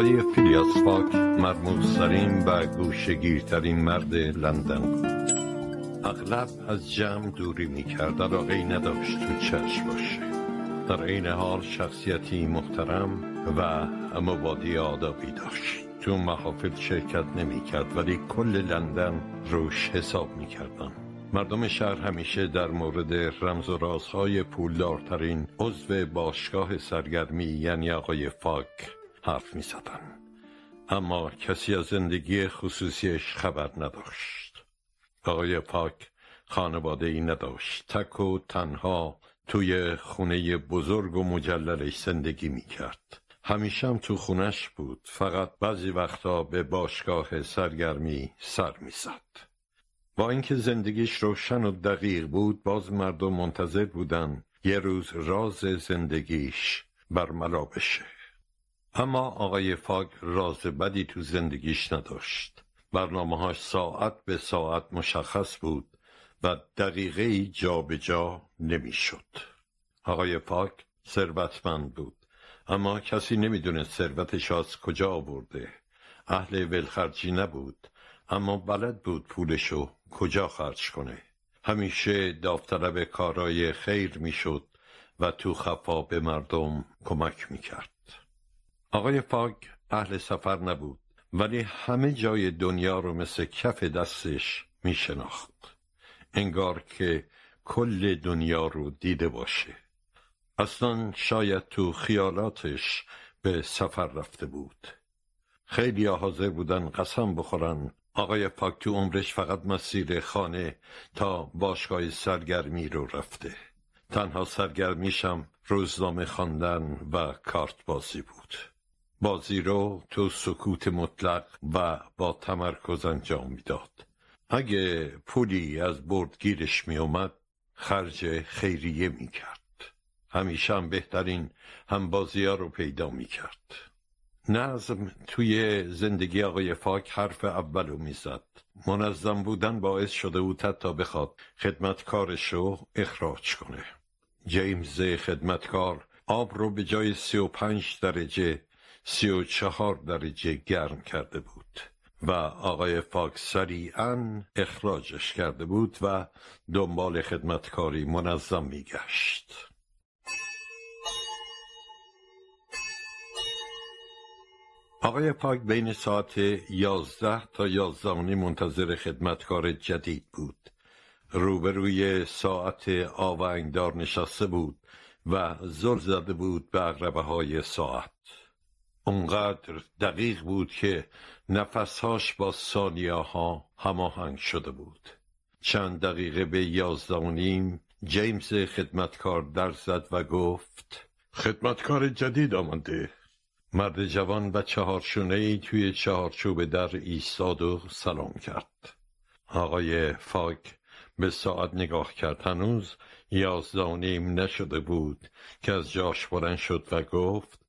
آقای فیلیاس فاک مرموزترین و گوشگیرترین مرد لندن بود. اغلب از جمع دوری می‌کرد علاقه نداشت تو چشم باشه. در این حال شخصیتی محترم و مبادی آدابی داشت. تو محافل شرکت نمی‌کرد ولی کل لندن روش حساب می‌کردن. مردم شهر همیشه در مورد رمز و رازهای پولدارترین عضو باشگاه سرگرمی یعنی آقای فاک حرف می زدن. اما کسی از زندگی خصوصیش خبر نداشت. آقای پاک خانواده ای نداشت. تک و تنها توی خونه بزرگ و مجللش زندگی می کرد همیشه هم تو خونش بود. فقط بعضی وقتا به باشگاه سرگرمی سر می زد. با اینکه زندگیش روشن و دقیق بود باز مردم منتظر بودن یه روز راز زندگیش برملا بشه اما آقای فاگ راز بدی تو زندگیش نداشت. برنامه‌هاش ساعت به ساعت مشخص بود و دقیقه جا به جا نمی‌شد. آقای فاگ ثروتمند بود اما کسی نمی‌دونه ثروتش از کجا آورده. اهل ولخرجی نبود اما بلد بود پولشو کجا خرج کنه. همیشه داوطلب کارای خیر می‌شد و تو خفا به مردم کمک می‌کرد. آقای فاگ اهل سفر نبود ولی همه جای دنیا رو مثل کف دستش می شناخت انگار که کل دنیا رو دیده باشه. اصلا شاید تو خیالاتش به سفر رفته بود. خیلی حاضر بودن قسم بخورن. آقای پاک تو عمرش فقط مسیر خانه تا باشگاه سرگرمی رو رفته. تنها سرگرمیشم روزنامه خواندن و کارت بازی بود. بازی رو تو سکوت مطلق و با تمرکز انجام می‌داد. اگه پولی از بردگیرش می اومد خرج خیریه می کرد. همیشه هم بهترین هم بازی ها رو پیدا می کرد. نظم توی زندگی آقای فاک حرف اولو می‌زد. منظم بودن باعث شده بود تا بخواد خدمتکارش رو اخراج کنه. جیمز خدمتکار آب رو به جای سی و پنج درجه سی و چهار درجه گرم کرده بود و آقای فاگ سریعا اخراجش کرده بود و دنبال خدمتکاری منظم میگشت. آقای پاک بین ساعت یازده تا یازده منتظر خدمتکار جدید بود. روبروی ساعت آونگدار نشسته بود و زل زده بود به اغربه های ساعت. اونقدر دقیق بود که نفسهاش با ثانیه ها هماهنگ شده بود. چند دقیقه به یازده و نیم جیمز خدمتکار در زد و گفت خدمتکار جدید آمده مرد جوان و چهارشونه ای توی چهارچوب در ایستاد و سلام کرد. آقای فاک به ساعت نگاه کرد. هنوز یازده نیم نشده بود که از جاش بلند شد و گفت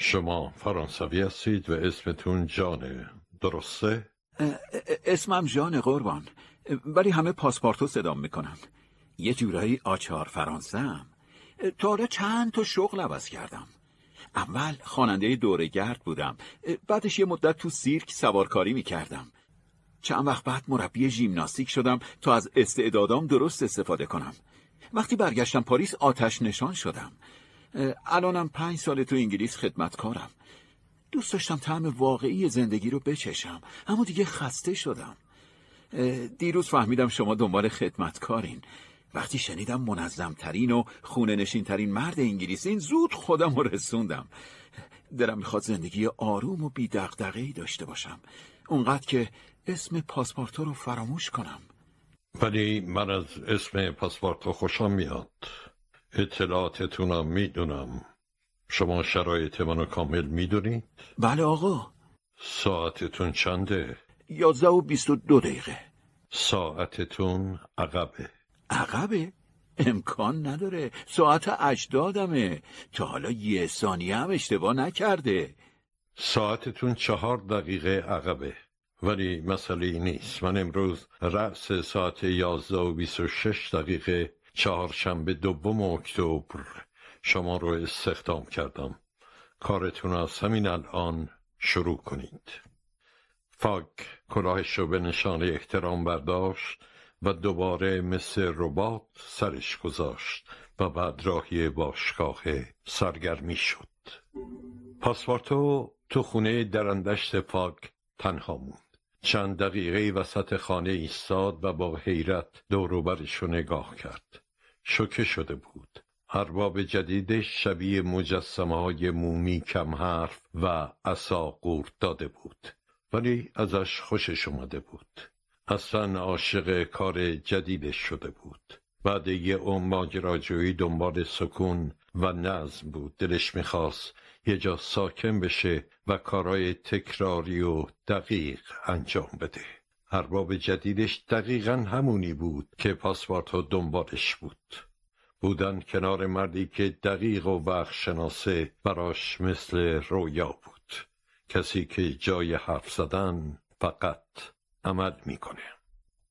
شما فرانسوی هستید و اسمتون جانه درسته؟ اسمم جان قربان. ولی همه پاسپارتو صدام می‌کنن. یه جورایی آچار فرانسه هم تا چند تا شغل عوض کردم. اول خواننده دورگرد بودم. بعدش یه مدت تو سیرک سوارکاری می‌کردم. چند وقت بعد مربی ژیمناستیک شدم تا از استعدادام درست استفاده کنم. وقتی برگشتم پاریس آتش نشان شدم. الانم پنج سال تو انگلیس خدمتکارم. دوست داشتم طعم واقعی زندگی رو بچشم اما دیگه خسته شدم. دیروز فهمیدم شما دنبال خدمتکارین. وقتی شنیدم منظمترین و خونه نشین ترین مرد انگلیسین زود خودم رو رسوندم. دلم می‌خواد زندگی آروم و بی ای داشته باشم. اونقدر که اسم پاسپورتو رو فراموش کنم. ولی من از اسم پاسپورتو خوشم میاد. اطلاعاتتونم می‌دونم. شما شرایط منو کامل می‌دونید؟ بله آقا. ساعتتون چنده؟ یازده و بیست و دو دقیقه. ساعتتون عقبه. عقبه؟ امکان نداره. ساعت اجدادمه تا حالا یه ثانیه هم اشتباه نکرده. ساعتتون چهار دقیقه عقبه. ولی مسئله نیست. من امروز رأس ساعت یازده و بیست و شش دقیقه چهارشنبه دوم اکتبر شما رو استخدام کردم. کارتون از همین الان شروع کنید. فاک کلاهش رو به نشانه احترام برداشت و دوباره مثل ربات سرش گذاشت و بعد راهی باشگاه سرگرمی شد. پاسپورتو تو خونه درندشت فاک تنها موند. چند دقیقه وسط خانه ایستاد و با حیرت دوروبرش رو نگاه کرد. شوکه شده بود. ارباب جدیدش شبیه مجسمه های مومی کم حرف و اصا قورت داده بود. ولی ازش خوشش اومده بود. اصلا عاشق کار جدیدش شده بود. بعد یه اون ماجراجویی دنبال سکون و نظم بود. دلش می‌خواست یه جا ساکن بشه و کارهای تکراری و دقیق انجام بده. ارباب جدیدش دقیقا همونی بود که پاسپورت دنبالش بود. بودن کنار مردی که دقیق و وقت شناسه براش مثل رویا بود. کسی که جای حرف زدن فقط عمل می‌کنه.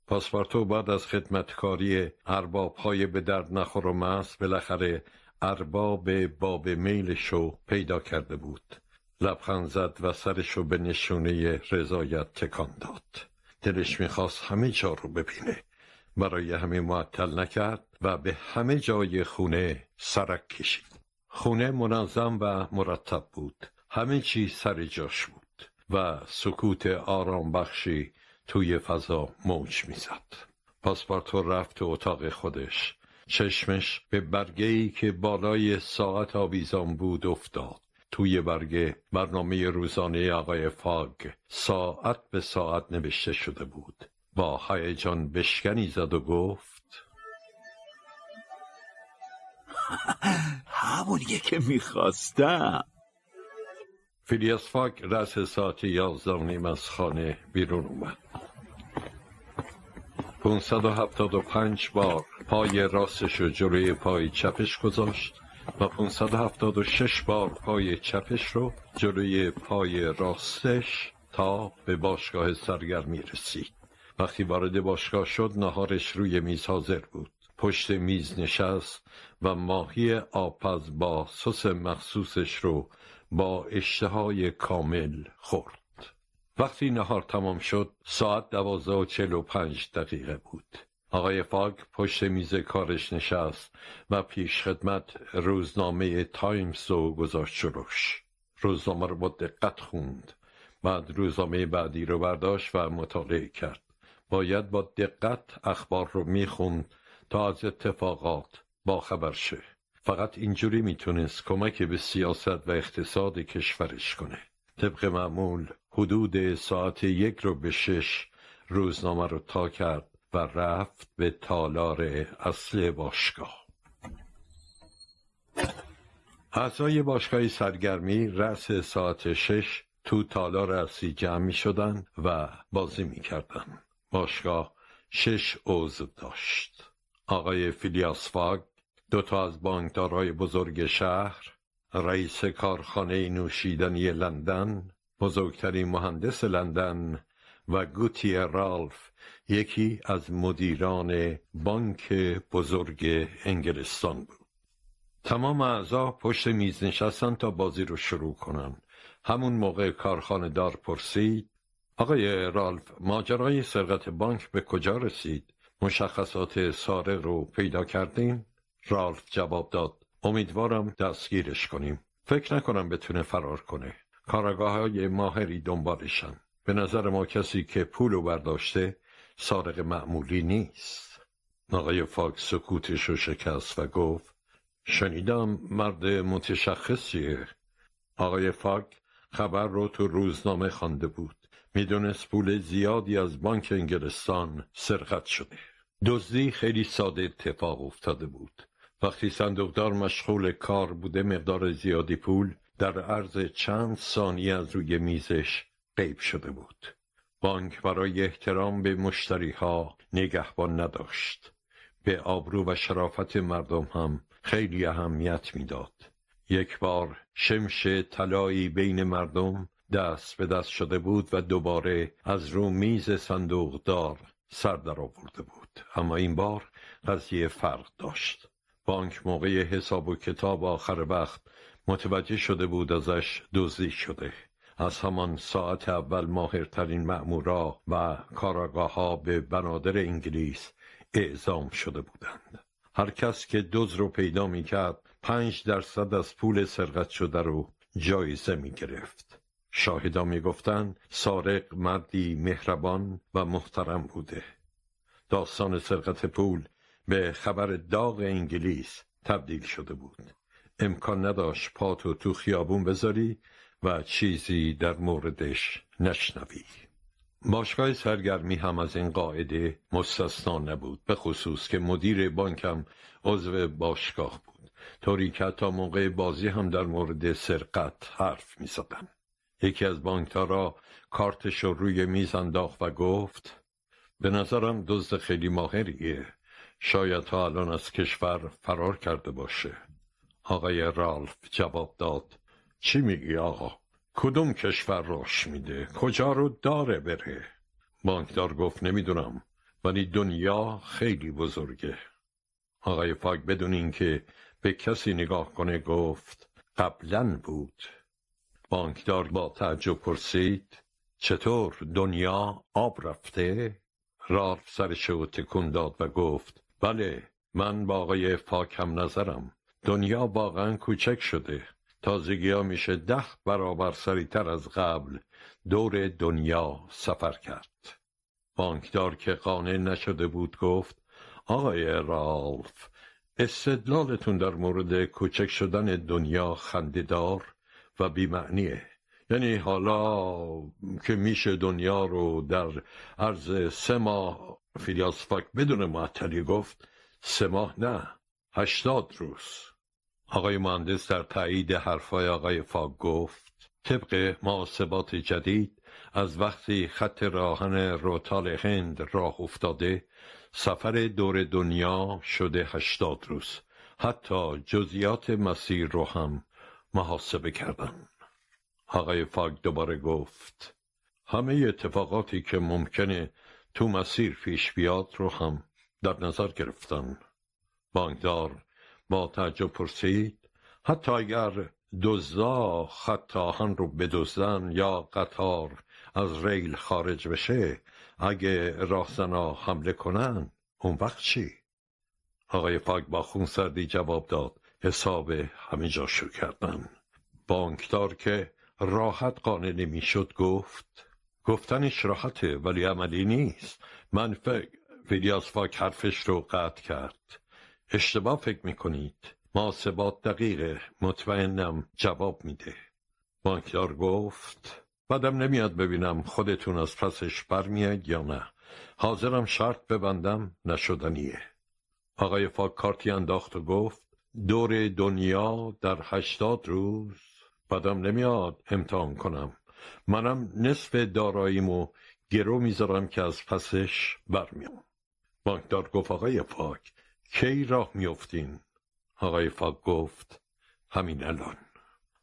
پاسپارتو بعد از خدمتکاری ارباب های به درد نخور و مست بالاخره ارباب باب میلشو پیدا کرده بود. لبخند زد و سرشو به نشونه رضایت تکان داد. دلش می‌خواست همه جا رو ببینه. برای همه معطل نکرد و به همه جای خونه سرک کشید. خونه منظم و مرتب بود. همه چی سر جاش بود و سکوت آرام بخشی توی فضا موج می‌زد. پاسپارتو رفت تو اتاق خودش. چشمش به برگه که بالای ساعت آویزان بود افتاد. توی برگه برنامه روزانه آقای فاگ ساعت به ساعت نوشته شده بود. با هیجان بشکنی زد و گفت همونیه که می‌خواستم. فیلیاس فاک رس ساعت یازده نیم از خانه بیرون اومد. پونصد و هفتاد و پنج بار پای راستش رو جلوی پای چپش گذاشت. و پونصد و هفتاد و شش بار پای چپش رو جلوی پای راستش تا به باشگاه سرگرمی رسید. وقتی وارد باشگاه شد نهارش روی میز حاضر بود. پشت میز نشست و ماهی آب‌پز با سس مخصوصش رو با اشتهای کامل خورد. وقتی نهار تمام شد ساعت دوازده و چل و پنج دقیقه بود. آقای فاگ پشت میز کارش نشست و پیش خدمت روزنامه تایمز رو گذاشت جلوش. روزنامه رو با دقت خوند. بعد روزنامه بعدی رو برداشت و مطالعه کرد. باید با دقت اخبار رو می‌خوند تا از اتفاقات باخبر شه. فقط اینجوری می‌تونست کمک به سیاست و اقتصاد کشورش کنه. طبق معمول حدود ساعت یک رو به شش روزنامه رو تا کرد و رفت به تالار اصل باشگاه اعضای باشگاه سرگرمی رأس ساعت شش تو تالار اصلی جمع می شدن و بازی می کردن. باشگاه شش عضو داشت آقای فیلیاس فاگ دو تا از بانکدارای بزرگ شهر رئیس کارخانه نوشیدنی لندن بزرگترین مهندس لندن و گوتی رالف یکی از مدیران بانک بزرگ انگلستان بود. تمام اعضا پشت میز نشستن تا بازی رو شروع کنن. همون موقع کارخانه دار پرسید آقای رالف ماجرای سرقت بانک به کجا رسید؟ مشخصات سارق رو پیدا کردیم رالف جواب داد امیدوارم دستگیرش کنیم. فکر نکنم بتونه فرار کنه. کارگاه های ماهری دنبالشن. به نظر ما کسی که پول برداشته سارق معمولی نیست. آقای فاک سکوتش رو شکست و گفت شنیدم مرد متشخصیه. آقای فاک خبر رو تو روزنامه خوانده بود. می‌دونست پول زیادی از بانک انگلستان سرقت شده. دزدی خیلی ساده اتفاق افتاده بود. وقتی صندوقدار مشغول کار بوده مقدار زیادی پول در عرض چند ثانیه از روی میزش غیب شده بود. بانک برای احترام به مشتریها نگهبان نداشت. به آبرو و شرافت مردم هم خیلی اهمیت می‌داد. یک بار شمش طلایی بین مردم دست به دست شده بود و دوباره از رو میز صندوقدار سر در آورده بود. اما این بار قضیه فرق داشت. بانک موقع حساب و کتاب آخر وقت متوجه شده بود ازش دزدی شده. از همان ساعت اول ماهرترین مأمورا و کاراگاه ها به بنادر انگلیس اعزام شده بودند. هر کس که دوز رو پیدا می کرد پنج درصد از پول سرقت شده رو جایزه می گرفت شاهدا می گفتند سارق مردی مهربان و محترم بوده. داستان سرقت پول به خبر داغ انگلیس تبدیل شده بود. امکان نداشت پاتو تو خیابون بذاری و چیزی در موردش نشنوی. باشگاه سرگرمی هم از این قاعده مستثنا نبود به خصوص که مدیر بانکم عضو باشگاه بود. طوری که تا موقع بازی هم در مورد سرقت حرف می زدن. یکی از بانکدارا کارتش رو روی میز انداخت و گفت به نظرم دزد خیلی ماهریه. شاید تا الان از کشور فرار کرده باشه. آقای رالف جواب داد چی میگی آقا؟ کدوم کشور راش میده؟ کجا رو داره بره؟ بانکدار گفت نمی‌دونم ولی دنیا خیلی بزرگه. آقای فاگ بدون اینکه به کسی نگاه کنه گفت قبلا بود. بانکدار با تعجب پرسید چطور دنیا آب رفته؟ رالف سرشو تکون داد و گفت بله من با آقای فاک هم نظرم. دنیا واقعا کوچک شده. تازگی ها میشه ده برابر سریعتر از قبل دور دنیا سفر کرد. بانکدار که قانع نشده بود گفت آقای رالف استدلالتون در مورد کوچک شدن دنیا خندهدار و بیمعنیه. یعنی حالا که میشه دنیا رو در عرض سه ماه فیلیاس فاک بدون معطلی گفت سه ماه نه هشتاد روز. آقای مهندس در تایید حرفای آقای فاک گفت طبق محاسبات جدید از وقتی خط راهن روتال هند راه افتاده سفر دور دنیا شده هشتاد روز. حتی جزیات مسیر رو هم محاسبه کردن آقای فاک دوباره گفت همه اتفاقاتی که ممکنه تو مسیر پیش بیاد رو هم در نظر گرفتن بانکدار با تعجب پرسید حتی اگر دزدا خط آهن رو بدزدن یا قطار از ریل خارج بشه اگه راهزنا حمله کنن اون وقت چی؟ آقای فاک با خونسردی جواب داد حساب همه جا شو کردن. بانکدار که راحت قانع نمی‌شد گفت گفتنش راحته ولی عملی نیست. من فکر فیلیاس فاک حرفش رو قطع کرد. اشتباه فکر می‌کنید؟ محاسبات دقیقه. مطمئنم جواب میده. بانکدار گفت بعدم نمیاد ببینم خودتون از پسش برمیاد یا نه. حاضرم شرط ببندم نشدنیه. آقای فاک کارتی انداخت و گفت دور دنیا در هشتاد روز. بعدم نمیاد امتحان کنم. منم نصف داراییمو گرو می‌ذارم که از پسش برمیام بانکدار گفت آقای فاک کی راه میافتین آقای فاک گفت همین الان.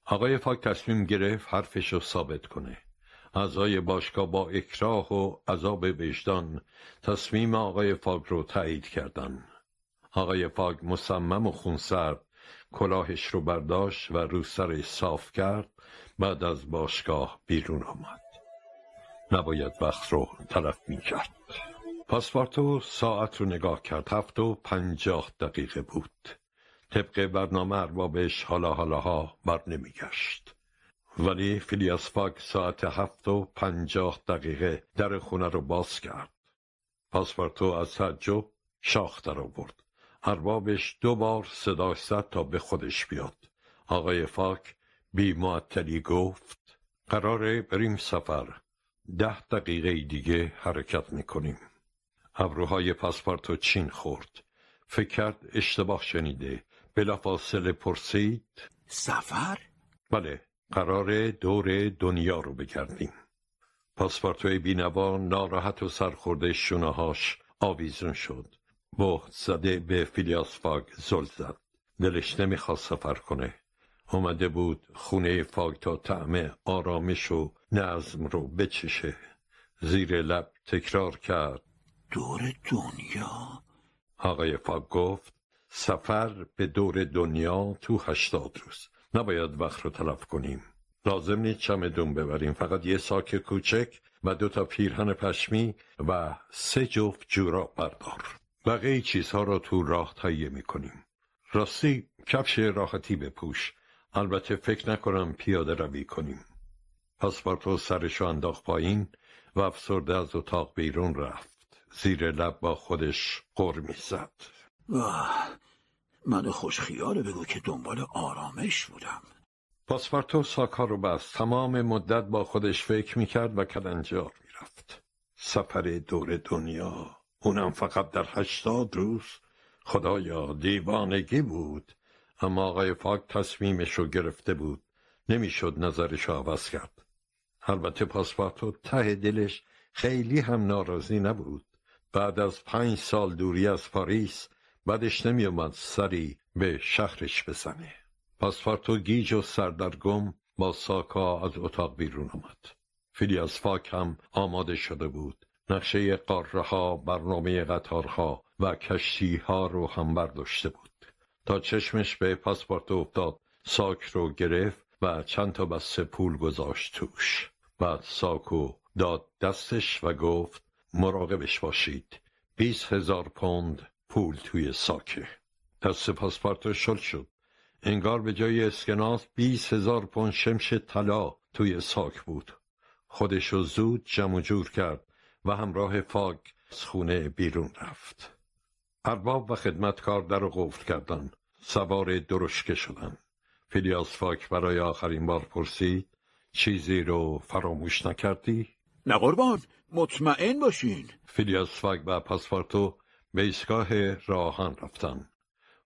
آقای فاک تصمیم گرفت حرفش رو ثابت کنه. اعضای باشگاه با اکراه و عذاب وجدان تصمیم آقای فاک رو تایید کردن. آقای فاک مصمم و خونسرد کلاهش رو برداشت و رو سرش صاف کرد بعد از باشگاه بیرون آمد. نباید وقت رو تلف می کرد پاسپارتو ساعت رو نگاه کرد. هفت و پنجاه دقیقه بود. طبق برنامه اربابش حالا حالاها بر نمیگشت. ولی فیلیاس فاک ساعت هفت و پنجاه دقیقه در خونه رو باز کرد. پاسپارتو از تعجب شاخ در آورد. اربابش دو بار صدا زد تا به خودش بیاد. آقای فاک بی معطلی گفت قراره بریم سفر. ده دقیقه دیگه حرکت می‌کنیم. ابروهای پاسپورتو چین خورد. فکر کرد اشتباه شنیده. بلافاصله پرسید سفر؟ بله قرار دور دنیا رو بگردیم پاسپورتوی بینوا ناراحت و سرخورده شونهاش آویزون شد. بهت زده به فیلیاس فاگ زل زد. دلش نمی‌خواست سفر کنه. اومده بود خونه فاگ تا طعم آرامش و نظم رو بچشه. زیر لب تکرار کرد. دور دنیا. آقای فاگ گفت سفر به دور دنیا تو هشتاد روز. نباید وقت رو تلف کنیم. لازم نیست چمدون ببریم. فقط یه ساک کوچک و دو تا پیرهن پشمی و سه جفت جورا بردار. بقیه چیزها را تو راه تهیه می‌کنیم. راستی کفش راحتی بپوش. البته فکر نکنم پیاده روی کنیم. پاسپورتو سرش انداخت پایین و افسرده از اتاق بیرون رفت. زیر لب با خودش قر می‌زد. من خوش خیاله بگو که دنبال آرامش بودم. پاسپورتو ساکا رو بست تمام مدت با خودش فکر می‌کرد و کلنجار می‌رفت. سفر دور دنیا اونم فقط در هشتاد روز. خدایا دیوانگی بود. اما آقای فاگ تصمیمش رو گرفته بود. نمی‌شد نظرش عوض کرد. البته پاسپارتو ته دلش خیلی هم ناراضی نبود. بعد از پنج سال دوری از پاریس بدش نمیومد سری به شهرش بزنه. پاسپارتو گیج و سردرگم با ساکا از اتاق بیرون آمد فیلیاس فاگ هم آماده شده بود. نقشه قاره ها برنامه قطارها و کشتی ها رو هم برداشته بود. تا چشمش به پاسپورت افتاد ساک رو گرفت و چند تا بسته پول گذاشت توش. بعد ساکو داد دستش و گفت مراقبش باشید. بیس هزار پوند پول توی ساکه. دست پاسپورت شل شد. انگار به جای اسکناس بیس هزار پوند شمش طلا توی ساک بود. خودش رو زود جمع جور کرد و همراه فاک از خونه بیرون رفت. ارباب و خدمتکار در قفل کردن سوار درشکه شدن فیلیاس فاک برای آخرین بار پرسید چیزی رو فراموش نکردی؟ نه قربان مطمئن باشین. فیلیاس فاک و پاسپورتو به ایستگاه راهان رفتن.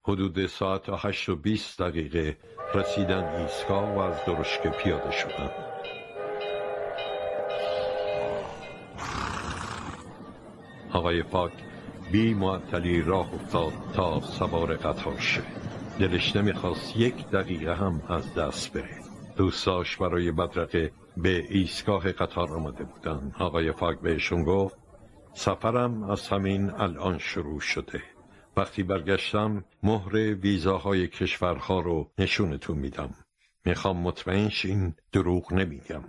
حدود ساعت هشت و بیست دقیقه رسیدن ایستگاه و از درشکه پیاده شدن. آقای پاک بی معطلی راه افتاد تا سوار قطار شه. دلش نمی‌خواست یک دقیقه هم از دست بره. دوستاش برای بدرقه به ایستگاه قطار آمده بودن. آقای فاک بهشون گفت سفرم از همین الان شروع شده. وقتی برگشتم مهر ویزاهای کشورها رو نشونتون میدم. می‌خوام مطمئن شین دروغ نمیگم.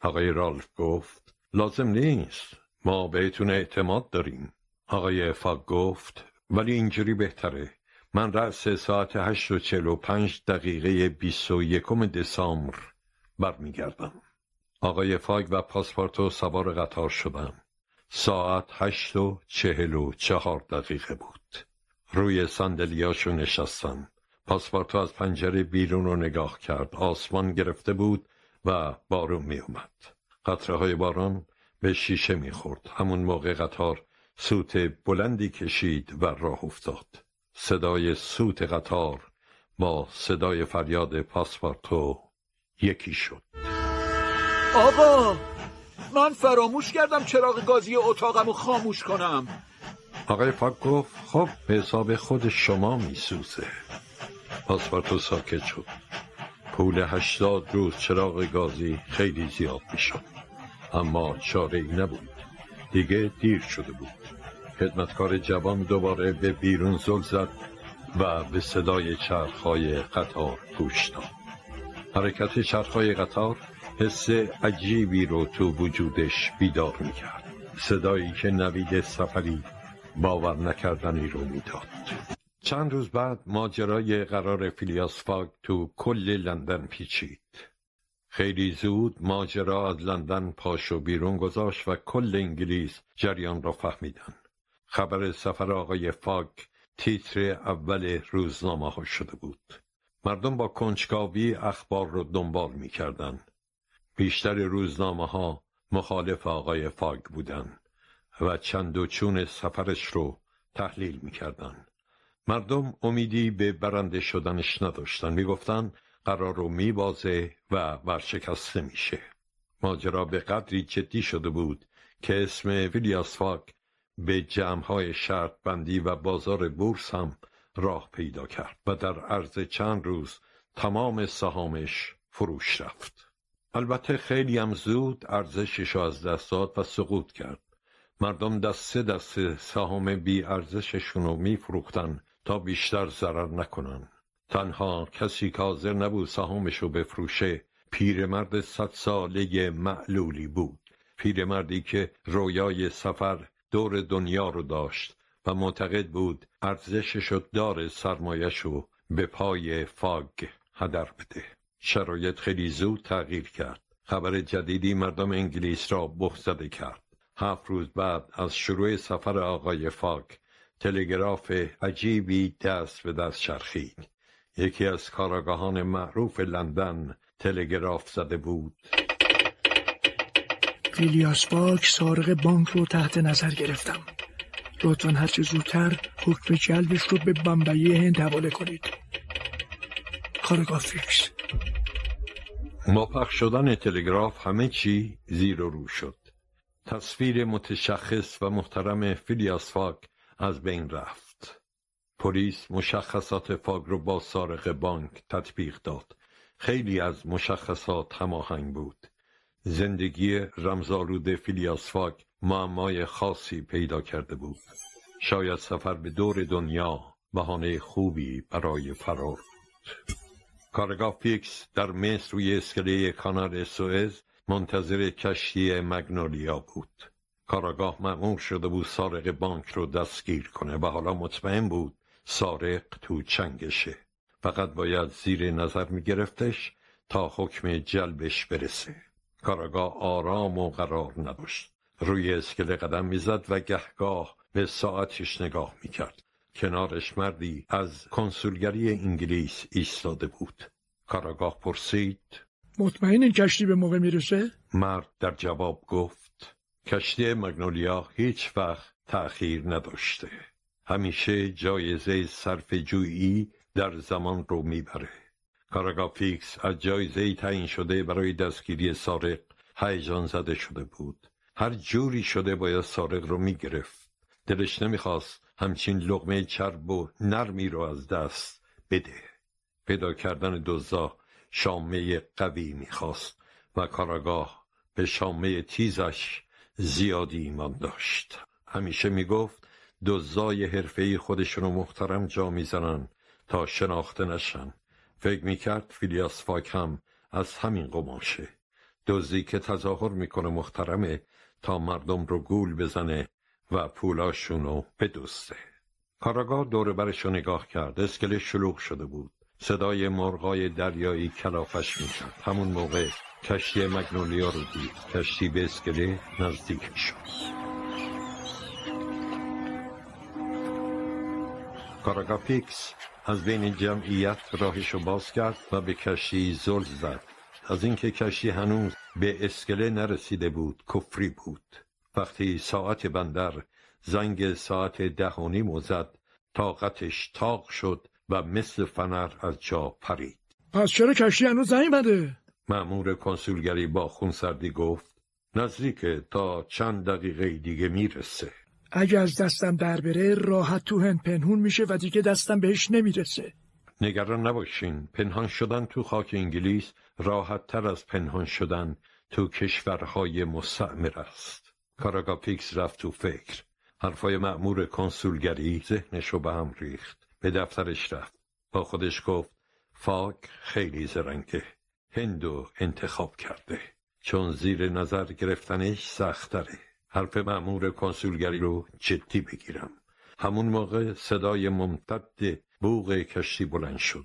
آقای رالف گفت لازم نیست. ما بهتون اعتماد داریم. آقای فاگ گفت ولی اینجوری بهتره. من رأس ساعت هشت و چل و پنج دقیقه بیست و یکم دسامبر برمیگردم. آقای فاگ و پاسپورتو سوار قطار شدم. ساعت هشت و چهل و چهار دقیقه بود. روی سندلیاشو نشستم. پاسپورتو از پنجره بیرون رو نگاه کرد. آسمان گرفته بود و بارون می اومد قطره های باران به شیشه می‌خورد. همون موقع قطار سوت بلندی کشید و راه افتاد. صدای سوت قطار با صدای فریاد پاسپورتو یکی شد. آقا من فراموش کردم چراغ گازی اتاقمو خاموش کنم. آقای پاک گفت خب به حساب خود شما میسوزه. پاسپورتو ساکت شد پول هشتاد روز چراغ گازی خیلی زیاد می‌شد. اما چاره ای نبود. دیگه دیر شده بود. خدمتکار جوان دوباره به بیرون زل زد و به صدای چرخهای قطار گوش داد. حرکت چرخهای قطار حس عجیبی رو تو وجودش بیدار می‌کرد صدایی که نوید سفری باور نکردنی رو می‌داد چند روز بعد ماجرای قرار فیلیاس فاگ تو کل لندن پیچید خیلی زود ماجرا از لندن پاشو بیرون گذاشت و کل انگلیس جریان را فهمیدن. خبر سفر آقای فاک تیتر اول روزنامه ها شده بود. مردم با کنجکاوی اخبار رو دنبال می‌کردن. بیشتر روزنامه ها مخالف آقای فاگ بودن و چند و چون سفرش رو تحلیل می‌کردن. مردم امیدی به برنده شدنش نداشتن. می‌گفتن قرار رو میبازه و ورشکسته میشه. ماجرا به قدری جدی شده بود که اسم ویلیاس فاک به جمعهای شرط بندی و بازار بورس هم راه پیدا کرد و در عرض چند روز تمام سهامش فروش رفت. البته خیلی هم زود ارزشش از دست داد و سقوط کرد. مردم دسته دسته سهام بی ارزششون رو میفروختن تا بیشتر ضرر نکنن. تنها کسی که حاضر نبود سهامش رو بفروشه پیرمرد صد ساله معلولی بود. پیرمردی که رویای سفر دور دنیا رو داشت و معتقد بود ارزشش و دار سرمایش رو به پای فاگ هدر بده. شرایط خیلی زود تغییر کرد. خبر جدیدی مردم انگلیس را بخزده کرد. هفت روز بعد از شروع سفر آقای فاک تلگراف عجیبی دست به دست چرخید. یکی از کاراگاهان معروف لندن تلگراف زده بود. فیلیاس فاک سارق بانک رو تحت نظر گرفتم. لطفا هرچه زودتر حکم جلبش رو به بمبئی هند حواله کنید. کاراگاه فیکس. با پخش شدن تلگراف همه چی زیر و رو شد. تصویر متشخص و محترم فیلیاس فاگ از بین رفت. پلیس مشخصات فاگ رو با سارق بانک تطبیق داد. خیلی از مشخصات هماهنگ بود. زندگی رمزالود فیلیاس فاگ معمای خاصی پیدا کرده بود. شاید سفر به دور دنیا بهانه خوبی برای فرار بود. کارگاه فیکس در مصر روی اسکله کانال سوئز منتظر کشتی مگنولیا بود. کاراگاه معمول شده بود سارق بانک رو دستگیر کنه و حالا مطمئن بود سارق تو چنگشه. فقط باید زیر نظر میگرفتش تا حکم جلبش برسه. کاراگاه آرام و قرار نداشت. روی اسکله قدم می‌زد و گهگاه به ساعتش نگاه می‌کرد. کنارش مردی از کنسولگری انگلیس ایستاده بود. کاراگاه پرسید مطمئن این کشتی به موقع می‌رسه؟ مرد در جواب گفت کشتی مگنولیا هیچ وقت تأخیر نداشته. همیشه جایزه صرف جویی در زمان رو می‌بره. کاراگاه فیکس از جایزه تعیین شده برای دستگیری سارق هیجان زده شده بود. هر جوری شده باید سارق رو می‌گرفت. دلش نمی‌خواست همچین لغمه چرب و نرمی رو از دست بده. پیدا کردن دوزا شامه قوی می‌خواست و کاراگاه به شامه تیزش زیادی ایمان داشت. همیشه می‌گفت دزای حرفه‌ای خودشونو محترم جا می‌زنن تا شناخته نشن. فکر می‌کرد فیلیاس فاک هم از همین قماشه. دزدی که تظاهر می‌کنه محترمه تا مردم رو گول بزنه و پولاشونو بدوسته کاراگاه دور برشو نگاه کرد اسکله شلوغ شده بود. صدای مرغای دریایی کلافش می‌کرد همون موقع کشتی مگنولیا رو دید. کشتی به اسکله نزدیک شد. کاراگاپیکس از بین جمعیت راهشو باز کرد و به کشتی زل زد. از اینکه کشتی هنوز به اسکله نرسیده بود کفری بود. وقتی ساعت بندر زنگ ساعت ده و نیم زد طاقتش تاق شد و مثل فنر از جا پرید. پس چرا کشتی هنوز بده؟ معمور کنسولگری با خونسردی گفت نزدیک تا چند دقیقه دیگه می‌رسه. اگه از دستم در بره راحت تو هند پنهون میشه و دیگه دستم بهش نمی‌رسه. نگران نباشین پنهان شدن تو خاک انگلیس راحت تر از پنهان شدن تو کشورهای مستعمر است. کاراگاپیکس رفت تو فکر. حرفای معمور کنسولگری ذهنشو به هم ریخت. به دفترش رفت. با خودش گفت فاک خیلی زرنگه. هندو انتخاب کرده. چون زیر نظر گرفتنش سختره. حرف معمور کنسولگری رو جدی بگیرم. همون موقع صدای ممتد بوغ کشتی بلند شد.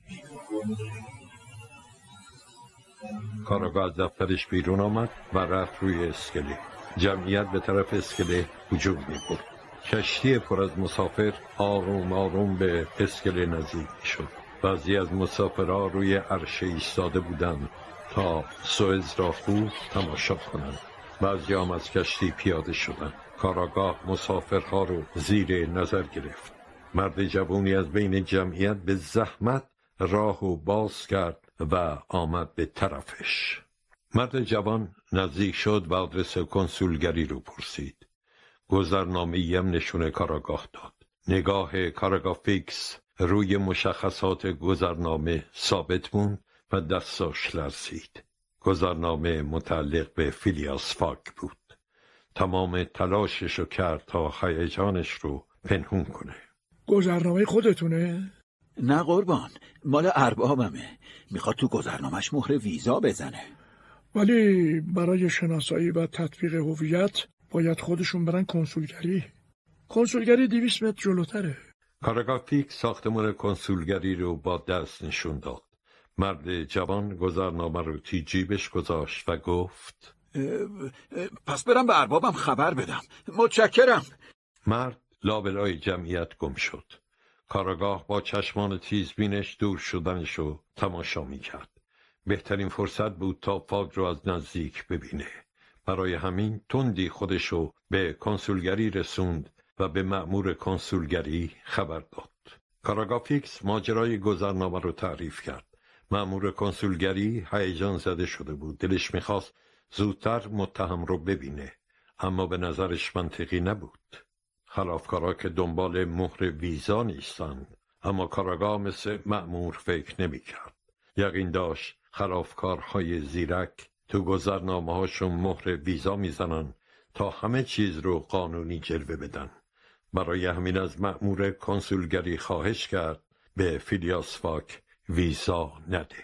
کاراگاه از دفترش بیرون آمد و رفت روی اسکله جمعیت به طرف اسکله هجوم می‌برد. کشتی پر از مسافر آروم آروم به اسکله نزدیک شد. بعضی از مسافرها روی عرشه ایستاده بودند تا سوئز را خوب تماشا کنند. بعضی هم از کشتی پیاده شدند. کاراگاه مسافرها رو زیر نظر گرفت. مرد جوونی از بین جمعیت به زحمت راه و باز کرد و آمد به طرفش. مرد جوان نزدیک شد و آدرس کنسولگری رو پرسید. گذرنامه هم نشون کاراگاه داد. نگاه کاراگاه فیکس روی مشخصات گذرنامه ثابت موند و دستاش لرزید. گذرنامه متعلق به فیلیاس فاک بود. تمام تلاشش رو کرد تا هیجانش رو پنهون کنه. گذرنامه خودتونه؟ نه قربان مال اربابمه. می‌خواد تو گذرنامش مهر ویزا بزنه. ولی برای شناسایی و تطبیق هویت باید خودشون برن کنسولگری. کنسولگری دیویس متر جلوتره. کاراگافیک ساختمان کنسولگری رو با دست نشون داد. مرد جوان گذرنامه رو تی جیبش گذاشت و گفت پس برم به اربابم خبر بدم. متشکرم. مرد لابلای جمعیت گم شد. کاراگاه با چشمان تیز بینش دور شدنش رو تماشا می کرد. بهترین فرصت بود تا فاگ رو از نزدیک ببینه. برای همین تندی خودشو به کنسولگری رسوند و به مأمور کنسولگری خبر داد. کاراگاه فیکس ماجرای گذرنامه رو تعریف کرد. مأمور کنسولگری هیجان زده شده بود. دلش می‌خواست زودتر متهم رو ببینه. اما به نظرش منطقی نبود. خلافکارا که دنبال مهر ویزا نیستند اما کاراگاه مثل مأمور فکر نمی‌کرد. یقین داشت خلافکارهای زیرک تو گذرنامه هاشون مهر ویزا می‌زنن تا همه چیز رو قانونی جلوه بدن. برای همین از مأمور کنسولگری خواهش کرد به فیلیاس فاک ویزا نده.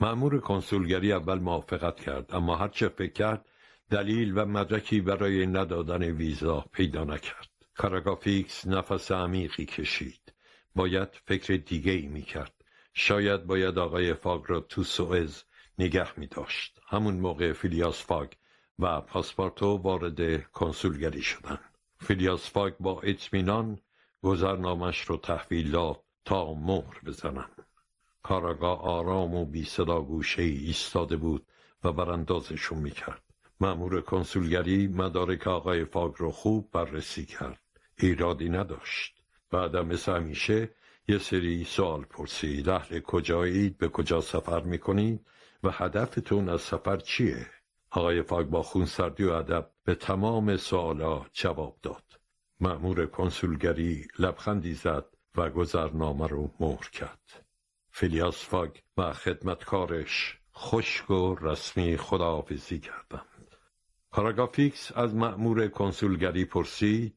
مأمور کنسولگری اول موافقت کرد اما هرچه فکر کرد دلیل و مدرکی برای ندادن ویزا پیدا نکرد. کاراگافیکس نفس عمیقی کشید. باید فکر دیگه ای می کرد. شاید باید آقای فاگ را تو سوئز نگه می داشت. همون موقع فیلیاس فاگ و پاسپارتو وارد کنسولگری شدند. فیلیاس فاگ با اطمینان گذرنامش رو تحویل داد تا مهر بزنن. کاراگاه آرام و بی صدا گوشه ای ایستاده بود و براندازشون می‌کرد. مأمور کنسولگری مدارک آقای فاگ رو خوب بررسی کرد. ایرادی نداشت. بعدم مثل همیشه یه سری سوال پرسید. اهل کجایید؟ به کجا سفر می‌کنید؟ و هدفتون از سفر چیه؟ آقای فاگ با خونسردی و ادب به تمام سوالا جواب داد. مأمور کنسولگری لبخندی زد و گذرنامه رو مهر کرد. فیلیاس فاگ و خدمتکارش خشک و رسمی خداحافظی کردند. کاراگافیکس از مأمور کنسولگری پرسید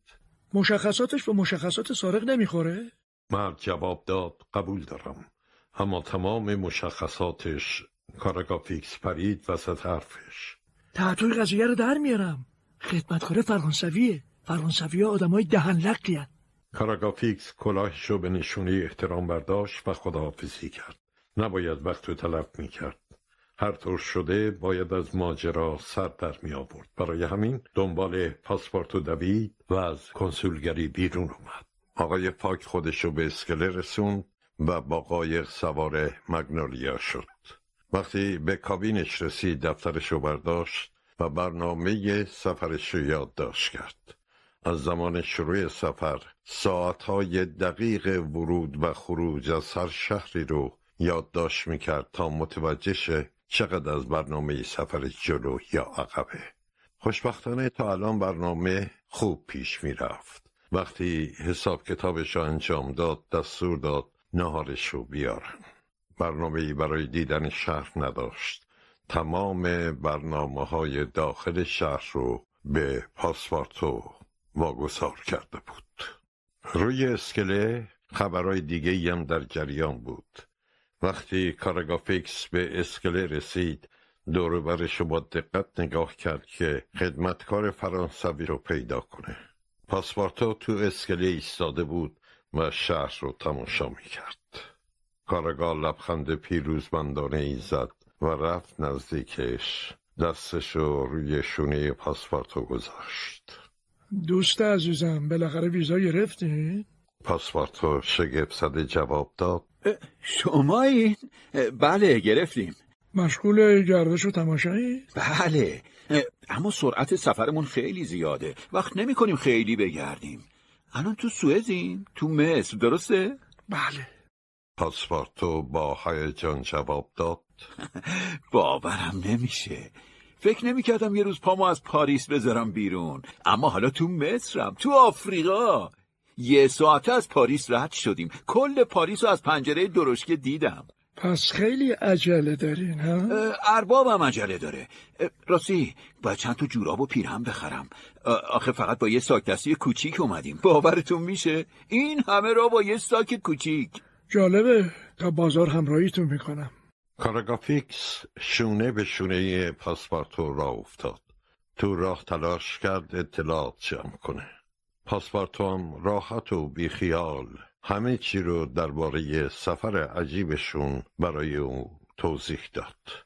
مشخصاتش به مشخصات سارق نمی‌خوره؟ مرد جواب داد قبول دارم. اما تمام مشخصاتش کاراگافیکس پرید وسط حرفش. تعطوی قضیه رو در میارم. خدمتکار فرانسویه فرانسوی آدمای دهن لقیان کاراگافیکس کلاهش رو به نشونه احترام برداشت و خداحافظی کرد. نباید وقت رو تلف می‌کرد. هر طور شده باید از ماجرا سر در می آورد برای همین دنبال پاسپورت و دوید و از کنسولگری بیرون اومد. آقای پاک خودشو به اسکله رسوند و با قایق سوار مگنولیا شد. وقتی به کابینش رسید دفترش رو برداشت و برنامه سفرش رو یادداشت کرد. از زمان شروع سفر ساعتهای دقیق ورود و خروج از هر شهری رو یادداشت می‌کرد تا متوجه چقدر از برنامه سفر جلو یا عقبه. خوشبختانه تا الان برنامه خوب پیش می‌رفت. وقتی حساب کتابش را انجام داد دستور داد نهارش رو بیارن برنامه ای برای دیدن شهر نداشت. تمام برنامه های داخل شهر رو به پاسپارتو واگذار کرده بود. روی اسکله خبرهای دیگه هم در جریان بود. وقتی کارگافیکس به اسکله رسید دوروبرش رو با دقت نگاه کرد که خدمتکار فرانسوی رو پیدا کنه. پاسپارتو تو اسکله ایستاده بود و شهر رو تماشا می‌کرد. کارگاه لبخند پیروزمندانه ای زد و رفت نزدیکش. دستش رو روی شونه پاسپارتو گذاشت. دوست عزیزم بالاخره ویزا گرفتی؟ پاسپارتو شگفت زده جواب داد. شما این؟ بله گرفتیم. مشغول گردش و تماشایی؟ بله. اما سرعت سفرمون خیلی زیاده. وقت نمی کنیم خیلی بگردیم. الان تو سوئزیم. تو مصر درسته؟ بله. پاسپارتو با هیجان جواب داد. باورم نمیشه. فکر نمی‌کردم یه روز پامو از پاریس بذارم بیرون. اما حالا تو مصرم تو آفریقا. یه ساعته از پاریس رد شدیم. کل پاریس رو از پنجره درشکه دیدم. پس خیلی عجله دارین ها؟ اربابم عجله داره. راستی باید چند تا جوراب و پیرهم بخرم. آخه فقط با یه ساک دستی کوچیک اومدیم. باورتون میشه؟ این همه را با یه ساک کوچیک. جالبه تا بازار همراهیتون می‌کنم. کاراگافیکس شونه به شونه پاسپارتو را افتاد. تو راه تلاش کرد اطلاعات جمع کنه. پاسپارتو هم راحت و بیخیال. همه چی رو درباره سفر عجیبشون برای او توضیح داد.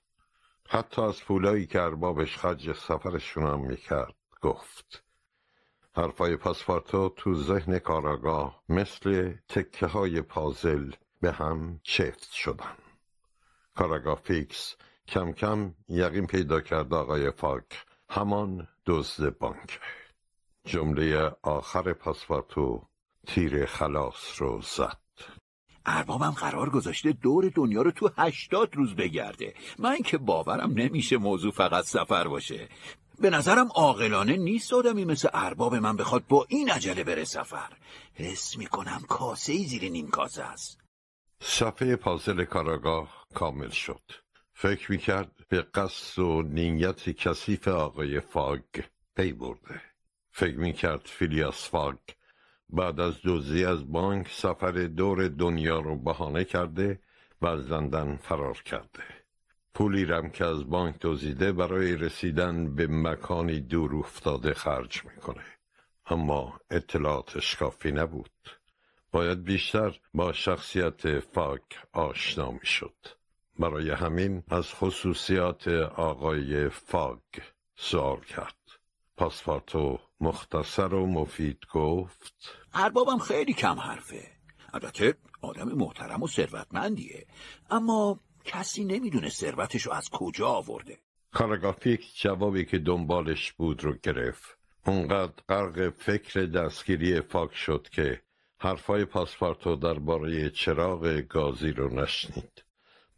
حتی از پولایی که اربابش خرج سفرشون هم می‌کرد گفت حرفای پاسپارتو تو ذهن کاراگاه مثل تکه های پازل به هم چفت شدن. کاراگاه فیکس کم کم یقین پیدا کرد آقای فاک همان دزد بانک. جمله آخر پاسپارتو تیر خلاص رو زد. اربابم قرار گذاشته دور دنیا رو تو هشتاد روز بگرده. من که باورم نمیشه موضوع فقط سفر باشه. به نظرم عاقلانه نیست آدمی مثل ارباب من بخواد با این عجله بره سفر. حس می‌کنم کاسه ای زیر نیم کاسه است. صفحه پازل کاراگاه کامل شد. فکر می‌کرد به قصد و نیت کثیف آقای فاگ پی برده. فکر می‌کرد فیلیاس فاگ بعد از دوزی از بانک سفر دور دنیا رو بهانه کرده و از لندن فرار کرده. پولی رم که از بانک دزدیده برای رسیدن به مکانی دور افتاده خرج می‌کنه. اما اطلاعاتش کافی نبود. باید بیشتر با شخصیت فاک آشنا می‌شد. برای همین از خصوصیات آقای فاگ سوال کرد. پاسپارتو مختصر و مفید گفت. اربابم خیلی کم حرفه. البته آدم محترم و ثروتمندیه. اما کسی نمی‌دونه ثروتش رو از کجا آورده. کاراگافیک جوابی که دنبالش بود رو گرفت. اونقدر غرق فکر دستگیری فاک شد که حرفای پاسپارتو درباره چراغ گازی رو نشنید.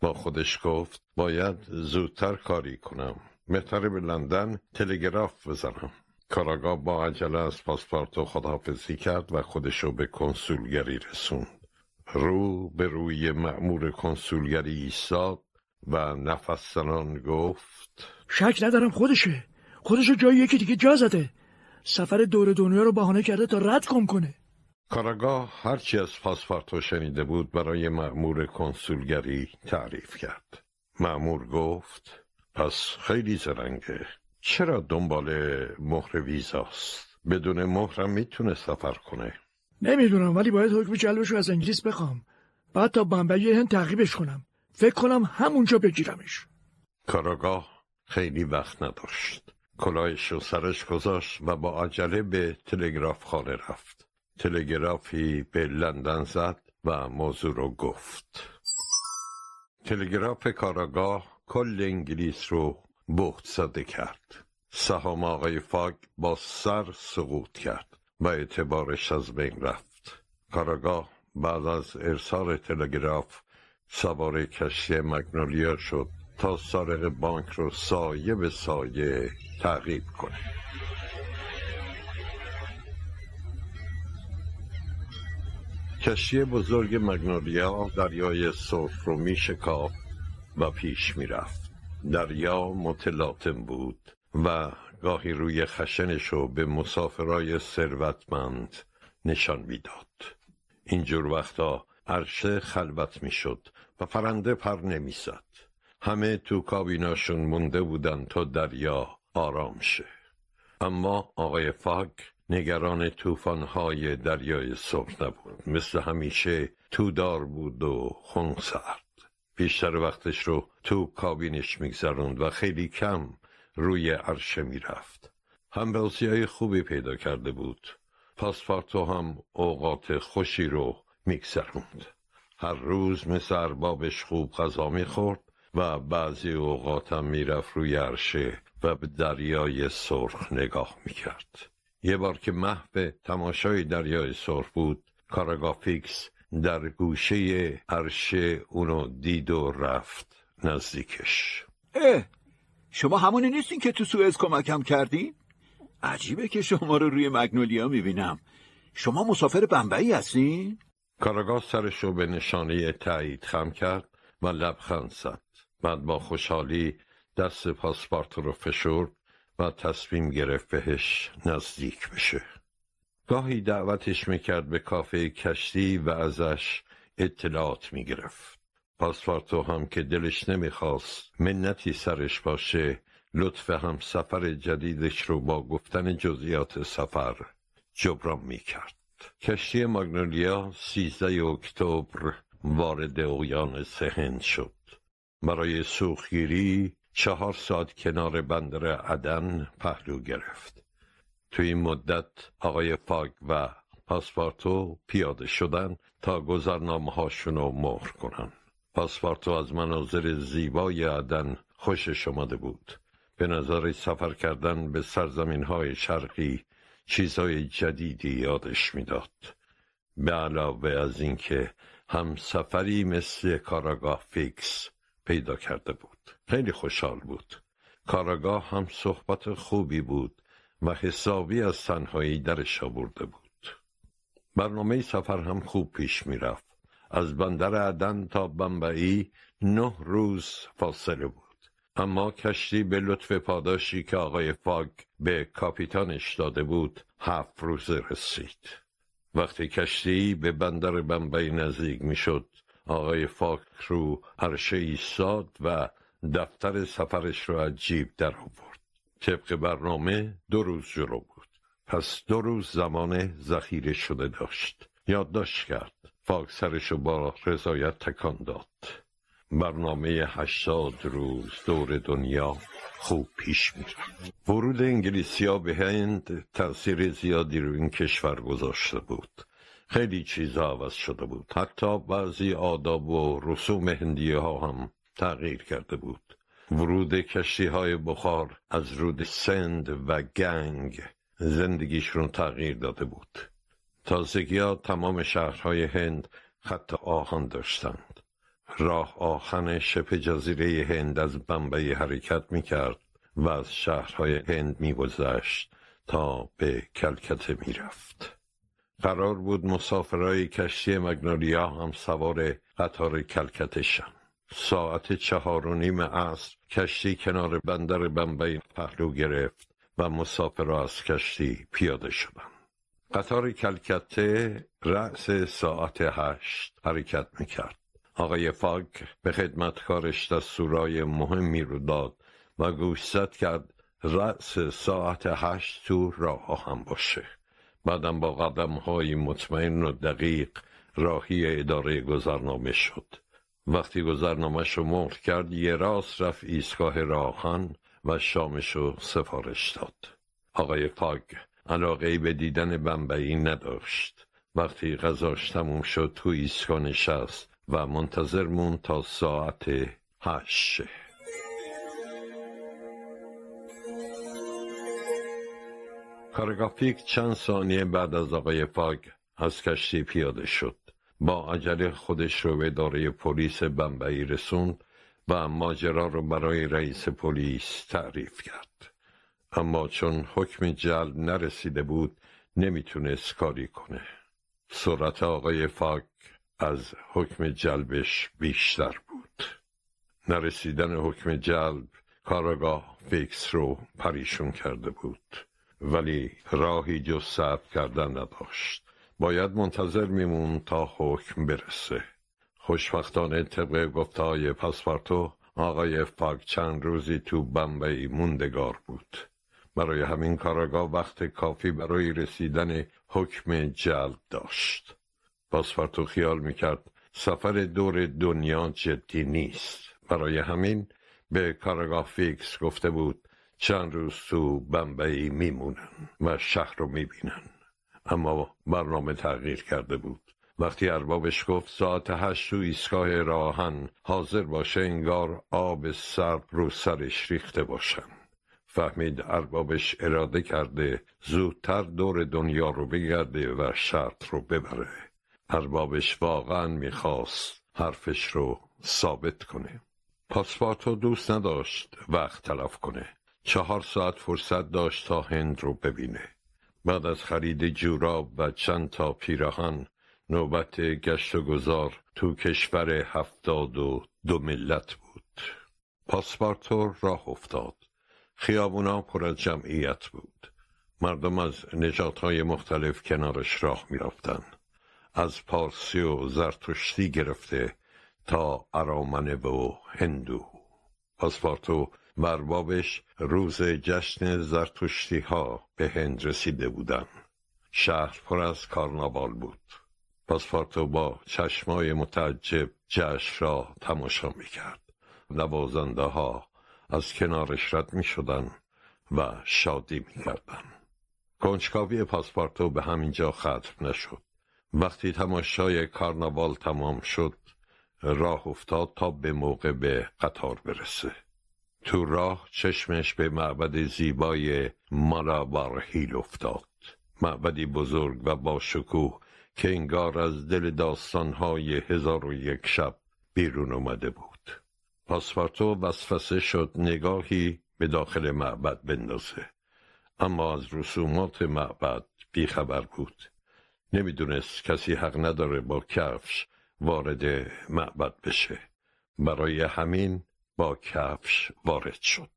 با خودش گفت باید زودتر کاری کنم. بهتره به لندن تلگراف بزنم کاراگاه با عجله از پاسپارتو خداحافظی کرد و خودشو به کنسولگری رسوند. رو به روی مأمور کنسولگری ایستاد و نفس زنان گفت شک ندارم خودشه. خودشو جای یکی دیگه جا زده. سفر دور دنیا رو بهانه کرده تا رد کم کنه. کاراگاه هرچی از پاسپارتو شنیده بود برای مأمور کنسولگری تعریف کرد. مأمور گفت پس خیلی زرنگه. چرا دنبال مهر ویزاست؟ بدون مهرم می‌تونه سفر کنه. نمی‌دونم ولی باید حکم جلبش رو از انگلیس بخوام. بعد تا بمبئی هند تعقیبش کنم. فکر کنم همونجا بگیرمش. کاراگاه خیلی وقت نداشت. کلاهش سرش گذاشت و با عجله به تلگراف خانه رفت. تلگرافی به لندن زد و موضوع رو گفت. تلگراف کاراگاه کل انگلیس رو بخت زده کرد. سهام آقای فاگ با سر سقوط کرد و اعتبارش از بین رفت. کاراگاه بعد از ارسال تلگراف سوار کشتی مگنولیا شد تا سارق بانک رو سایه به سایه تعقیب کنه. کشتی بزرگ مگنولیا دریای سرخ رو می شکاف و پیش می رفت دریا متلاطم بود و گاهی روی خشنشو به مسافرای ثروتمند نشان می‌داد. اینجور وقتا عرشه خلوت می‌شد و پرنده پر نمی‌زد. همه تو کابیناشون مونده بودن تا دریا آرام شه. اما آقای فاگ نگران توفانهای دریای سرخ نبود. مثل همیشه تو دار بود و خونسرد. بیشتر وقتش رو تو کابینش میگذروند و خیلی کم روی عرشه می‌رفت. همبازی های خوبی پیدا کرده بود. پاسپارتو هم اوقات خوشی رو میگذروند. هر روز مثل اربابش خوب غذا می‌خورد و بعضی اوقات هم می‌رفت روی عرشه و به دریای سرخ نگاه می‌کرد. یه بار که محو تماشای دریای سرخ بود کاراگافیکس در گوشه عرشه اونو دید و رفت نزدیکش اه شما همونی نیستین که تو سوئز کمکم کردین؟ عجیبه که شما رو روی مگنولیا می‌بینم شما مسافر بمبئی هستین؟ کاراگاه سرش رو به نشانه تایید خم کرد و لبخند زد بعد با خوشحالی دست پاسپارت رو فشرد و تصمیم گرفت بهش نزدیک بشه گاهی دعوتش می‌کرد به کافه کشتی و ازش اطلاعات می گرفت. پاسپارتو هم که دلش نمی‌خواست منتی سرش باشه لطف هم سفر جدیدش رو با گفتن جزئیات سفر جبران می کرد. کشتی ماگنولیا سیزده اکتبر وارد اقیانوس هند شد. برای سوخگیری چهار ساعت کنار بندر عدن پهلو گرفت. توی این مدت آقای فاگ و پاسپارتو پیاده شدن تا گذرنامه هاشون رو مهر کنن. پاسپارتو از مناظر زیبای عدن خوشش آمده بود. به نظر سفر کردن به سرزمین های شرقی چیزهای جدیدی یادش می‌داد. به علاوه از اینکه هم سفری مثل کاراگاه فیکس پیدا کرده بود. خیلی خوشحال بود. کاراگاه هم صحبت خوبی بود و حسابی از تنهایی درش آورده بود. برنامه سفر هم خوب پیش می‌رفت. از بندر عدن تا بمبئی نه روز فاصله بود. اما کشتی به لطف پاداشی که آقای فاگ به کاپیتانش داده بود هفت روز رسید. وقتی کشتی به بندر بمبئی نزدیک می‌شد آقای فاگ رو عرشه ایستاد و دفتر سفرش رو از جیب در آورد. طبق برنامه دو روز جلو بود. پس دو روز زمان ذخیره شده داشت. یادداشت کرد. فاک سرش با رضایت تکان داد. برنامه هشتاد روز دور دنیا خوب پیش می‌رفت ورود انگلیسی ها به هند تاثیر زیادی رو این کشور گذاشته بود خیلی چیزا عوض شده بود حتی بعضی آداب و رسوم هندی ها هم تغییر کرده بود ورود کشتی های بخار از رود سند و گنگ زندگیشون تغییر داده بود تازگی ها تمام شهرهای هند خط آهن داشتند راه آهن شبه جزیره هند از بمبئی حرکت می کرد و از شهرهای هند می گذشت تا به کلکته می رفت. قرار بود مسافرای کشتی مگنولیا هم سوار قطار کلکتشن. ساعت چهار و نیم عصر کشتی کنار بندر بمبئی پهلو گرفت و مسافرها از کشتی پیاده شدند. قطار کلکته رأس ساعت هشت حرکت می‌کرد. آقای فاگ به خدمتکارش دستورای مهمی رو داد و گوشزد کرد رأس ساعت هشت تو راه هم باشه. بعدم با قدم های مطمئن و دقیق راهی اداره گذرنامه شد. وقتی گذرنامهش رو مهر کرد یه راست رفت ایستگاه راهان و شامش رو سفارش داد. آقای فاگ علاقه به دیدن بمبئی نداشت. وقتی غذاش تموم شد تو ایستگاه نشست و منتظر مون تا ساعت هشت کارگافیک چند ثانیه بعد از آقای فاگ از کشتی پیاده شد. با عجله خودش رو به اداره پلیس بمبئی رسوند و ماجرا رو برای رئیس پلیس تعریف کرد. اما چون حکم جلب نرسیده بود نمی‌تونست کاری کنه. سرعت آقای فاک از حکم جلبش بیشتر بود. نرسیدن حکم جلب کاراگاه فیکس رو پریشون کرده بود. ولی راهی جز صبر کردن نداشت. باید منتظر میمون تا حکم برسه. خوشبختانه طبق گفتهای پاسپارتو آقای فاک چند روزی تو بمبئی موندگار بود. برای همین کاراگاه وقت کافی برای رسیدن حکم جلب داشت. پاسپارتو خیال می‌کرد سفر دور دنیا جدی نیست. برای همین به کاراگاه فیکس گفته بود چند روز تو بمبئی میمونن و شهر رو می‌بینن. اما برنامه تغییر کرده بود. وقتی اربابش گفت ساعت هشت تو ایستگاه راهن حاضر باشه انگار آب سرد رو سرش ریخته باشن. فهمید اربابش اراده کرده زودتر دور دنیا رو بگرده و شرط رو ببره. اربابش واقعا می‌خواست حرفش رو ثابت کنه. پاسپارتو دوست نداشت وقت تلف کنه. چهار ساعت فرصت داشت تا هند رو ببینه. بعد از خرید جوراب و چند تا پیراهن نوبت گشت و گذار تو کشور هفتاد و دو ملت بود. پاسپارتو راه افتاد. خیابونا پر از جمعیت بود. مردم از نجات های مختلف کنارش راه می‌رفتن. از پارسی و زرتشتی گرفته تا ارامنه و هندو پاسپارتو مربابش روز جشن زرتشتی ها به هند رسیده بودن شهر پر از کارناوال بود پاسپارتو با چشمای متعجب جشن را تماشا می‌کرد نوازنده ها از کنارش رد می شدن و شادی می کردن. کنجکاوی پاسپارتو به همینجا ختم نشد. وقتی تماشای کارناوال تمام شد راه افتاد تا به موقع به قطار برسه. تو راه چشمش به معبد زیبای مارابارهیل افتاد. معبدی بزرگ و با شکوه که انگار از دل داستانهای هزار و یک شب بیرون اومده بود. پاسپارتو وسوسه شد نگاهی به داخل معبد بندازه اما از رسومات معبد بیخبر بود نمی‌دونست کسی حق نداره با کفش وارد معبد بشه برای همین با کفش وارد شد.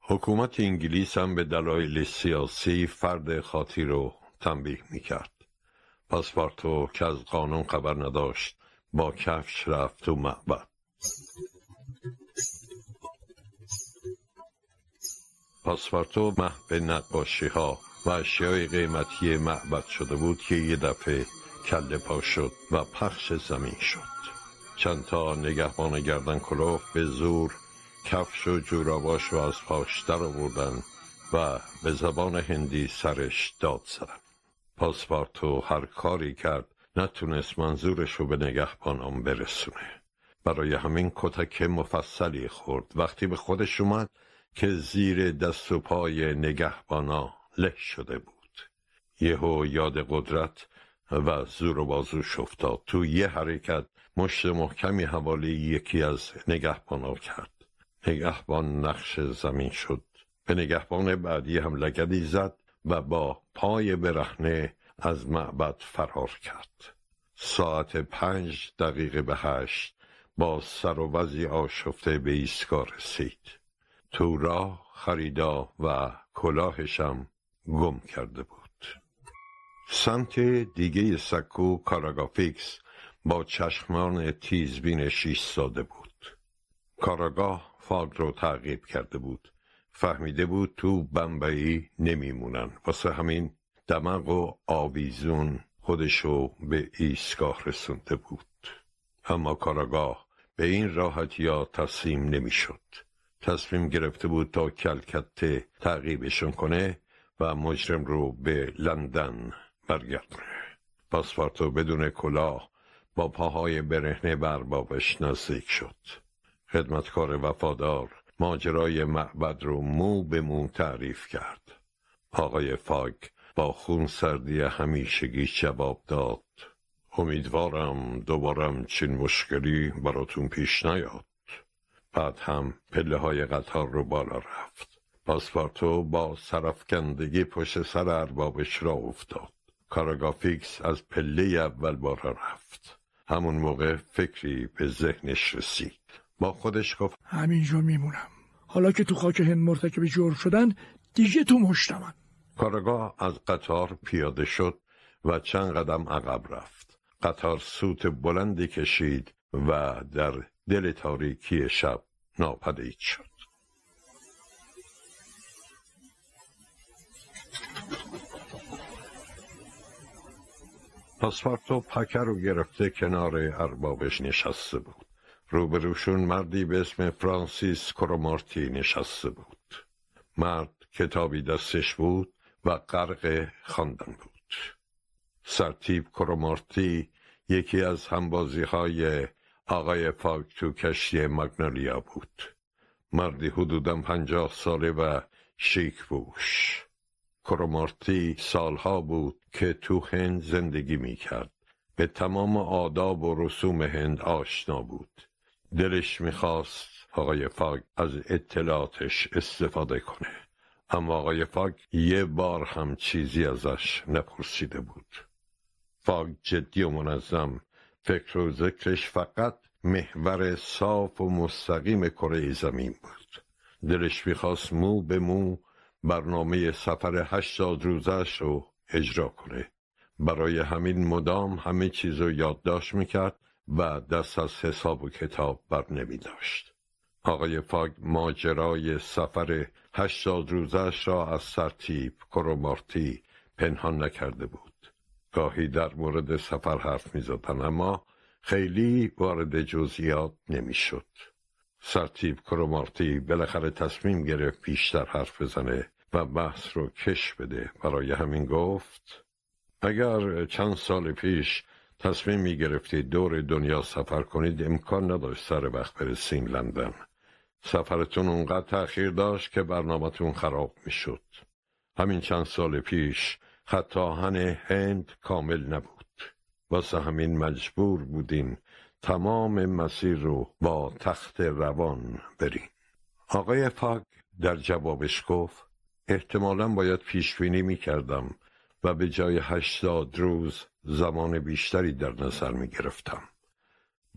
حکومت انگلیس هم به دلایل سیاسی فرد خاطی رو تنبیه می‌کرد. پاسپارتو که از قانون خبر نداشت با کفش رفت تو معبد پاسپارتو به نقاشی ها و اشیای قیمتی معبد شده بود که یه دفعه کله پا شد و پخش زمین شد. چندتا نگهبان گردن کلوف به زور کفش و جوراباش و از پاش در آوردن و به زبان هندی سرش داد زدن. پاسپارتو هر کاری کرد نتونست منظورش رو به نگهبانان برسونه. برای همین کتک مفصلی خورد. وقتی به خودش اومد که زیر دست و پای نگهبانا له شده بود. یهو یاد قدرت و زور و بازوش افتاد. تو یه حرکت مشت محکمی حوالی یکی از نگهبانا کرد. نگهبان نقش زمین شد. به نگهبان بعدی هم لگدی زد و با پای برهنه از معبد فرار کرد. ساعت پنج دقیقه به هشت با سر و وزی آشفته به ایستگاه رسید. تو راه خریدا و کلاهشم گم کرده بود. سمت دیگه سکو کاراگافیکس با چشمان تیزبینش ایستاده بود. کاراگاه فاگ رو تعقیب کرده بود. فهمیده بود تو بمبئی نمیمونن. واسه همین دمق و آویزون خودشو به ایستگاه رسونده بود. اما کاراگاه به این راحتی ها تسلیم نمی‌شد. تصمیم گرفته بود تا کلکته تعقیبشون کنه و مجرم رو به لندن برگردونه. پاسپارتو بدون کلاه با پاهای برهنه بر بابش نزدیک شد. خدمتکار وفادار ماجرای معبد رو مو به مو تعریف کرد. آقای فاگ با خون سردی همیشگی جواب داد. امیدوارم دوبارم چین مشکلی براتون پیش نیاد. بعد هم پله های قطار رو بالا رفت. پاسپارتو با سرفکندگی پشت سر اربابش را افتاد. کاراگافیکس از پله اول بالا رفت. همون موقع فکری به ذهنش رسید. با خودش گفت همینجا میمونم. حالا که تو خاک هند مرتکب جرم شدن دیگه تو مشتمن کارگاه از قطار پیاده شد و چند قدم عقب رفت. قطار سوت بلندی کشید و در دل تاریکی شب ناپدید شد. پاسپارتو پکر رو گرفته کنار اربابش نشسته بود. روبروشون مردی به اسم فرانسیس کرومارتی نشسته بود. مرد کتابی دستش بود و غرق خواندن بود. سرتیب کرومارتی یکی از همبازی های آقای فاک تو کشتی مگنولیا بود. مردی حدودم پنجاه ساله و شیک بوش کرومارتی سالها بود که تو هند زندگی می کرد به تمام آداب و رسوم هند آشنا بود. دلش می‌خواست آقای فاگ از اطلاعاتش استفاده کنه. اما آقای فاگ یه بار هم چیزی ازش نپرسیده بود. فاگ جدی و منظم فکر و ذکرش فقط محور صاف و مستقیم کره زمین بود. دلش می‌خواست مو به مو برنامه سفر هشتاد روزش رو اجرا کنه برای همین مدام همه چیز رو یادداشت می‌کرد و دست از حساب و کتاب بر نمی داشت. آقای فاگ ماجرای سفر هشتاد روزش را از سرتیب کرومارتی پنهان نکرده بود. گاهی در مورد سفر حرف می زدن اما خیلی وارد جزئیات نمی‌شد. سرتیب کرومارتی بالاخره تصمیم گرفت بیشتر حرف بزنه و بحث رو کش بده برای همین گفت اگر چند سال پیش تصمیم می گرفتید دور دنیا سفر کنید امکان نداشت سر وقت برسین لندن. سفرتون اونقدر تأخیر داشت که برنامهتون خراب می شد. همین چند سال پیش خط هند کامل نبود. واسه همین مجبور بودین تمام مسیر رو با تخت روان برین آقای فاگ در جوابش گفت احتمالا باید پیش بینی می کردم و به جای هشتاد روز زمان بیشتری در نظر می گرفتم.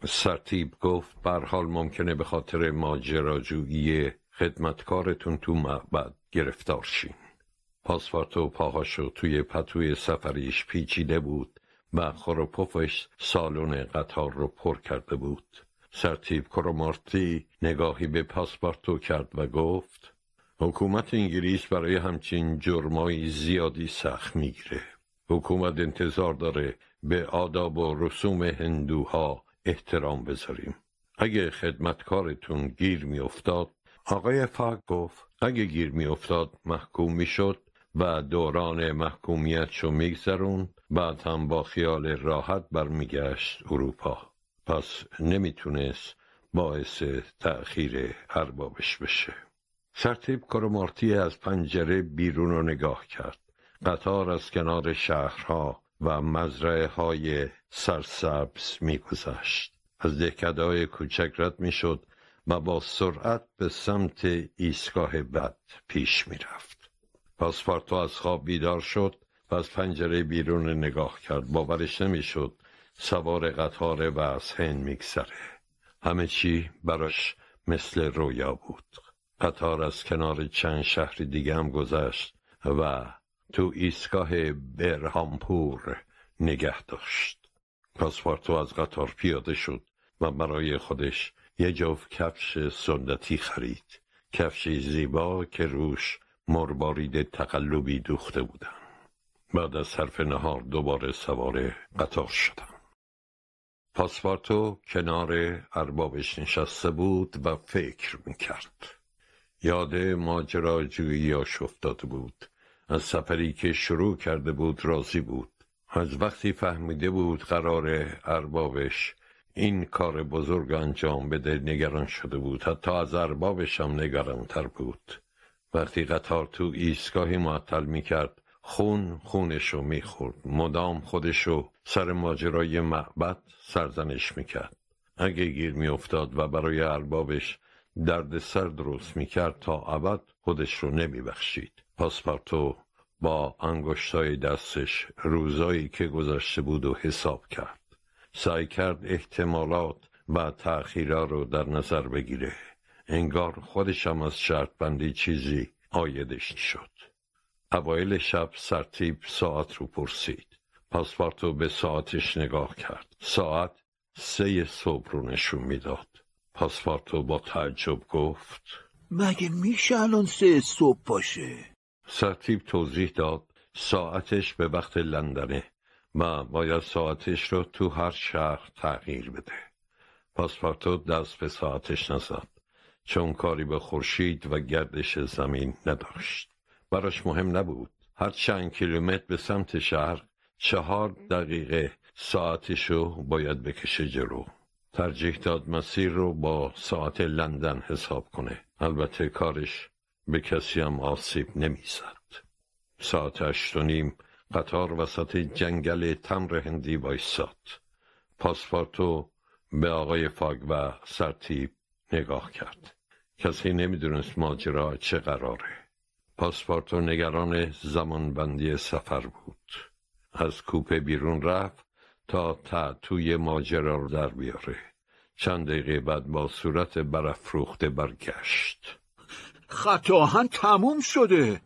سرتیب گفت بر حال ممکنه به خاطر ماجراجویی خدمتکارتون تو معبد گرفتار شین. پاسپورت پاهاشو توی پتوی سفریش پیچیده بود و خروپوفش سالن قطار رو پر کرده بود. سرتیب کرومارتی نگاهی به پاسپورتو کرد و گفت حکومت انگلیس برای همچین جرمایی زیادی سخت می‌گیره. حکومت انتظار داره به آداب و رسوم هندوها احترام بذاریم. اگه خدمتکارتون گیر میافتاد آقای فاک گفت اگه گیر میافتاد محکوم می‌شد و دوران محکومیتشو میگذرون بعد هم با خیال راحت برمیگشت اروپا. پس نمی‌تونست باعث تأخیر اربابش بشه. سرتیب کرومارتی از پنجره بیرون رو نگاه کرد. قطار از کنار شهرها و مزرعه های سرسبز میگذشت. از دهکدهای کوچک رد می‌شد و با سرعت به سمت ایستگاه بد پیش می‌رفت. پاسپارتو از خواب بیدار شد و از پنجره بیرون نگاه کرد. باورش نمی‌شد سوار قطار و از هند میگذره. همه چی براش مثل رویا بود. قطار از کنار چند شهر دیگه هم گذشت و تو ایستگاه برهامپور نگه داشت. پاسپارتو از قطار پیاده شد و برای خودش یه جفت کفش سنتی خرید. کفشی زیبا که روش مربارید تقلبی دوخته بودن. بعد از صرف نهار دوباره سوار قطار شدم. پاسپارتو کنار اربابش نشسته بود و فکر می‌کرد. یاد ماجراجوییاش افتاده بود. از سفری که شروع کرده بود راضی بود. از وقتی فهمیده بود قرار اربابش این کار بزرگ انجام بده نگران شده بود. حتی از اربابش هم نگرانتر بود. وقتی قطار تو ایستگاهی معطل می‌کرد خون خونشو می‌خورد. مدام خودشو سر ماجرای معبد سرزنش می‌کرد. اگه گیر میافتاد و برای اربابش درد سر درست می‌کرد تا ابد خودش رو نمیبخشید. پاسپارتو با انگشتای دستش روزایی که گذشته بود و حساب کرد. سعی کرد احتمالات و تأخیرها رو در نظر بگیره. انگار خودش هم از شرط بندی چیزی آیدش شد. اوایل شب سرتیب ساعت رو پرسید. پاسپارتو به ساعتش نگاه کرد. ساعت سه صبح رو نشون می‌داد. پاسپارتو با تعجب گفت. مگه میشه الان سه صبح باشه؟ سرتیب توضیح داد. ساعتش به وقت لندنه. و باید ساعتش رو تو هر شهر تغییر بده. پاسپارتو دست به ساعتش نزد. چون کاری به خورشید و گردش زمین نداشت. براش مهم نبود. هر چند کیلومتر به سمت شهر چهار دقیقه ساعتشو باید بکشه جلو. ترجیح داد مسیر رو با ساعت لندن حساب کنه. البته کارش به کسی هم آسیب نمی‌زد. ساعت هشت و نیم قطار وسط جنگل تمر هندی وایساد پاسپارتو به آقای فاگ و سرتیب نگاه کرد. کسی نمی‌دونست ماجرا چه قراره. پاسپارتو نگران زمانبندی سفر بود. از کوپه بیرون رفت تا توی ماجرا رو در بیاره. چند دقیقه بعد با صورت برافروخته برگشت. خطاهن تموم شده.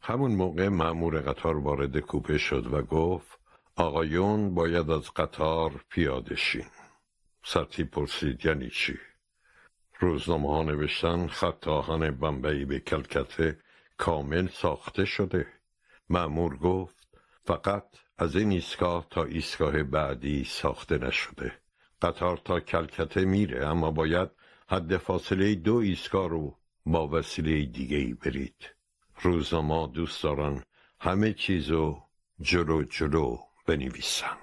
همون موقع معمور قطار وارد کوپه شد و گفت آقایون باید از قطار پیاده شین. سرتی پرسید یعنی چی؟ روزنامه ها نوشتن خط آهن بمبئی به کلکته کامل ساخته شده. معمور گفت فقط از این ایستگاه تا ایستگاه بعدی ساخته نشده. قطار تا کلکته میره اما باید حد فاصله دو ایستگاه رو با وسیله دیگه ای برید. روزنامه دوست دارن همه چیزو جلو جلو بنویسن.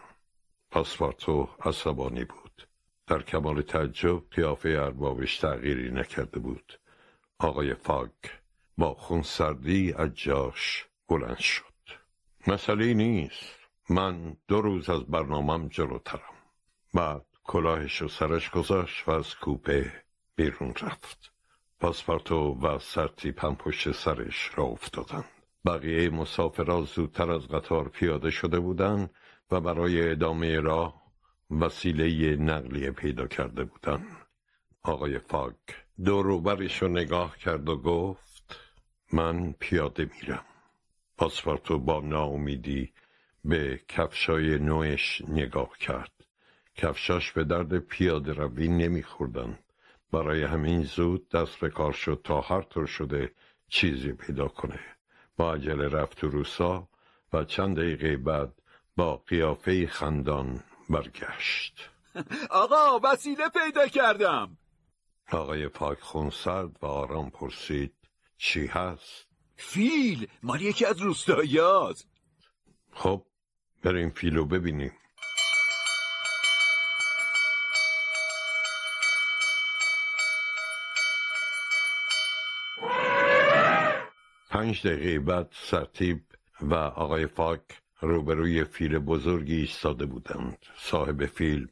پاسپارتو عصبانی بود. در کمال تعجب قیافه اربابش تغییری نکرده بود. آقای فاگ با خونسردی از جاش بلند شد. مسئله نیست. من دو روز از برنامهم جلوترم. بعد کلاهش و سرش گذاشت و از کوپه بیرون رفت. پاسپارتو و سرتی پشت سرش را افتادند. بقیه مسافرها زودتر از قطار پیاده شده بودند و برای ادامه راه وسیله نقلیه پیدا کرده بودند. آقای فاگ دوروبرش رو نگاه کرد و گفت من پیاده میرم. پاسپارتو با ناامیدی به کفشای نوش نگاه کرد. کفشاش به درد پیاده روی نمیخوردن. برای همین زود دست به کار شد تا هر طور شده چیزی پیدا کنه. با عجله رفت تو روسا و چند دقیقه بعد با قیافه خندان برگشت. آقا وسیله پیدا کردم! آقای پاک خونسرد و آرام پرسید چی هست؟ فیل! مال یکی از روستاییاست خب بریم فیلو ببینیم. پنج دقیقه بعد سرتیب و آقای فاک روبروی فیل بزرگی ایستاده بودند. صاحب فیل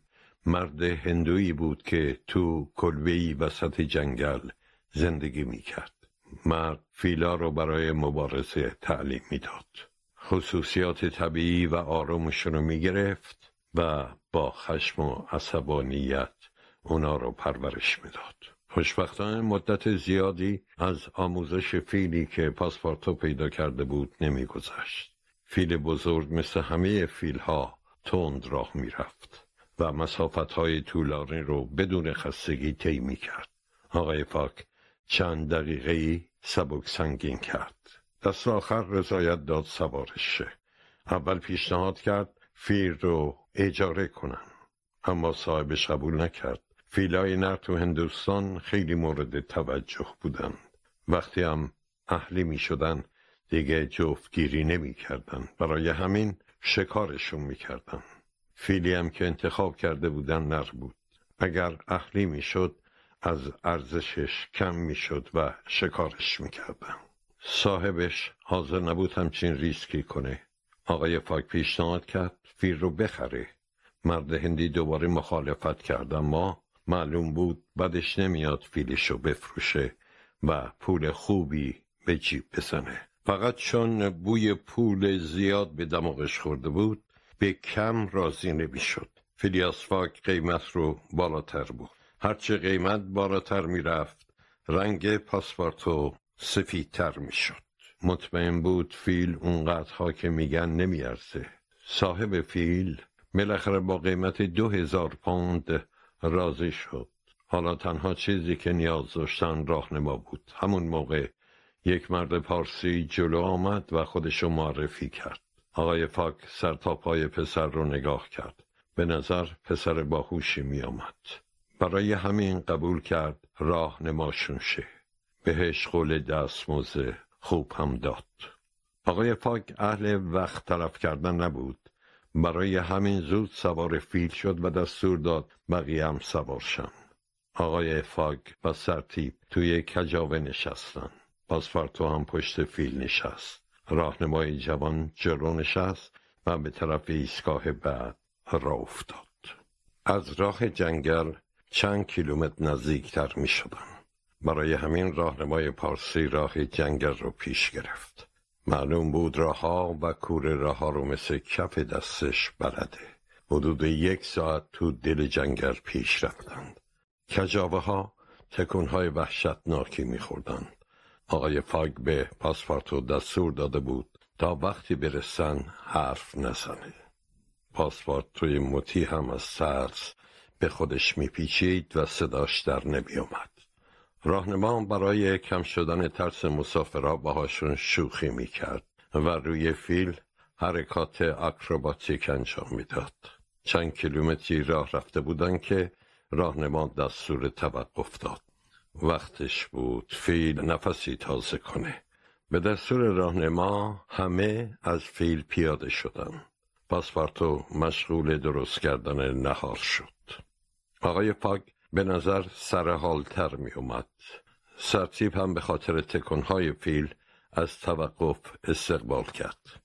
مرد هندویی بود که تو کلبهی وسط جنگل زندگی می‌کرد. مرد فیلا رو برای مبارزه تعلیم می‌داد. خصوصیات طبیعی و آرامشون رو می‌گرفت و با خشم و عصبانیت اونا رو پرورش می‌داد خوشبختانه مدت زیادی از آموزش فیلی که پاسپارتو پیدا کرده بود نمیگذشت. فیل بزرگ مثل همه فیلها تند راه می‌رفت و مسافت های طولانی رو بدون خستگی طی می کرد. آقای فاک چند دقیقه سبک سنگین کرد. دست آخر رضایت داد سوارش. اول پیشنهاد کرد فیل رو اجاره کنن. اما صاحبش قبول نکرد. فیلای نر تو هندوستان خیلی مورد توجه بودن وقتی هم اهلی می شدن دیگه جفتگیری نمی کردن. برای همین شکارشون می کردن. فیلی هم که انتخاب کرده بودن نر بود اگر اهلی می شد از ارزشش کم می شد و شکارش می کردن. صاحبش حاضر نبود همچین ریسکی کنه. آقای فاک پیشنهاد کرد فیل رو بخره. مرد هندی دوباره مخالفت کرد اما معلوم بود بدش نمیاد فیلشو بفروشه و پول خوبی به جیب بزنه. فقط چون بوی پول زیاد به دماغش خورده بود به کم راضی نمی‌شد. فیلیاس فاک قیمت رو بالاتر بود هرچه قیمت بالاتر می‌رفت رنگ پاسپورتو سفیدتر می‌شد. مطمئن بود فیل اونقدرها که میگن نمیارزه. صاحب فیل بالاخره با قیمت دو هزار پوند راضی شد. حالا تنها چیزی که نیاز داشتن راهنما بود. همون موقع یک مرد پارسی جلو آمد و خودشو معرفی کرد. آقای فاک سر تا پای پسر رو نگاه کرد. به نظر پسر باهوشی می آمد. برای همین قبول کرد راه نماشون شه. بهش قول دستموزه خوب هم داد آقای فاک اهل وقت طرف کردن نبود برای همین زود سوار فیل شد و دستور داد بقیه هم سوار شن. آقای فاگ و سرتیب توی کجاوه نشستن. پاسپارتو هم پشت فیل نشست. راهنمای جوان جلو نشست و به طرف ایستگاه بعد را افتاد. از راه جنگل چند کیلومتر نزدیکتر می شدن. برای همین راهنمای پارسی راه جنگل رو پیش گرفت. معلوم بود راهها و کور راه رو مثل کف دستش بلده. حدود یک ساعت تو دل جنگل پیش رفتند. کجاوه ها تکون های وحشتناکی میخوردند. آقای فاگ به پاسپارتو دستور داده بود تا وقتی برسن حرف نزنه. پاسپورت توی موتی هم از ترس به خودش میپیچید و صداش در نمیومد راهنما برای کم شدن ترس مسافرها باهاشون شوخی می‌کرد و روی فیل حرکات اکروباتیک انجام می‌داد. چند کیلومتری راه رفته بودن که راهنما دستور توقف داد. وقتش بود فیل نفسی تازه کنه. به دستور راهنما همه از فیل پیاده شدن. پاسپارتو مشغول درست کردن نهار شد. آقای پاک به نظر سرحالتر می اومد سرتیب هم به خاطر تکنهای فیل از توقف استقبال کرد.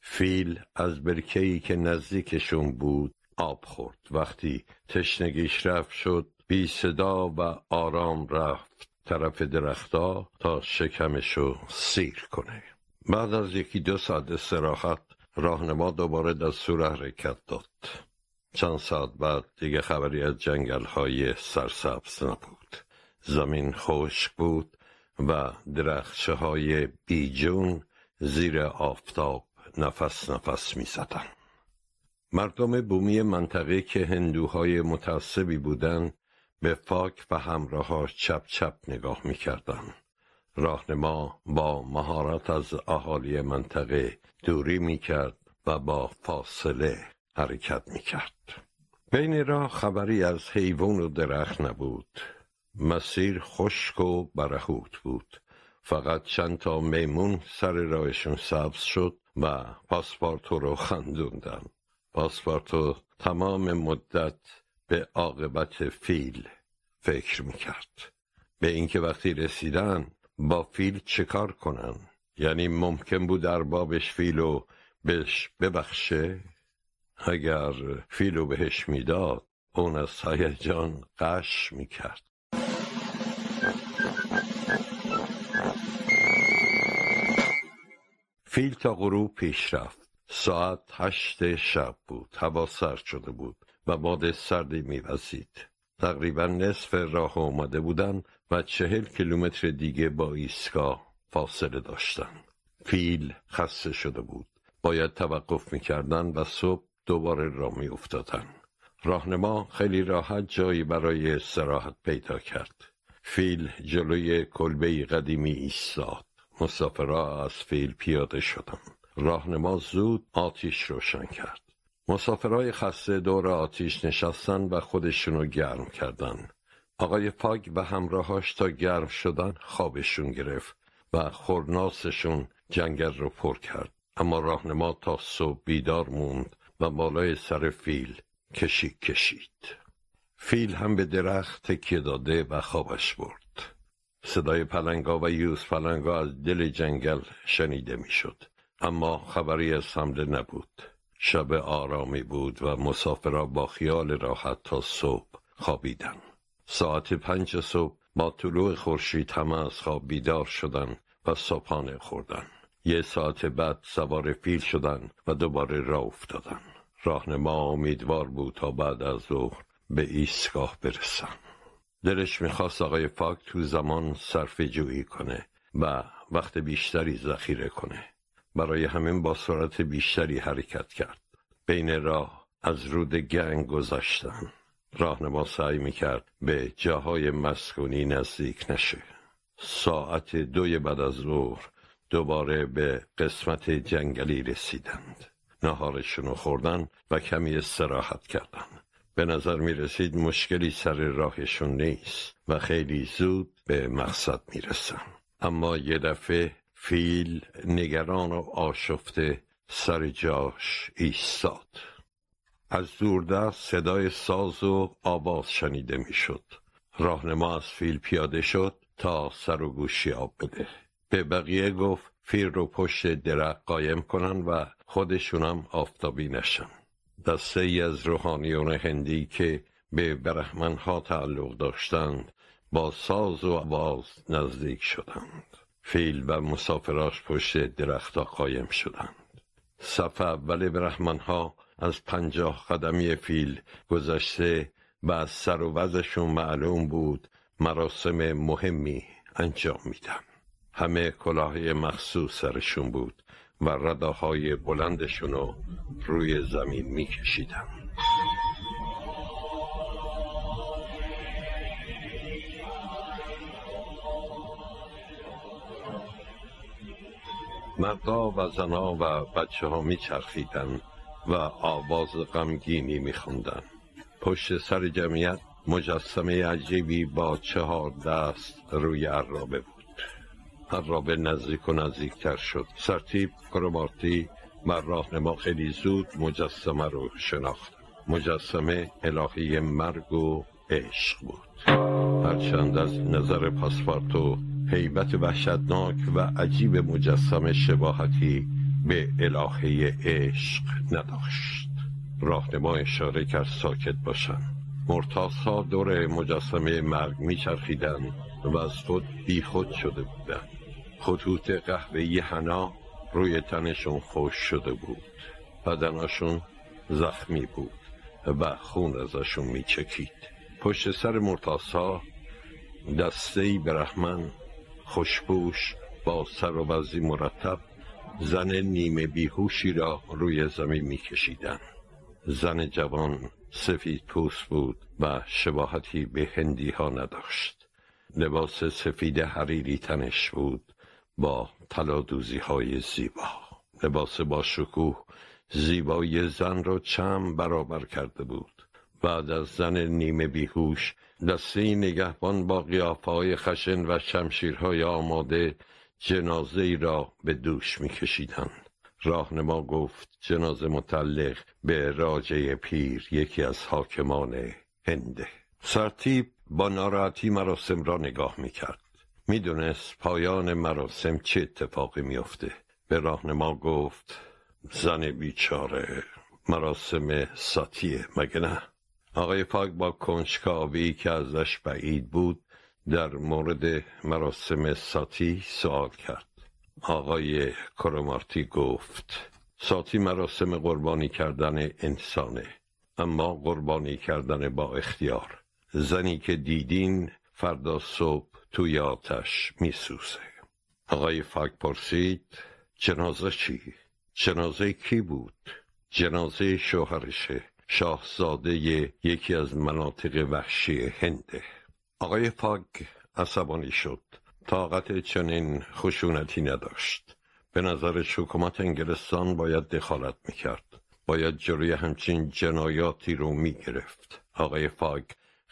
فیل از برکهی که نزدیکشون بود آب خورد. وقتی تشنگیش رفت شد بی صدا و آرام رفت طرف درختا تا شکمشو سیر کنه. بعد از یکی دو ساعت استراحت راهنما دوباره دستور حرکت داد. چند ساعت بعد دیگه خبری از جنگل های سرسبز نبود زمین خشک بود و درخشه های بیجون زیر آفتاب نفس نفس می زدن. مردم بومی منطقه که هندوهای متعصبی بودند به فاک و همراهاش چپ چپ نگاه می کردن. راهنما با مهارت از اهالی منطقه دوری می کرد و با فاصله حرکت می کرد. بین راه خبری از حیوان و درخت نبود. مسیر خشک و برهوت بود. فقط چند تا میمون سر راهشون سبز شد و پاسپارتو رو خندوندن. پاسپارتو تمام مدت به عاقبت فیل فکر می‌کرد به اینکه وقتی رسیدن با فیل چکار کنن یعنی ممکن بود اربابش فیلو بهش ببخشه اگر فیلو بهش می‌داد اون از هیجان قش می‌کرد. فیل تا غروب پیش رفت. ساعت هشت شب بود. هوا سرد شده بود و باد سردی میوزید. تقریبا نصف راه آمده بودند و چهل کیلومتر دیگه با ایستگاه فاصله داشتند فیل خسته شده بود. باید توقف می‌کردن و صبح دوباره را میافتادن راهنما خیلی راحت جایی برای استراحت پیدا کرد. فیل جلوی کلبه قدیمی ایستاد. مسافرها از فیل پیاده شدند. راهنما زود آتیش روشن کرد. مسافرهای خسته دور آتیش نشستن و خودشونو گرم کردن آقای پاگ و همراهاش تا گرم شدن خوابشون گرفت و خورناسشون جنگل رو پر کرد. اما راهنما تا صبح بیدار موند. و بالای سر فیل کشی کشید. فیل هم به درخت تکیه داده و خوابش برد. صدای پلنگا و یوز پلنگا از دل جنگل شنیده می‌شد. اما خبری از حمله نبود. شب آرامی بود و مسافرها با خیال راحت تا صبح خوابیدن. ساعت پنج صبح با طلوع خورشید همه از خواب بیدار شدن و صبحانه خوردن. یه ساعت بعد سوار فیل شدن و دوباره راه افتادن. راهنما امیدوار بود تا بعد از ظهر به ایستگاه برسن دلش می‌خواست آقای فاک تو زمان صرف جویی کنه و وقت بیشتری ذخیره کنه. برای همین با سرعت بیشتری حرکت کرد. بین راه از رود گنگ گذاشتن راهنما سعی می‌کرد به جاهای مسکونی نزدیک نشه. ساعت دوی بعد از ظهر دوباره به قسمت جنگلی رسیدند. نهارشون خوردن و کمی استراحت کردن. به نظر می رسید مشکلی سر راهشون نیست و خیلی زود به مقصد می رسن. اما یه دفعه فیل نگران و آشفته سر جاش ایستاد. از دوردست صدای ساز و آواز شنیده می‌شد. راهنما از فیل پیاده شد تا سر و گوشی آب بده. به بقیه گفت فیل رو پشت درخت قایم کنن و خودشونم آفتابی نشن دسته ای از روحانیون هندی که به برهمنها تعلق داشتند با ساز و آواز نزدیک شدند. فیل و مسافراش پشت درختها قایم شدند. صف اول برهمنها از پنجاه قدمی فیل گذشته و از سر و وزشون معلوم بود مراسم مهمی انجام میدن. همه کلاه مخصوص سرشون بود. و رداهای بلندشون رو روی زمین میکشیدن مردا و زنا و بچه ها میچرخیدن و آواز غمگینی میخوندن. پشت سر جمعیت مجسمه عجیبی با چهار دست روی عرابه بود. عرابه نزدیک و نزدیکتر شد. سرتیب کرمارتی و راهنما خیلی زود مجسمه رو شناخت. مجسمه الهی مرگ و عشق بود. هرچند از نظر پاسپارتو حیبت وحشتناک و عجیب مجسمه شباهتی به الهه عشق نداشت. راهنما اشاره کرد ساکت باشند مرتاسا دور مجسمه مرگ میچرخیدند و از خود بیخود شده بودند. خطوط قهوه‌ای حنا روی تنشون خوش شده بود. بدنشون زخمی بود و خون ازشون میچکید. پشت سر مرتاسا دسته برحمن خوشبوش با سر و وزی مرتب زن نیمه بیهوشی را روی زمین میکشیدند زن جوان سفید پوست بود و شباهتی به هندی ها نداشت. لباس سفید حریری تنش بود. با تلادوزی های زیبا. لباس با شکوه زیبایی زن را چم برابر کرده بود. بعد از زن نیمه بیهوش دسته نگهبان با قیافه های خشن و شمشیرهای آماده جنازه را به دوش میکشیدند. راهنما گفت جنازه متعلق به راجه پیر یکی از حاکمان هنده. سرتیب با ناراحتی مراسم را نگاه می‌کرد. می‌دونست پایان مراسم چه اتفاقی میافته. به راهنما گفت زن بیچاره مراسم ساتیه مگه نه؟ آقای پاک با کنجکاوی که ازش بعید بود در مورد مراسم ساتی سوال کرد. آقای کرومارتی گفت ساتی مراسم قربانی کردن انسانه اما قربانی کردن با اختیار. زنی که دیدین فردا صبح توی آتش میسوزه. آقای فاک پرسید جنازه چی؟ جنازه کی بود؟ جنازه شوهرشه شاهزاده یکی از مناطق وحشی هنده آقای فاک عصبانی شد. طاقت چنین خشونتی نداشت. به نظر حکومت انگلستان باید دخالت می‌کرد. باید جلوی همچین جنایاتی رو می‌گرفت. آقای فاگ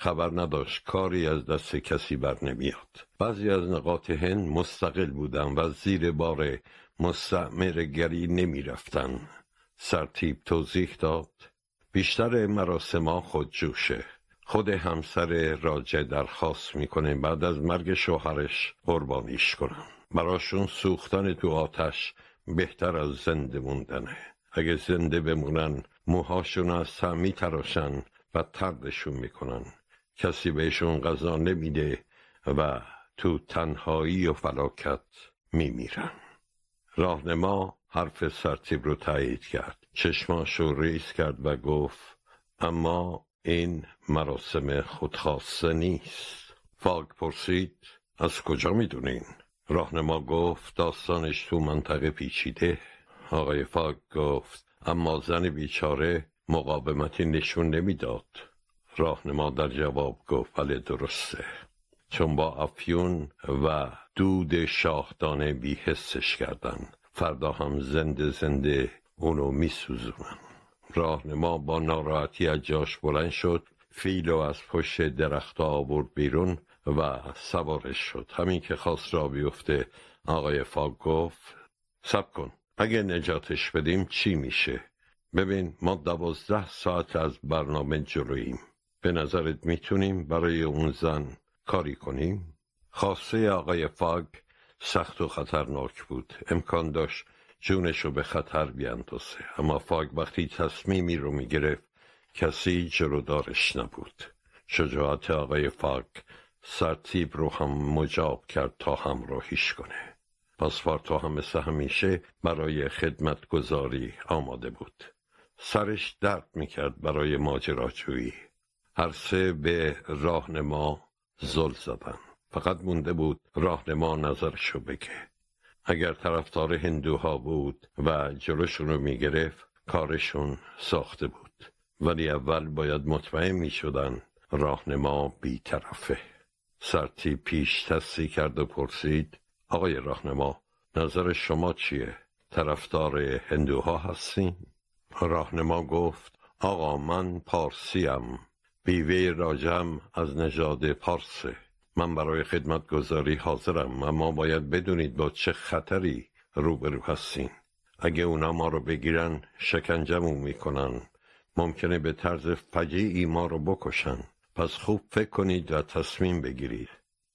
خبر نداشت کاری از دست کسی بر نمیاد. بعضی از نقاط هند مستقل بودن و زیر بار مستعمرگری نمی‌رفتن سرتیب توضیح داد بیشتر مراسم خود جوشه. خود همسر راجع درخواست می‌کنه بعد از مرگ شوهرش قربانیش کنن براشون سوختن تو آتش بهتر از زنده موندنه. اگه زنده بمونن موهاشون از سمی تراشن و تردشون می‌کنن. کسی بهشون غذا نمیده و تو تنهایی و فلاکت میمیرن. راهنما حرف سرتیب رو تایید کرد. چشماشو ریز کرد و گفت اما این مراسم خودخواسته نیست. فاگ پرسید از کجا می‌دونین؟ راهنما گفت داستانش تو منطقه پیچیده. آقای فاگ گفت اما زن بیچاره مقاومتی نشون نمی‌داد. راهنما در جواب گفت بله درسته. چون با افیون و دود شاهدانه بیحسش کردن فردا هم زنده زنده اونو میسوزونن. راهنما با ناراحتی از جاش بلند شد فیلو از پشت درخت آورد بیرون و سوارش شد. همین که خواست را بیفته آقای فاگ گفت سب کن اگه نجاتش بدیم چی میشه؟ ببین ما دوازده ساعت از برنامه جلوییم. به نظرت می‌تونیم برای اون زن کاری کنیم؟ خاصه آقای فاگ سخت و خطرناک بود. امکان داشت جونش رو به خطر بیاندازه. اما فاگ وقتی تصمیمی رو می‌گرفت کسی جلودارش نبود. شجاعت آقای فاگ سرتیب رو هم مجاب کرد تا همراهیش کنه. پاسپارتو هم مثل همیشه برای خدمت گذاری آماده بود. سرش درد می‌کرد برای ماجراجویی. هر سه به راهنما زل زدن. فقط مونده بود راهنما نظرشو بگه. اگر طرفدار هندوها بود و جلوشون رو می‌گرفت کارشون ساخته بود. ولی اول باید مطمئن می شدن راهنما بیطرفه. سرتی پیش تستی کرد و پرسید آقای راهنما نظر شما چیه؟ طرفدار هندوها هستین؟ راهنما گفت آقا من پارسیم. بیوه راجم از نژاد پارسه من برای خدمت گذاری حاضرم اما باید بدونید با چه خطری روبرو هستین. اگه اونا ما رو بگیرن شکنجمون می‌کنن. ممکنه به طرز فجیعی ما رو بکشن. پس خوب فکر کنید و تصمیم بگیرید.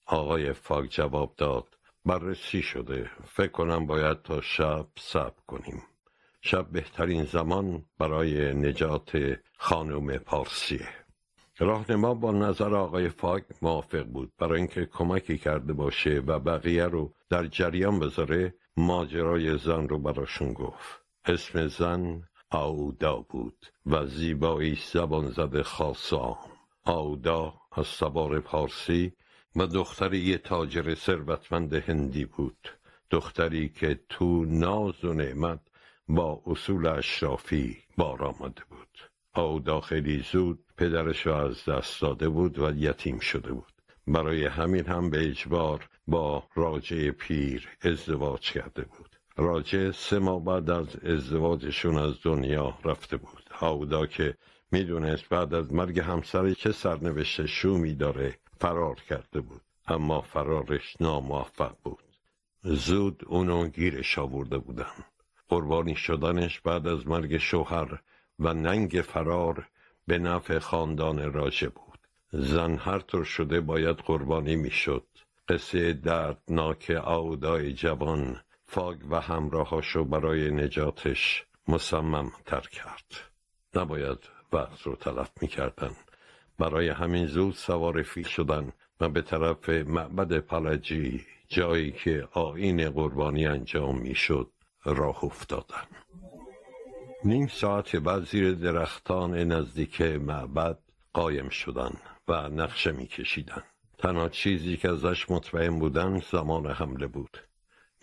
آقای فاک جواب داد. بررسی شده. فکر کنم باید تا شب صبر کنیم. شب بهترین زمان برای نجات خانم پارسیه. راهنما با نظر آقای فاک موافق بود برای اینکه کمکی کرده باشه و بقیه رو در جریان بذاره ماجرای زن رو براشون گفت. اسم زن آودا بود و زیبایی زبان زده خاصام. آودا از سوار پارسی و دختری یه تاجر ثروتمند هندی بود. دختری که تو ناز و نعمت با اصول اشرافی بار آمده بود. آودا خیلی زود پدرش را از دست داده بود و یتیم شده بود. برای همین هم به اجبار با راجع پیر ازدواج کرده بود. راجع سه ماه بعد از ازدواجشون از دنیا رفته بود. آودا که می‌دونست بعد از مرگ همسر چه سرنوشت شومی داره فرار کرده بود. اما فرارش ناموفق بود. زود اونو گیرش آورده بودن. قربانی شدنش بعد از مرگ شوهر و ننگ فرار به نفع خاندان راجه بود. زن هر طور شده باید قربانی می‌شد. قصه دردناک آودای جوان فاگ و همراهاشو برای نجاتش مصمم تر کرد. نباید وقت رو تلف می‌کردن. برای همین زود سوار فیل شدن و به طرف معبد پلجی جایی که آین قربانی انجام می‌شد راه افتادن. نیم ساعت بعد زیر درختان نزدیک معبد قایم شدن و نقشه میکشیدن. تنها چیزی که ازش مطمئن بودن زمان حمله بود.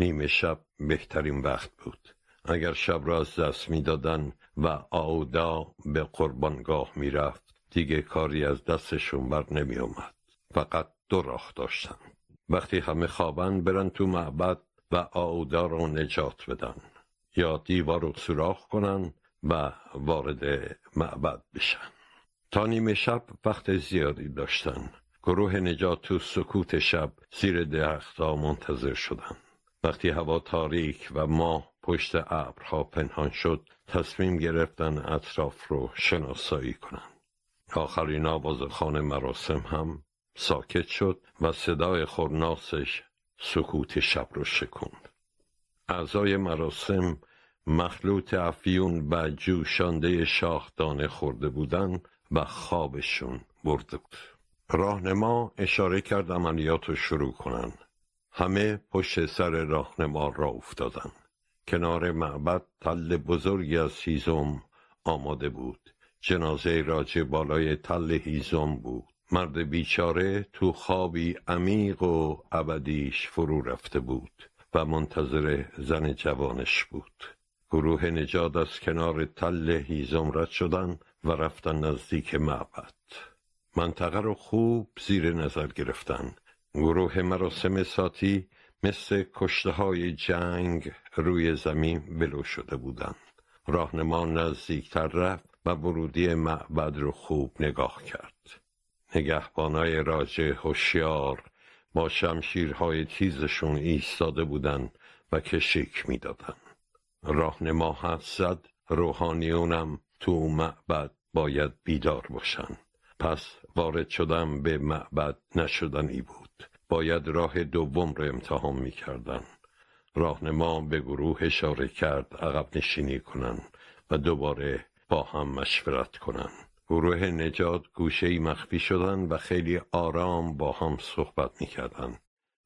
نیمه شب بهترین وقت بود. اگر شب را از دست می‌دادن و آودا به قربانگاه می‌رفت دیگه کاری از دستشون بر نمی اومد. فقط دو راه داشتن. وقتی همه خوابن برن تو معبد و آودا رو نجات بدن. یا دیوار رو سوراخ کنن و وارد معبد بشن. تا نیمه شب وقت زیادی داشتن. گروه نجات تو سکوت شب زیر درختها منتظر شدن. وقتی هوا تاریک و ماه پشت ابرها پنهان شد تصمیم گرفتن اطراف رو شناسایی کنن. آخرین خانه مراسم هم ساکت شد و صدای خورناسش سکوت شب رو شکند. اعضای مراسم مخلوط افیون و جوشانده شاخدانه خورده بودن و خوابشون برده بود. راهنما اشاره کرد عملیات رو شروع کنن همه پشت سر راهنما را افتادن کنار معبد تل بزرگی از هیزم آماده بود. جنازه راجع بالای تل هیزم بود. مرد بیچاره تو خوابی عمیق و ابدیش فرو رفته بود. و منتظر زن جوانش بود گروه نجات از کنار تل هیزم رد شدن و رفتن نزدیک معبد منطقه رو خوب زیر نظر گرفتن گروه مراسم ساتی مثل کشته های جنگ روی زمین بلو شده بودند. راهنما نزدیکتر رفت و ورودی معبد رو خوب نگاه کرد. نگهبانای راجه هوشیار با شمشیرهای تیزشون ایستاده بودند و کشیک می‌دادند. راهنما زد روحانیونم تو معبد باید بیدار باشن. پس وارد شدن به معبد نشدنی بود. باید راه دوم رو امتحان می‌کردن. راهنما به گروه اشاره کرد عقب نشینی کنن و دوباره با هم مشورت کنن. گروه نجات گوشه مخفی شدن و خیلی آرام با هم صحبت می‌کردن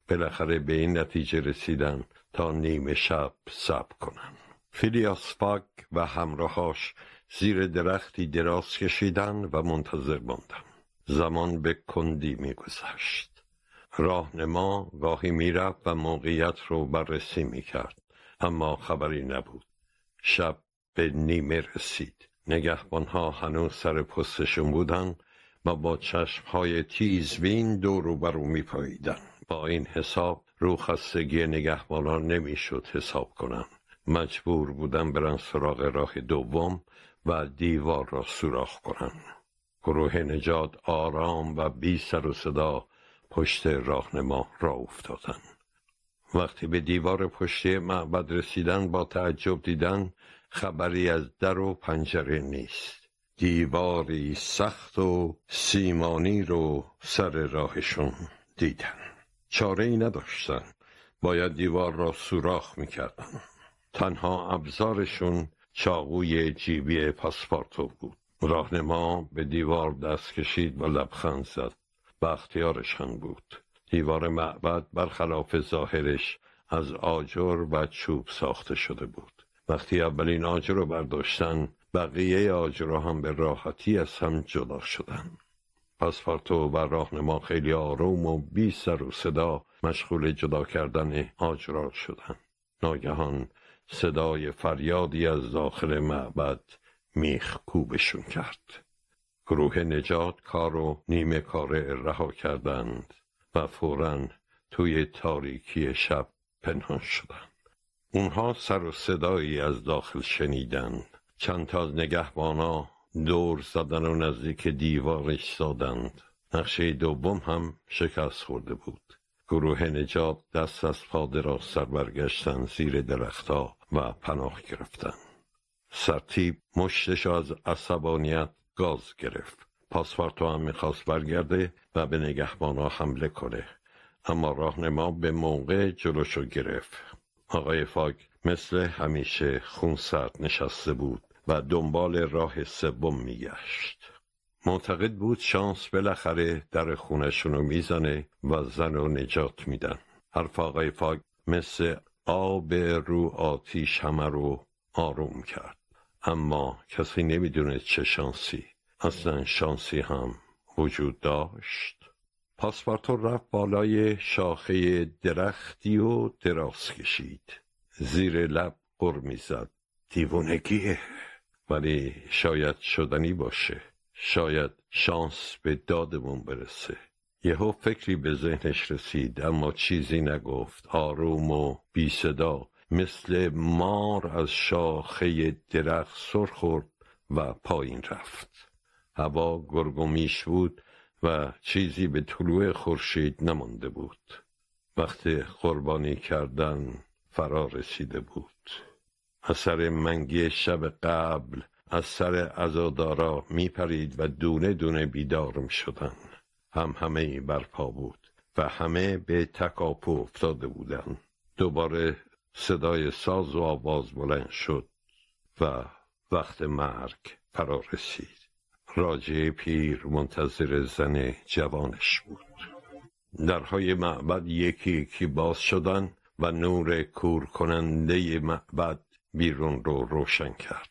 بالاخره به این نتیجه رسیدن تا نیمه شب صبر کنن فیلیاس فاک و همراهاش زیر درختی دراز کشیدن و منتظر ماندن زمان به کندی میگذشت. راهنما گاهی می‌رفت و موقعیت رو بررسی می‌کرد اما خبری نبود. شب به نیمه رسید. نگهبانها هنوز سر پستشون بودن و با چشمهای تیزبین دور و برو میپاییدن. با این حساب روخستگی نگهبانان نمی‌شد حساب کنن. مجبور بودن برن سراغ راه دوم و دیوار را سوراخ کنن. گروه نجات آرام و بی سر و صدا پشت راهنما را افتادن. وقتی به دیوار پشتی معبد رسیدن با تعجب دیدن خبری از در و پنجره نیست. دیواری سخت و سیمانی رو سر راهشون دیدن. چاره ای نداشتن. باید دیوار را سوراخ می‌کردن. تنها ابزارشون چاقوی جیبی پاسپارتو بود. راهنما به دیوار دست کشید و لبخند زد. هم بود. دیوار معبد برخلاف ظاهرش از آجر و چوب ساخته شده بود. وقتی اولین آجر رو برداشتن بقیه آجر هم به راحتی از هم جدا شدن. پاسپارتو و راهنما خیلی آروم و بی سر و صدا مشغول جدا کردن آجرا شدند. ناگهان صدای فریادی از داخل معبد میخ کوبشون کرد. گروه نجات کار و نیمه کاره رها کردند و فورا توی تاریکی شب پنهان شدند اونها سر و صدایی از داخل شنیدند چند تا از نگهبانا دور زدن و نزدیک دیوارش سادند نقشه دوم هم شکست خورده بود. گروه نجات دست از پا سر برگشتن زیر درختها و پناه گرفتن. سرتیب مشتش از عصبانیت گاز گرفت. پاسپارتو هم می‌خواست برگرده و به نگهبانا حمله کنه. اما راهنما به موقع جلوشو گرفت. آقای فاک مثل همیشه خونسرد نشسته بود و دنبال راه سوم میگشت. معتقد بود شانس بالاخره در خونشونو می‌زنه و زن و نجات میدن. حرف آقای فاک مثل آب رو آتیش همه رو آروم کرد. اما کسی نمی‌دونه چه شانسی. اصلا شانسی هم وجود داشت. پاسپارتو رفت بالای شاخه درختی و دراز کشید. زیر لب قر زد دیوونگیه ولی شاید شدنی باشه. شاید شانس به دادمون برسه. یهو فکری به ذهنش رسید اما چیزی نگفت. آروم و بی صدا مثل مار از شاخه درخت سر خورد و پایین رفت. هوا گرگومیش بود. و چیزی به طلوع خورشید نمانده بود وقت قربانی کردن فرا رسیده بود اثر منگی شب قبل از سر ازادارا میپرید و دونه دونه بیدار می شدن. هم همه برپا بود و همه به تکاپو افتاده بودند. دوباره صدای ساز و آواز بلند شد و وقت مرگ فرا رسید راجع پیر منتظر زن جوانش بود. درهای معبد یکی یکی باز شدن و نور کور کننده معبد بیرون رو روشن کرد.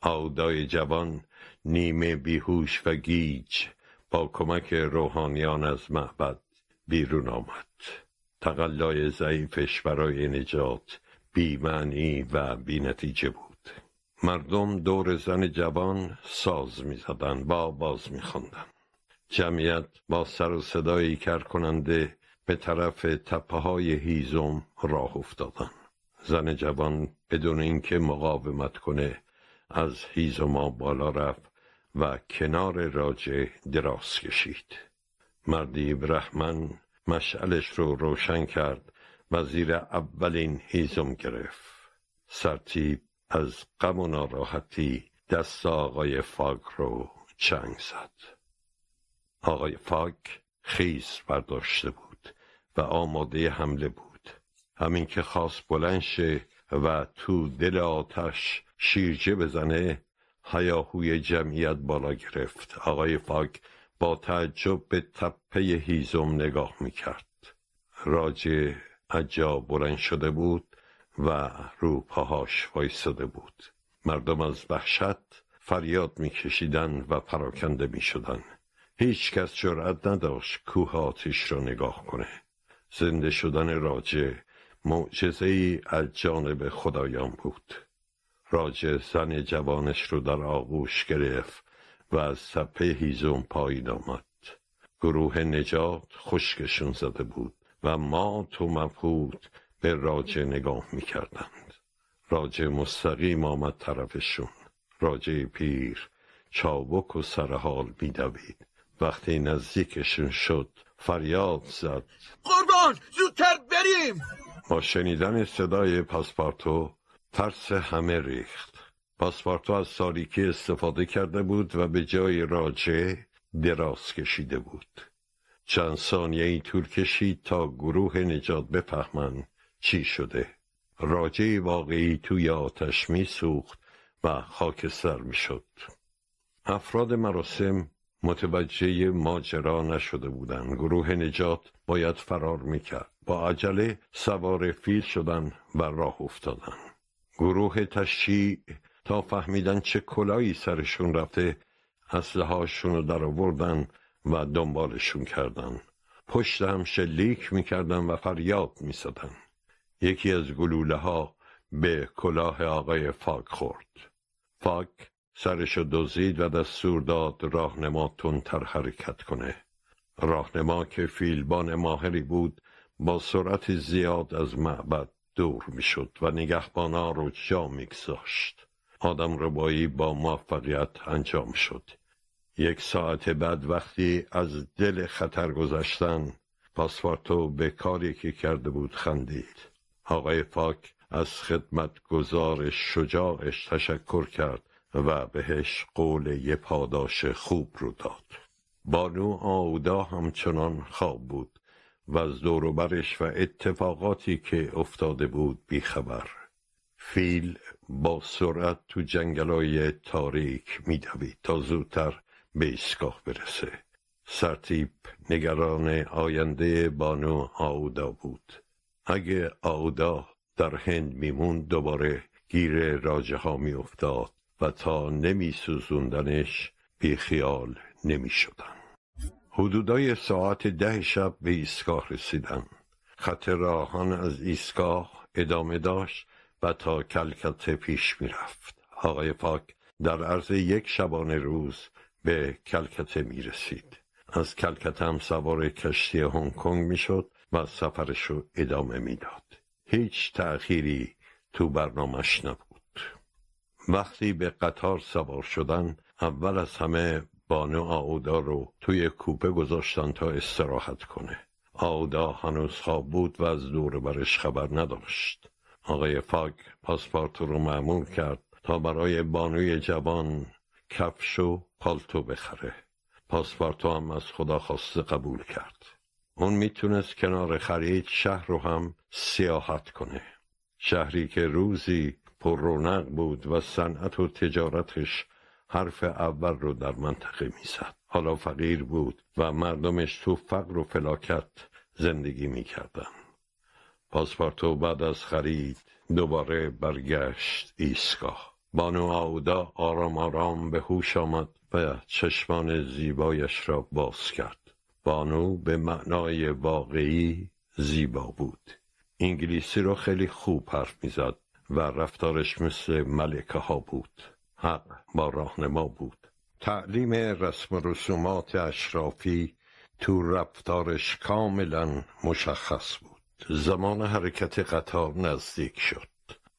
آودای جوان نیمه بیهوش و گیج با کمک روحانیان از معبد بیرون آمد. تقلای ضعیفش برای نجات بیمعنی و بینتیجه بود. مردم دور زن جوان ساز می‌زدند با باز میخواندند جمعیت با سر و صدایی کر کننده به طرف تپه های هیزم راه افتادن. زن جوان بدون اینکه مقاومت کنه از هیزما بالا رفت و کنار راجه دراز کشید. مردی برحمن مشعلش رو روشن کرد و زیر اولین هیزم گرفت. سرتیب از غم و ناراحتی دست آقای فاک رو چنگ زد. آقای فاک خیز برداشته بود و آماده حمله بود. همین که خواست بلند شه و تو دل آتش شیرجه بزنه هیاهوی جمعیت بالا گرفت. آقای فاک با تعجب به تپه هیزم نگاه می‌کرد. راجه عجا بلند شده بود. و رو پاهاش وایستاده بود. مردم از وحشت فریاد میکشیدند و پراکنده می‌شدند هیچ کس جرأت نداشت کوه آتیش را نگاه کنه. زنده شدن راجه معجزه ای از جانب خدایان بود. راجه زن جوانش رو در آغوش گرفت و از سپه هیزم پایین آمد. گروه نجات خشکشون زده بود و ما تو مبهود به راجه نگاه می‌کردند. راجه مستقیم آمد طرفشون. راجه پیر چابک و سرحال میدوید. وقتی نزدیکشون شد فریاد زد. قربان زودتر بریم! با شنیدن صدای پاسپارتو ترس همه ریخت. پاسپارتو از ساریکی استفاده کرده بود و به جای راجه دراز کشیده بود. چند ثانیه ای طول کشید تا گروه نجات بفهمن چی شده؟ راجه واقعی توی آتش می سوخت و خاکستر می شد افراد مراسم متوجه ماجرا نشده بودند. گروه نجات باید فرار می‌کرد. با عجله سوار فیل شدن و راه افتادن. گروه تشییع تا فهمیدن چه کلایی سرشون رفته اسلحه رو در آوردن و دنبالشون کردن. پشت هم شلیک می‌کردن و فریاد می‌زدن. یکی از گلوله ها به کلاه آقای فاک خورد. فاک سرشو دزدید و دستور داد راهنما تر حرکت کنه. راهنما که فیلبان ماهری بود با سرعت زیاد از معبد دور می‌شد و نگهبانا رو جا میگذاشت. آدم ربایی با موفقیت انجام شد. یک ساعت بعد وقتی از دل خطر گذشتن پاسپارتو به کاری که کرده بود خندید. آقای فاک از خدمت گزار شجاعش تشکر کرد و بهش قول یه پاداش خوب رو داد. بانو آودا همچنان خواب بود و از دوروبرش و اتفاقاتی که افتاده بود بیخبر. فیل با سرعت تو جنگلای تاریک میدوید تا زودتر به ایستگاه برسه. سرتیپ نگران آینده بانو آودا بود. اگه آودا در هند میمون دوباره گیر راجه ها میافتاد و تا نمی سوزوندنش بی خیال نمی شدن. حدودای ساعت ده شب به ایستگاه رسیدن. خط راهان از ایستگاه ادامه داشت و تا کلکته پیش می رفت. آقای پاک در عرض یک شبانه روز به کلکته می رسید. از کلکته هم سوار کشتی هنگ کنگ می شد و سفرش رو ادامه می‌داد. هیچ تأخیری تو برنامش نبود. وقتی به قطار سوار شدن اول از همه بانو آودا رو توی کوپه گذاشتن تا استراحت کنه آودا هنوز خواب بود و از دور برش خبر نداشت آقای فاگ پاسپورت رو معمول کرد تا برای بانوی جوان کفش و پالتو بخره پاسپورتو هم از خدا خواسته قبول کرد اون می‌تونست کنار خرید شهر رو هم سیاحت کنه. شهری که روزی پر رونق بود و صنعت و تجارتش حرف اول رو در منطقه می‌زد. حالا فقیر بود و مردمش تو فقر و فلاکت زندگی می‌کردن. پاسپارتو بعد از خرید دوباره برگشت ایستگاه. بانو آودا آرام آرام به هوش آمد و چشمان زیبایش را باز کرد. بانو به معنای واقعی زیبا بود. انگلیسی رو خیلی خوب حرف می‌زد و رفتارش مثل ملکه ها بود. حق با راهنما بود. تعلیم رسم و رسومات اشرافی تو رفتارش کاملا مشخص بود. زمان حرکت قطار نزدیک شد.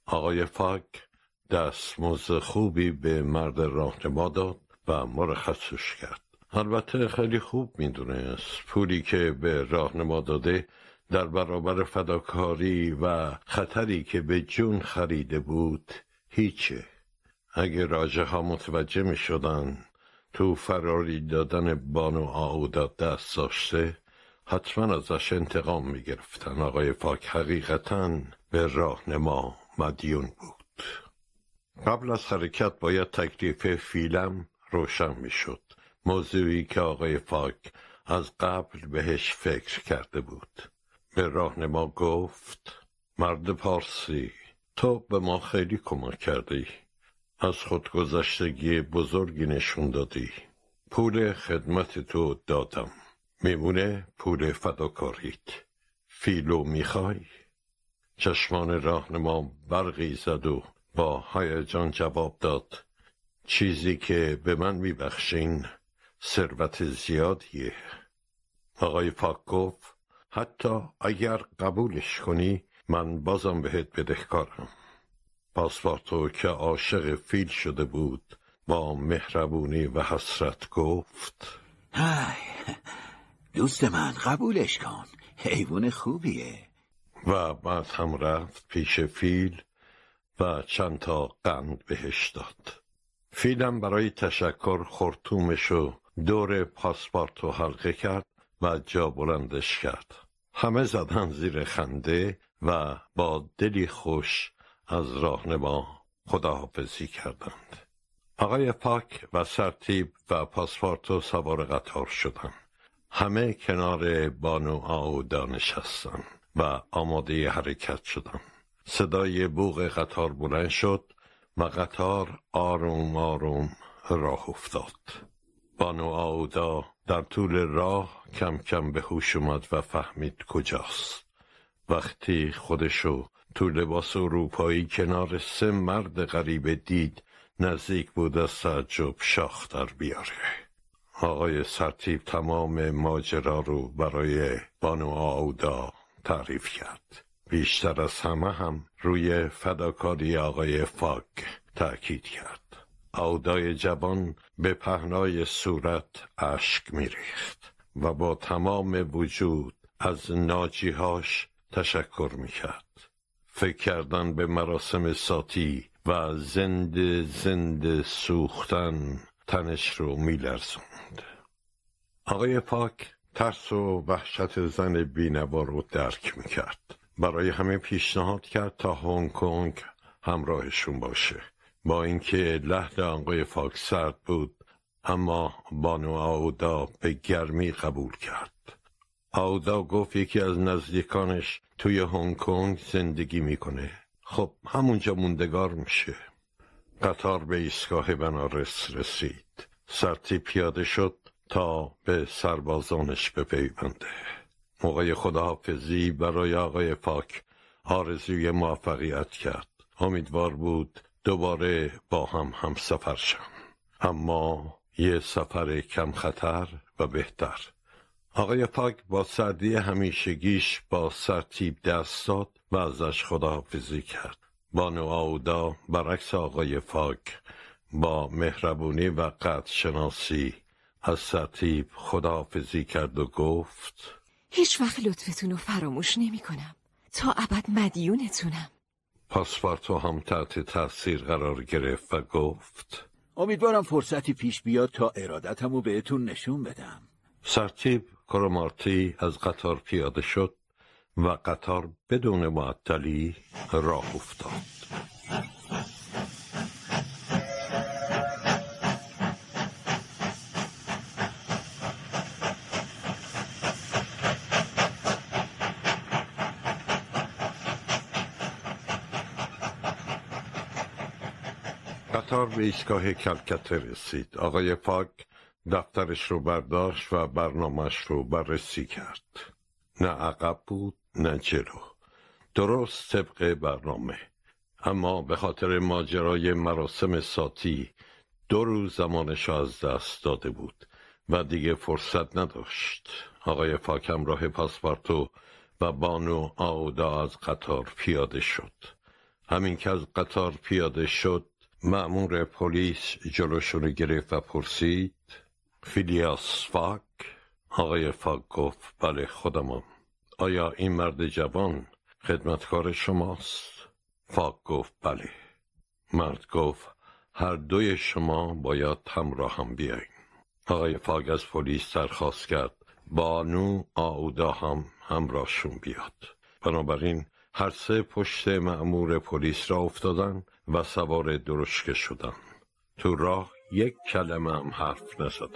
آقای فاک دستمزد خوبی به مرد راهنما داد و مرخصش کرد. البته خیلی خوب می‌دونست. پولی که به راهنما داده در برابر فداکاری و خطری که به جون خریده بود هیچه. اگه راجه ها متوجه می شدن تو فراری دادن بانو آودا دست داشته حتما ازش انتقام می گرفتن آقای فاک حقیقتا به راهنما مدیون بود. قبل از حرکت باید تکلیف فیلم روشن می شد موضوعی که آقای فاک از قبل بهش فکر کرده بود. به راهنما گفت مرد پارسی تو به ما خیلی کمک کردی. از خودگذشتگی بزرگی نشون دادی. پول خدمت تو دادم. میمونه پول فداکاریت. فیلو می‌خوای؟ چشمان راهنما برقی زد و با هیجان جواب داد. چیزی که به من میبخشین ثروت زیادیه. آقای پاک گفت حتی اگر قبولش کنی من بازم بهت بدهکارم. پاسپارتو که عاشق فیل شده بود با مهربونی و حسرت گفت. های دوست من قبولش کن. حیوان خوبیه. و بعد هم رفت پیش فیل و چند تا قند بهش داد. فیلم برای تشکر خورتومشو دور پاسپارتو حلقه کرد و جا بلندش کرد. همه زدن زیر خنده و با دلی خوش از راهنما خداحافظی کردند. آقای پاک و سرتیب و پاسپارتو سوار قطار شدند همه کنار بانو آودا نشستن و آماده حرکت شدن. صدای بوغ قطار بلند شد و قطار آروم آروم راه افتاد. بانو آودا در طول راه کم کم به هوش اومد و فهمید کجاست. وقتی خودشو تو لباس اروپایی کنار سه مرد غریبه دید نزدیک بود از تعجب شاخ در بیاره. آقای سرتیب تمام ماجرا رو برای بانو آودا تعریف کرد. بیشتر از همه هم روی فداکاری آقای فاگ تأکید کرد. آودای جوان به پهنای صورت اشک میریخت و با تمام وجود از ناجیهاش تشکر می‌کرد. فکر کردن به مراسم ساتی و زنده زنده سوختن تنش رو میلرزوند. آقای پاک ترس و وحشت زن بینوا رو درک می‌کرد. برای همه پیشنهاد کرد تا هنگ کنگ همراهشون باشه. با اینکه لحد آقای فاک سرد بود اما بانو آودا به گرمی قبول کرد. آودا گفت یکی از نزدیکانش توی هنگ کنگ زندگی می‌کنه. خب همونجا موندگار میشه. قطار به ایستگاه بنارس رسید. سرتی پیاده شد تا به سربازانش بپیونده. موقع خداحافظی برای آقای پاک آرزوی موفقیت کرد. امیدوار بود دوباره با هم هم سفر شم. اما یه سفر کم خطر و بهتر. آقای پاک با سردی همیشگیش با سرتیب دست داد و ازش خداحافظی کرد. بانو آودا برعکس آقای پاک با مهربونی و قدر شناسی از سرتیب خداحافظی کرد و گفت هیچ وقت لطفتون رو فراموش نمی کنم تا ابد مدیونتونم. پاسپارتو هم تحت تاثیر قرار گرفت و گفت امیدوارم فرصتی پیش بیاد تا ارادتمو بهتون نشون بدم. سرتیب کرومارتی از قطار پیاده شد و قطار بدون معطلی راه افتاد. قطار به ایستگاه کلکته رسید. آقای پاک دفترش رو برداشت و برنامهش رو بررسی کرد. نه عقب بود نه جلو. درست طبق برنامه. اما به خاطر ماجرای مراسم ساتی دو روز زمانش از دست داده بود و دیگه فرصت نداشت. آقای پاکم راه پاسپارتو و بانو آودا از قطار پیاده شد. همین که از قطار پیاده شد مأمور پلیس جلوشونو گرفت و پرسید فیلیاس فاک؟ آقای فاک گفت بله خودمم. آیا این مرد جوان خدمتکار شماست؟ فاک گفت بله. مرد گفت هر دوی شما باید همراه هم بیاین آقای فاگ از پلیس درخواست کرد بانو آودا هم همراهشون بیاد. بنابراین هر سه پشت مأمور پلیس را افتادن و سوار درشکه شدن تو راه یک کلمه هم حرف نزدم.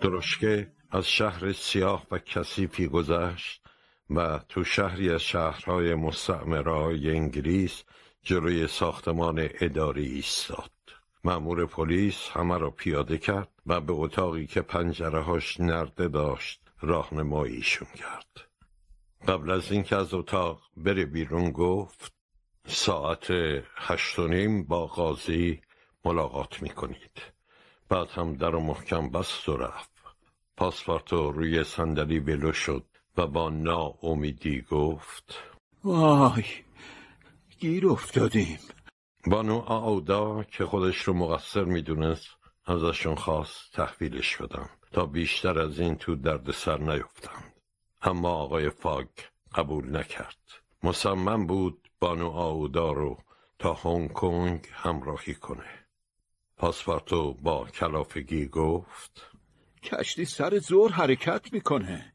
درشکه از شهر سیاه و کثیفی گذشت و تو شهری از شهرهای مستعمرهای انگلیس جلوی ساختمان اداری ایستاد. مأمور پلیس همه را پیاده کرد و به اتاقی که پنجره هاش نرده داشت راهنماییشون کرد. قبل از اینکه از اتاق بره بیرون گفت ساعت هشت و نیم با قاضی ملاقات می‌کنید. بعد هم در و محکم بست و رفت. پاسپورتو روی صندلی بلو شد و با ناامیدی گفت وای گیر افتادیم. بانو آودا که خودش رو مقصر می‌دونست ازشون خواست تحویلش بدم تا بیشتر از این تو درد سر نیفتند اما آقای فاگ قبول نکرد. مصمم بود بانو آودا رو تا هنگ کنگ همراهی کنه. پاسپورتو با کلافگی گفت کشتی سر زور حرکت می‌کنه.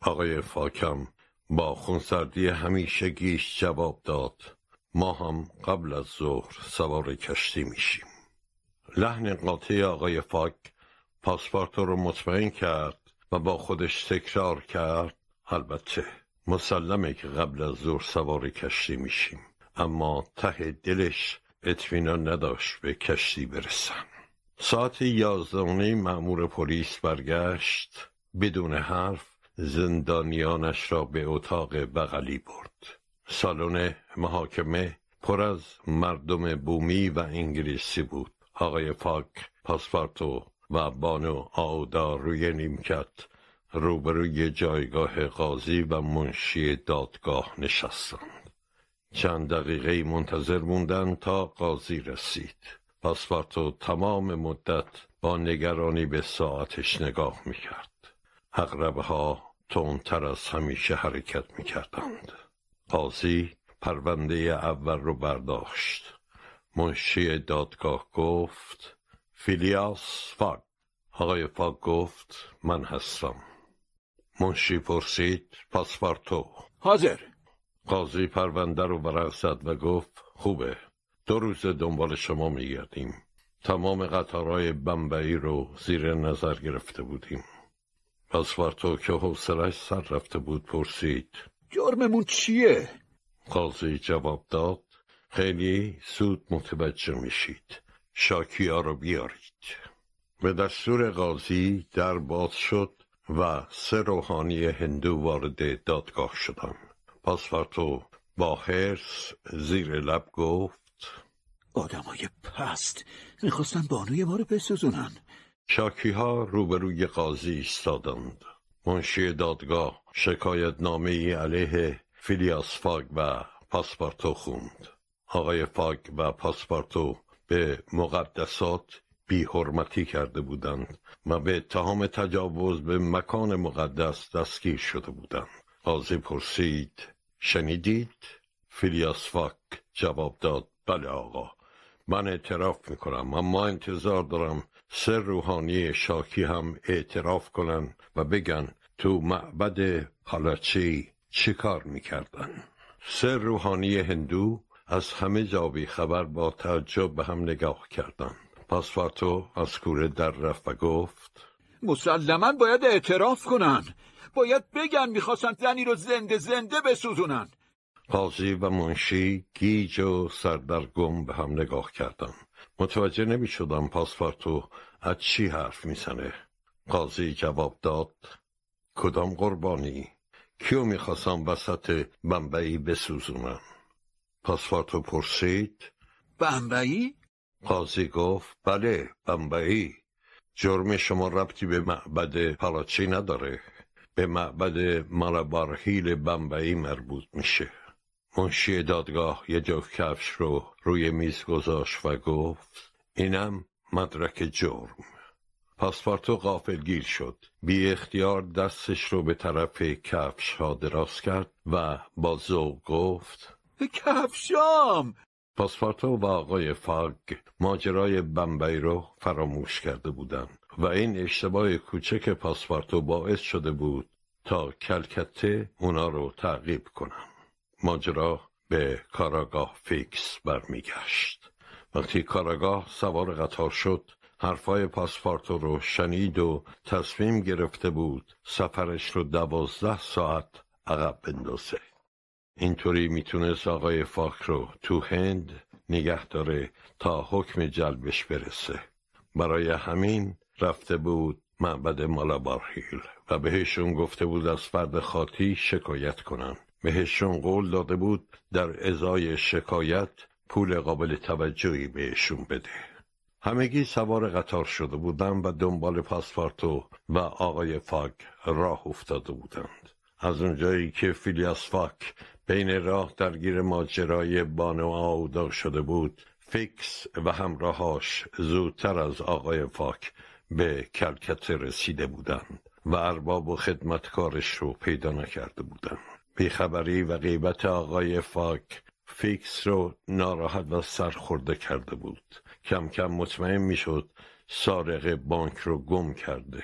آقای فاکم با خونسردی همیشگیش جواب داد ما هم قبل از ظهر سوار کشتی میشیم. لحن قاطع آقای فاک پاسپورت رو مطمئن کرد و با خودش تکرار کرد البته مسلمه که قبل از ظهر سوار کشتی میشیم. اما ته دلش اطمینان نداشت به کشتی برسن ساعت یازدانه مأمور پلیس برگشت. بدون حرف زندانیانش را به اتاق بغلی برد. سالن محاکمه پر از مردم بومی و انگلیسی بود. آقای فاک پاسپارتو و بانو آودا روی نیمکت روبروی جایگاه قاضی و منشی دادگاه نشستند. چند دقیقه منتظر موندن تا قاضی رسید. پاسپارتو تمام مدت با نگرانی به ساعتش نگاه می‌کرد. اقربه ها تندتر از همیشه حرکت می‌کردند. قاضی پرونده اول رو برداشت. منشی دادگاه گفت فیلیاس فاگ. آقای فاگ گفت من هستم. منشی پرسید پاسپارتو حاضر. قاضی پرونده رو برق زد و گفت خوبه. دو روز دنبال شما میگردیم. تمام قطارهای بمبئی رو زیر نظر گرفته بودیم. پاسپارتو که حوصلش سر رفته بود پرسید. جرممون چیه؟ قاضی جواب داد خیلی سود متوجه میشید. شاکی ها رو بیارید. به دستور قاضی در باز شد و سه روحانی هندو وارد دادگاه شدن. پاسپارتو با حرس زیر لب گفت آدمای پست می‌خواستن بانوی ما رو بسوزونن. شاکی ها روبروی قاضی ایستادند. منشی دادگاه شکایت نامه ای علیه فیلیاس فاگ و پاسپارتو خوند. آقای فاگ و پاسپارتو به مقدسات بی حرمتی کرده بودند و به اتهام تجاوز به مکان مقدس دستگیر شده بودند. قاضی پرسید شنیدید؟ فیلیاس فاک جواب داد بله آقا من اعتراف می‌کنم اما انتظار دارم سر روحانی شاکی هم اعتراف کنن و بگن تو معبد پالاچی چی کار می‌کردن. سر روحانی هندو از همه جا خبر با تعجب به هم نگاه کردن پاسپارتو از کوره در رفت و گفت مسلما باید اعتراف کنن. باید بگن می‌خواستن زنی رو زنده زنده بسوزونن. قاضی و منشی گیج و سردرگم به هم نگاه کردن. متوجه نمی شدم پاسپارتو از چی حرف می‌زنه. قاضی جواب داد کدام قربانی؟ کیو می‌خواستم وسط بمبئی بسوزونم پاسپارتو پرسید بمبئی؟ قاضی گفت بله بمبئی جرم شما ربطی به معبد پالاچی نداره. به معبد مالابارهیل بمبئی مربوط میشه. منشی دادگاه یه جو کفش رو روی میز گذاشت و گفت اینم مدرک جرم. پاسپارتو غافل گیر شد. بی اختیار دستش رو به طرف کفش ها دراز کرد و با ذوق گفت کفشام! پاسپارتو و آقای فاگ ماجرای بمبئی رو فراموش کرده بودند و این اشتباه کوچک پاسپارتو باعث شده بود تا کلکته اونا رو تعقیب کنن ماجرا به کاراگاه فیکس برمیگشت. وقتی کاراگاه سوار قطار شد حرفای پاسپارتو رو شنید و تصمیم گرفته بود سفرش رو دوازده ساعت عقب بندازه. اینطوری می‌تونست آقای فاک رو تو هند نگه داره تا حکم جلبش برسه. برای همین رفته بود معبد مالابارهیل و بهشون گفته بود از فرد خاطی شکایت کنن بهشون قول داده بود در ازای شکایت پول قابل توجهی بهشون بده. همگی سوار قطار شده بودند و دنبال پاسپارتو و آقای فاگ راه افتاده بودند. از اونجایی که فیلیاس فاگ بین راه درگیر ماجرای بانو آودا شده بود. فیکس و همراهاش زودتر از آقای فاگ به کلکته رسیده بودند و ارباب و خدمتکارش رو پیدا نکرده بودند. بیخبری و غیبت آقای فاگ فیکس رو ناراحت و سرخورده کرده بود. کم کم مطمئن می‌شد سارق بانک رو گم کرده.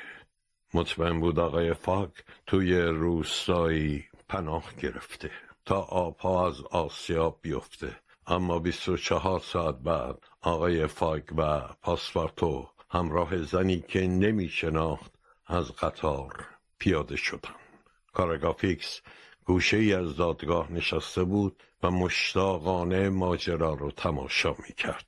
مطمئن بود آقای فاگ توی روستایی پناه گرفته. تا آبها از آسیا بیفته اما 24 ساعت بعد آقای فاگ و پاسپارتو همراه زنی که نمی شناخت از قطار پیاده شدند. کاراگاه فیکس گوشه ای از دادگاه نشسته بود و مشتاقانه ماجرا رو تماشا می کرد.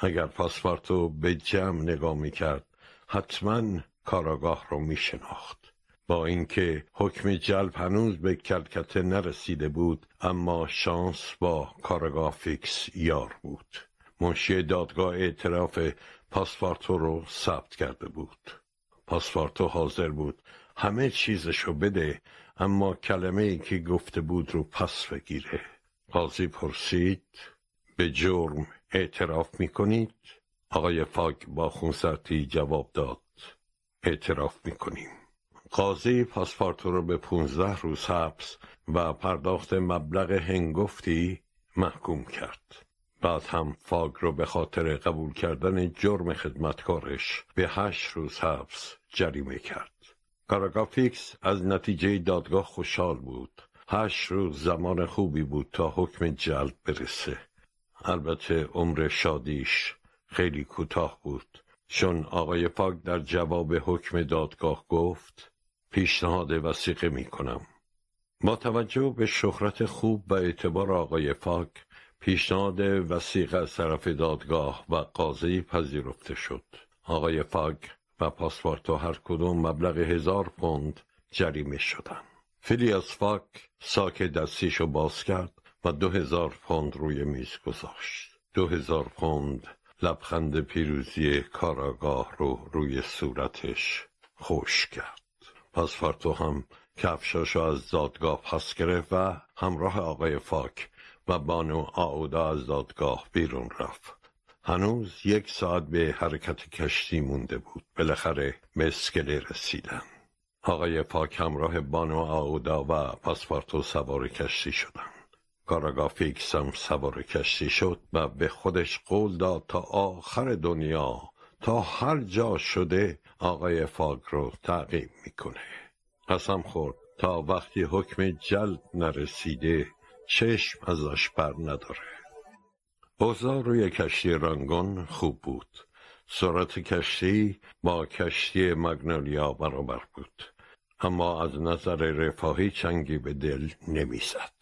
اگر پاسپارتو به جمع نگاه می کرد حتما کاراگاه رو می شناخت. با اینکه حکم جلب هنوز به کلکته نرسیده بود اما شانس با کاراگاه فیکس یار بود. منشی دادگاه اعتراف پاسپارتو رو ثبت کرده بود. پاسپارتو حاضر بود همه چیزشو بده اما کلمه ای که گفته بود رو پس بگیره. قاضی پرسید به جرم اعتراف می‌کنید؟ آقای فاک با خونسرتی جواب داد اعتراف می‌کنیم. قاضی پاسپارتو رو به پونزده روز حبس و پرداخت مبلغ هنگفتی محکوم کرد. بعد هم فاگ رو به خاطر قبول کردن جرم خدمتکارش به هشت روز حبس جریمه کرد. کاراگاه فیکس از نتیجه دادگاه خوشحال بود. هشت روز زمان خوبی بود تا حکم جلب برسه. البته عمر شادیش خیلی کوتاه بود. چون آقای فاگ در جواب حکم دادگاه گفت پیشنهاد وسیقه می کنم. با توجه به شهرت خوب و اعتبار آقای فاک پیشنهاد وسیقه از طرف دادگاه و قاضی پذیرفته شد. آقای فاک و پاسپورتو هر کدوم مبلغ هزار پوند جریمه شدند. فیلیاس فاک ساک دستیشو باز کرد و دو هزار پوند روی میز گذاشت. دو هزار پوند لبخند پیروزی کاراگاه رو روی صورتش خوش کرد. پاسپارتو هم کفشاشو از دادگاه پس گرفت و همراه آقای فاک و بانو آودا از دادگاه بیرون رفت. هنوز یک ساعت به حرکت کشتی مونده بود. بالاخره به اسکله رسیدن. آقای پاک همراه بانو آودا و پاسپارتو سوار کشتی شدن. کاراگاه فیکس هم سوار کشتی شد و به خودش قول داد تا آخر دنیا تا هر جا شده آقای فاگ رو تعقیب می‌کنه. قسم خورد تا وقتی حکم جلد نرسیده چشم ازش بر نداره. اوضاع روی کشتی رنگون خوب بود. سرعت کشتی با کشتی مگنولیا برابر بود. اما از نظر رفاهی چنگی به دل نمی‌زد.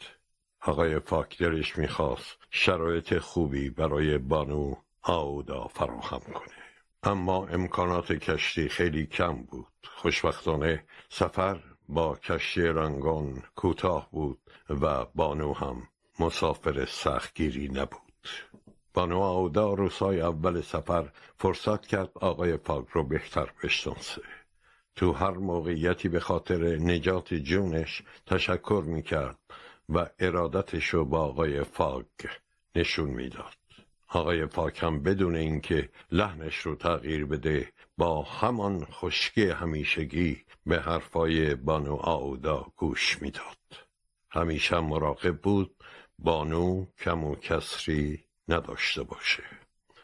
آقای فاک می‌خواست شرایط خوبی برای بانو آودا فراهم کنه. اما امکانات کشتی خیلی کم بود. خوشبختانه سفر با کشتی رنگان کوتاه بود و بانو هم مسافر سختگیری نبود. بانو آودا روزهای اول سفر فرصت کرد آقای پاک رو بهتر بشناسه. تو هر موقعیتی به خاطر نجات جونش تشکر می‌کرد و ارادتش رو با آقای فاگ نشون می‌داد. آقای پاکم بدون اینکه لحنش رو تغییر بده با همان خشکی همیشگی به حرفای بانو آودا گوش می‌داد. همیشه مراقب بود بانو کم و کسری نداشته باشه.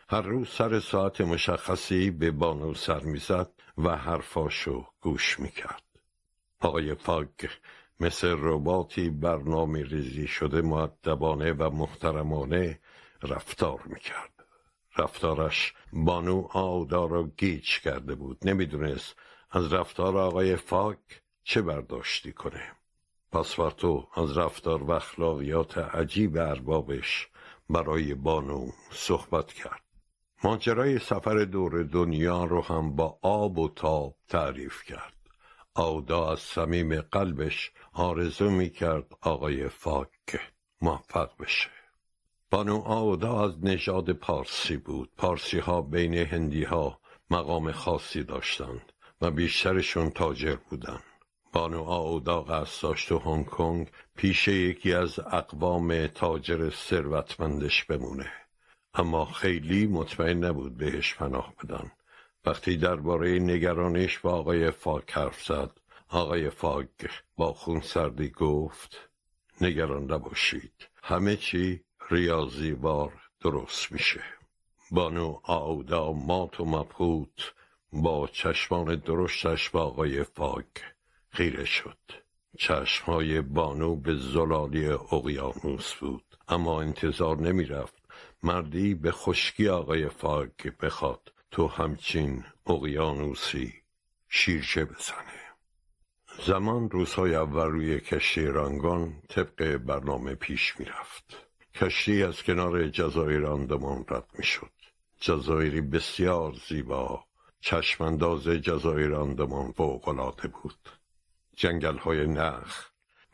هر روز سر ساعت مشخصی به بانو سر می‌زد و حرفاشو گوش می‌کرد. آقای پاک مثل رباتی برنامه ریزی شده معدبانه و محترمانه رفتار می‌کرد. رفتارش بانو آودا را گیج کرده بود. نمی‌دونست از رفتار آقای فاک چه برداشتی کنه. پاسپارتو از رفتار و اخلاقیات عجیب اربابش برای بانو صحبت کرد. ماجرای سفر دور دنیا رو هم با آب و تاب تعریف کرد. آودا از صمیم قلبش آرزو می کرد آقای فاک موفق بشه. بانو آودا از نژاد پارسی بود. پارسی ها بین هندی ها مقام خاصی داشتند و بیشترشون تاجر بودند. بانو آودا قصد داشت تو هنگ کنگ پیش یکی از اقوام تاجر ثروتمندش بمونه. اما خیلی مطمئن نبود بهش پناه بدن. وقتی درباره نگرانش با آقای فاک حرف زد آقای فاگ با خون سردی گفت نگران نباشید. همه چی ریاضی بار درست میشه. بانو آودا مات و مبهوت با چشمان درشتش با آقای فاگ خیره شد. چشمهای بانو به زلالی اقیانوس بود. اما انتظار نمی‌رفت مردی به خشکی آقای فاگ بخواد تو همچین اقیانوسی شیرچه بزنه. زمان روزهای اول روی کشتی رنگان طبق برنامه پیش می‌رفت. کشتی از کنار جزایر اندمان رد می‌شد. جزایری بسیار زیبا چشمانداز جزایر اندمان فوقالعاده بود. جنگل های نخ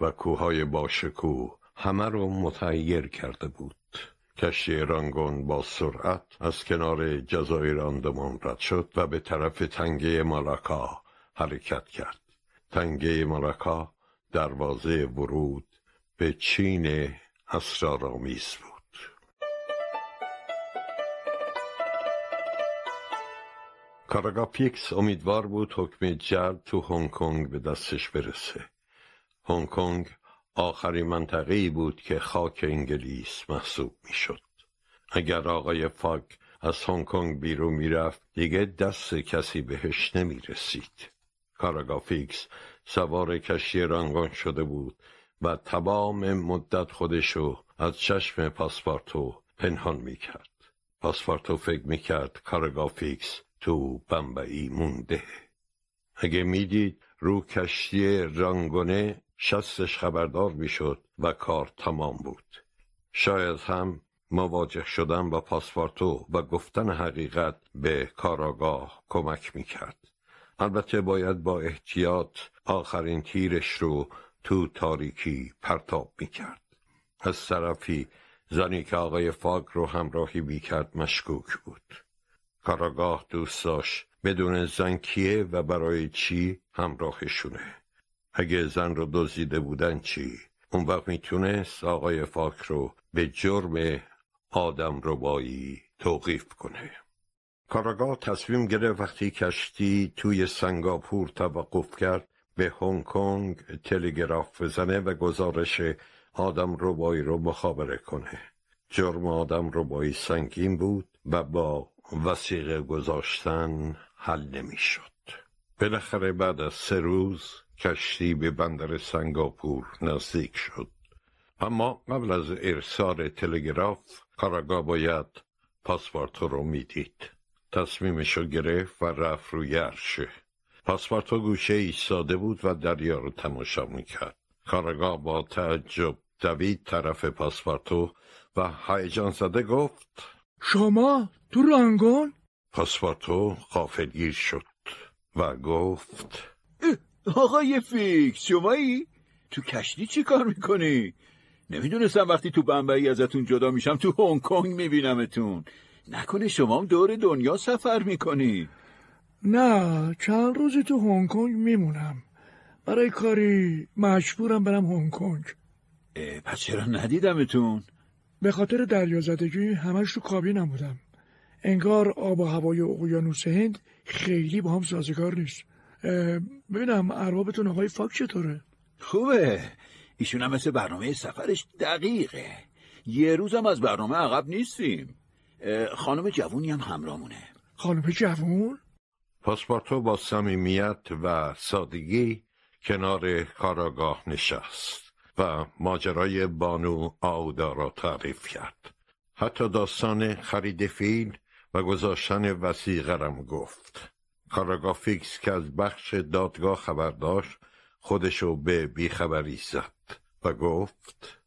و کوههای باشکوه همه رو متحیر کرده بود. کشتی رانگون با سرعت از کنار جزایر اندمان رد شد و به طرف تنگه مالاکا حرکت کرد. تنگه مالاکا دروازه ورود به چین اسرارآمیز بود کاراگاپیکس امیدوار بود حکم جلب تو هنگ کنگ به دستش برسه هنگ کنگ آخرین منطقه بود که خاک انگلیس محسوب می‌شد. اگر آقای فاک از هنگ کنگ بیرون می‌رفت دیگه دست کسی بهش نمی رسید. کاراگافیکس سوار کشتی رنگان شده بود و تمام مدت خودشو از چشم پاسپارتو پنهان می‌کرد. پاسپارتو فکر می‌کرد کاراگافیکس تو بمبئی مونده. اگه می‌دید رو کشتی رنگونه شستش خبردار می‌شد و کار تمام بود. شاید هم مواجه شدن با پاسپارتو و گفتن حقیقت به کاراگاه کمک می‌کرد. البته باید با احتیاط آخرین تیرش رو تو تاریکی پرتاب می‌کرد. از طرفی زنی که آقای فاگ رو همراهی می‌کرد مشکوک بود. کاراگاه دوست داشت بدون زن کیه و برای چی همراهشونه. اگه زن رو دزدیده بودن چی؟ اون وقت می‌تونست آقای فاک رو به جرم آدم ربایی توقیف کنه. کاراگاه تصمیم گرفت وقتی کشتی توی سنگاپور توقف کرد به هنگ کنگ تلگراف بزنه و گزارش آدم ربایی رو مخابره کنه. جرم آدم ربایی سنگین بود و با وسیقه گذاشتن حل نمی‌شد. بالاخره بعد از سه روز کشتی به بندر سنگاپور نزدیک شد. اما قبل از ارسال تلگراف کاراگاه باید پاسپورت رو می‌دید. تصمیمش رو گرفت و رفت روی عرشه. پاسپورتو گوشه ایستاده بود و دریا رو تماشا می‌کرد کارگاه با تعجب دوید طرف پاسپورتو و هیجان زده گفت شما تو رانگون؟ پاسپورتو غافلگیر شد و گفت آقای فیکس شمایی؟ تو کشتی چی کار می‌کنی؟ نمی‌دونستم وقتی تو بمبئی ازتون جدا میشم تو هنگ کنگ میبینمتون نکنه شما هم دور دنیا سفر می‌کنی نه چند روزی تو هنگ کنگ میمونم. برای کاری مجبورم برم هنگ کنگ. پس چرا ندیدمتون؟ به خاطر دریازدگی همش تو کابینم بودم انگار آب و هوای اقیانوس هند خیلی با هم سازگار نیست. ببینم اربابتون آقای فاک چطوره؟ خوبه. ایشون هم مثل برنامه سفرش دقیقه. یه روزم از برنامه عقب نیستیم. خانم جوونی هم همراهمونه خانم جوون؟ پاسپورتو با صمیمیت و سادگی کنار کاراگاه نشست و ماجرای بانو آودا را تعریف کرد. حتی داستان خرید فیل و گذاشتن وسیقه رم گفت. کاراگاه فیکس که از بخش دادگاه خبر داشت خودشو به بیخبری زد و گفت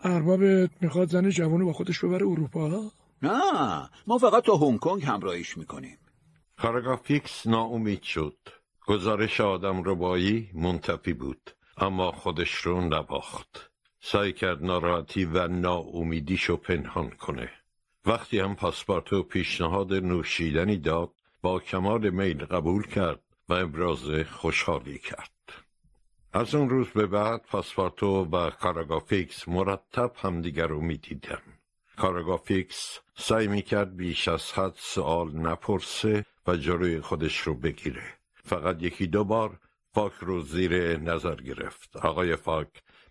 اربابت می‌خواد زن جوانو با خودش ببره اروپا؟ نه ما فقط تا هنگ کنگ همراهیش می‌کنیم. کارگاه فیکس ناامید شد. گزارش آدم ربایی منتفی بود اما خودش رو نباخت. سعی کرد ناراحتی و ناامیدیشو پنهان کنه. وقتی هم پاسپارتو پیشنهاد نوشیدنی داد با کمال میل قبول کرد و ابراز خوشحالی کرد. از اون روز به بعد پاسپارتو و کاراگافیکس مرتب همدیگر رو می‌دیدن کاراگافیکس سعی می‌کرد بیش از حد سوال نپرسه و جلوی خودش رو بگیره. فقط یکی دو بار فاک رو زیر نظر گرفت. آقای فاک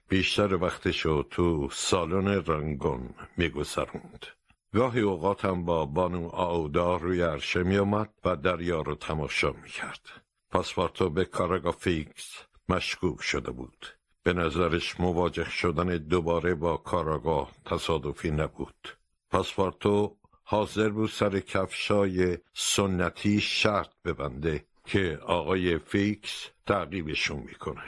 بیشتر وقتشو تو سالن رنگون میگذروند. گاهی اوقات هم با بانو آودا روی عرشه میومد و دریا رو تماشا می‌کرد. پاسپارتو به کاراگافیکس مشکوک شده بود. به نظرش مواجه شدن دوباره با کاراگاه تصادفی نبود. پاسپارتو حاضر بود سر کفشای سنتی شرط ببنده که آقای فیکس تعقیبشون می‌کنه.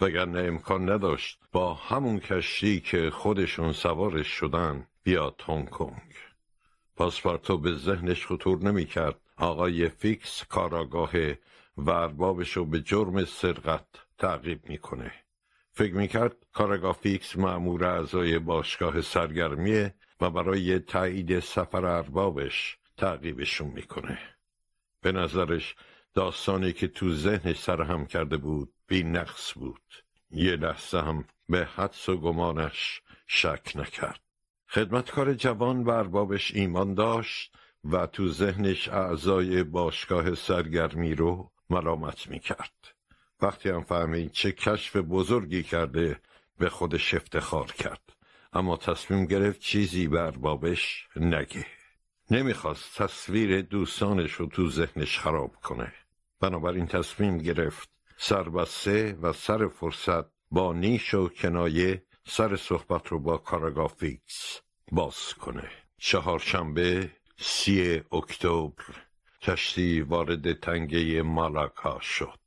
وگرنه امکان نداشت با همون کشتی که خودشون سوارش شدن بیاد هنگ کنگ. پاسپارتو به ذهنش خطور نمی‌کرد. آقای فیکس کاراگاه و به جرم سرقت تعقیب می‌کنه. فکر می‌کرد کاراگاه فیکس معمور اعضای باشگاه سرگرمیه و برای تایید سفر اربابش تعقیبشون می‌کنه. به نظرش داستانی که تو ذهنش سرهم کرده بود بی نقص بود. یه لحظه هم به حدس و گمانش شک نکرد. خدمتکار جوان و اربابش ایمان داشت و تو ذهنش اعضای باشگاه سرگرمی رو ملامت می‌کرد. وقتی هم فهمید چه کشف بزرگی کرده به خودش افتخار کرد. اما تصمیم گرفت چیزی بر بابش نگه. نمی‌خواست تصویر دوستانش رو تو ذهنش خراب کنه. بنابراین تصمیم گرفت سربسته و سر فرصت با نیش و کنایه سر صحبت رو با کاراگافیکس باز کنه. چهارشنبه سی اکتبر کشتی وارد تنگه مالاکا شد.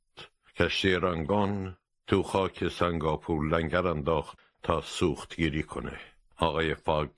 کشتی رنگان تو خاک سنگاپور لنگر انداخت. تا سوختگیری کنه. آقای فاگ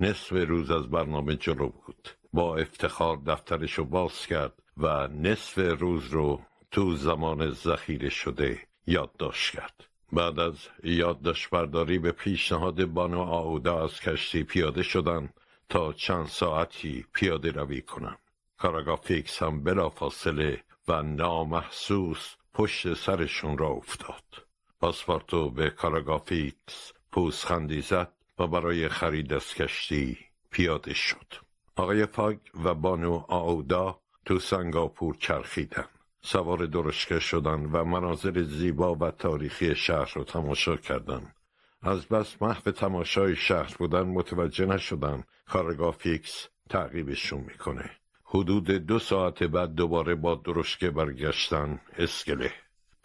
نصف روز از برنامه جلو بود. با افتخار دفترش رو باز کرد و نصف روز رو تو زمان ذخیره شده یادداشت کرد. بعد از یادداشت برداری به پیشنهاد بانو آودا از کشتی پیاده شدن تا چند ساعتی پیاده روی کنند کاراگاه فیکس هم بلافاصله و نامحسوس پشت سرشون راه افتاد. پاسپارتو به کاراگاه فیکس پوزخندی زد و برای خرید از کشتی پیاده شد. آقای فاگ و بانو آودا تو سنگاپور چرخیدن. سوار درشکه شدن و مناظر زیبا و تاریخی شهر رو تماشا کردند. از بس محو تماشای شهر بودن متوجه نشدن کارگاه فیکس تعقیبشون می‌کنه. حدود دو ساعت بعد دوباره با درشکه برگشتن اسکله.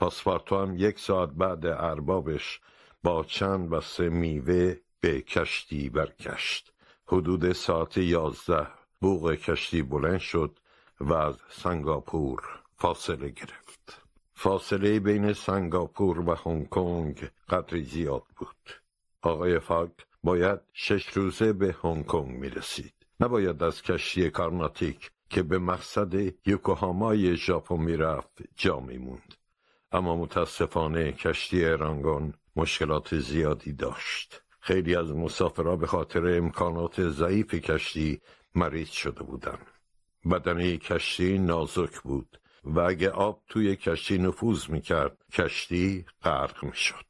پاسپارتو هم یک ساعت بعد اربابش با چند بسته میوه به کشتی برگشت. حدود ساعت یازده بوغ کشتی بلند شد و از سنگاپور فاصله گرفت. فاصله بین سنگاپور و هنگ کنگ قدری زیاد بود. آقای فاگ باید شش روزه به هنگ کنگ می رسید نباید از کشتی کارناتیک که به مقصد یوکوهامای ژاپن می‌رفت جا میموند. اما متاسفانه کشتی رانگون مشکلات زیادی داشت. خیلی از مسافرها به خاطر امکانات ضعیف کشتی مریض شده بودند. بدنه کشتی نازک بود و اگه آب توی کشتی نفوذ می‌کرد کشتی غرق می‌شد.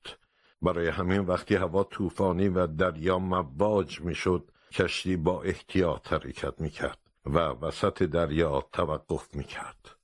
برای همین وقتی هوا طوفانی و دریا مواج می‌شد کشتی با احتیاط حرکت می‌کرد و وسط دریا توقف می‌کرد.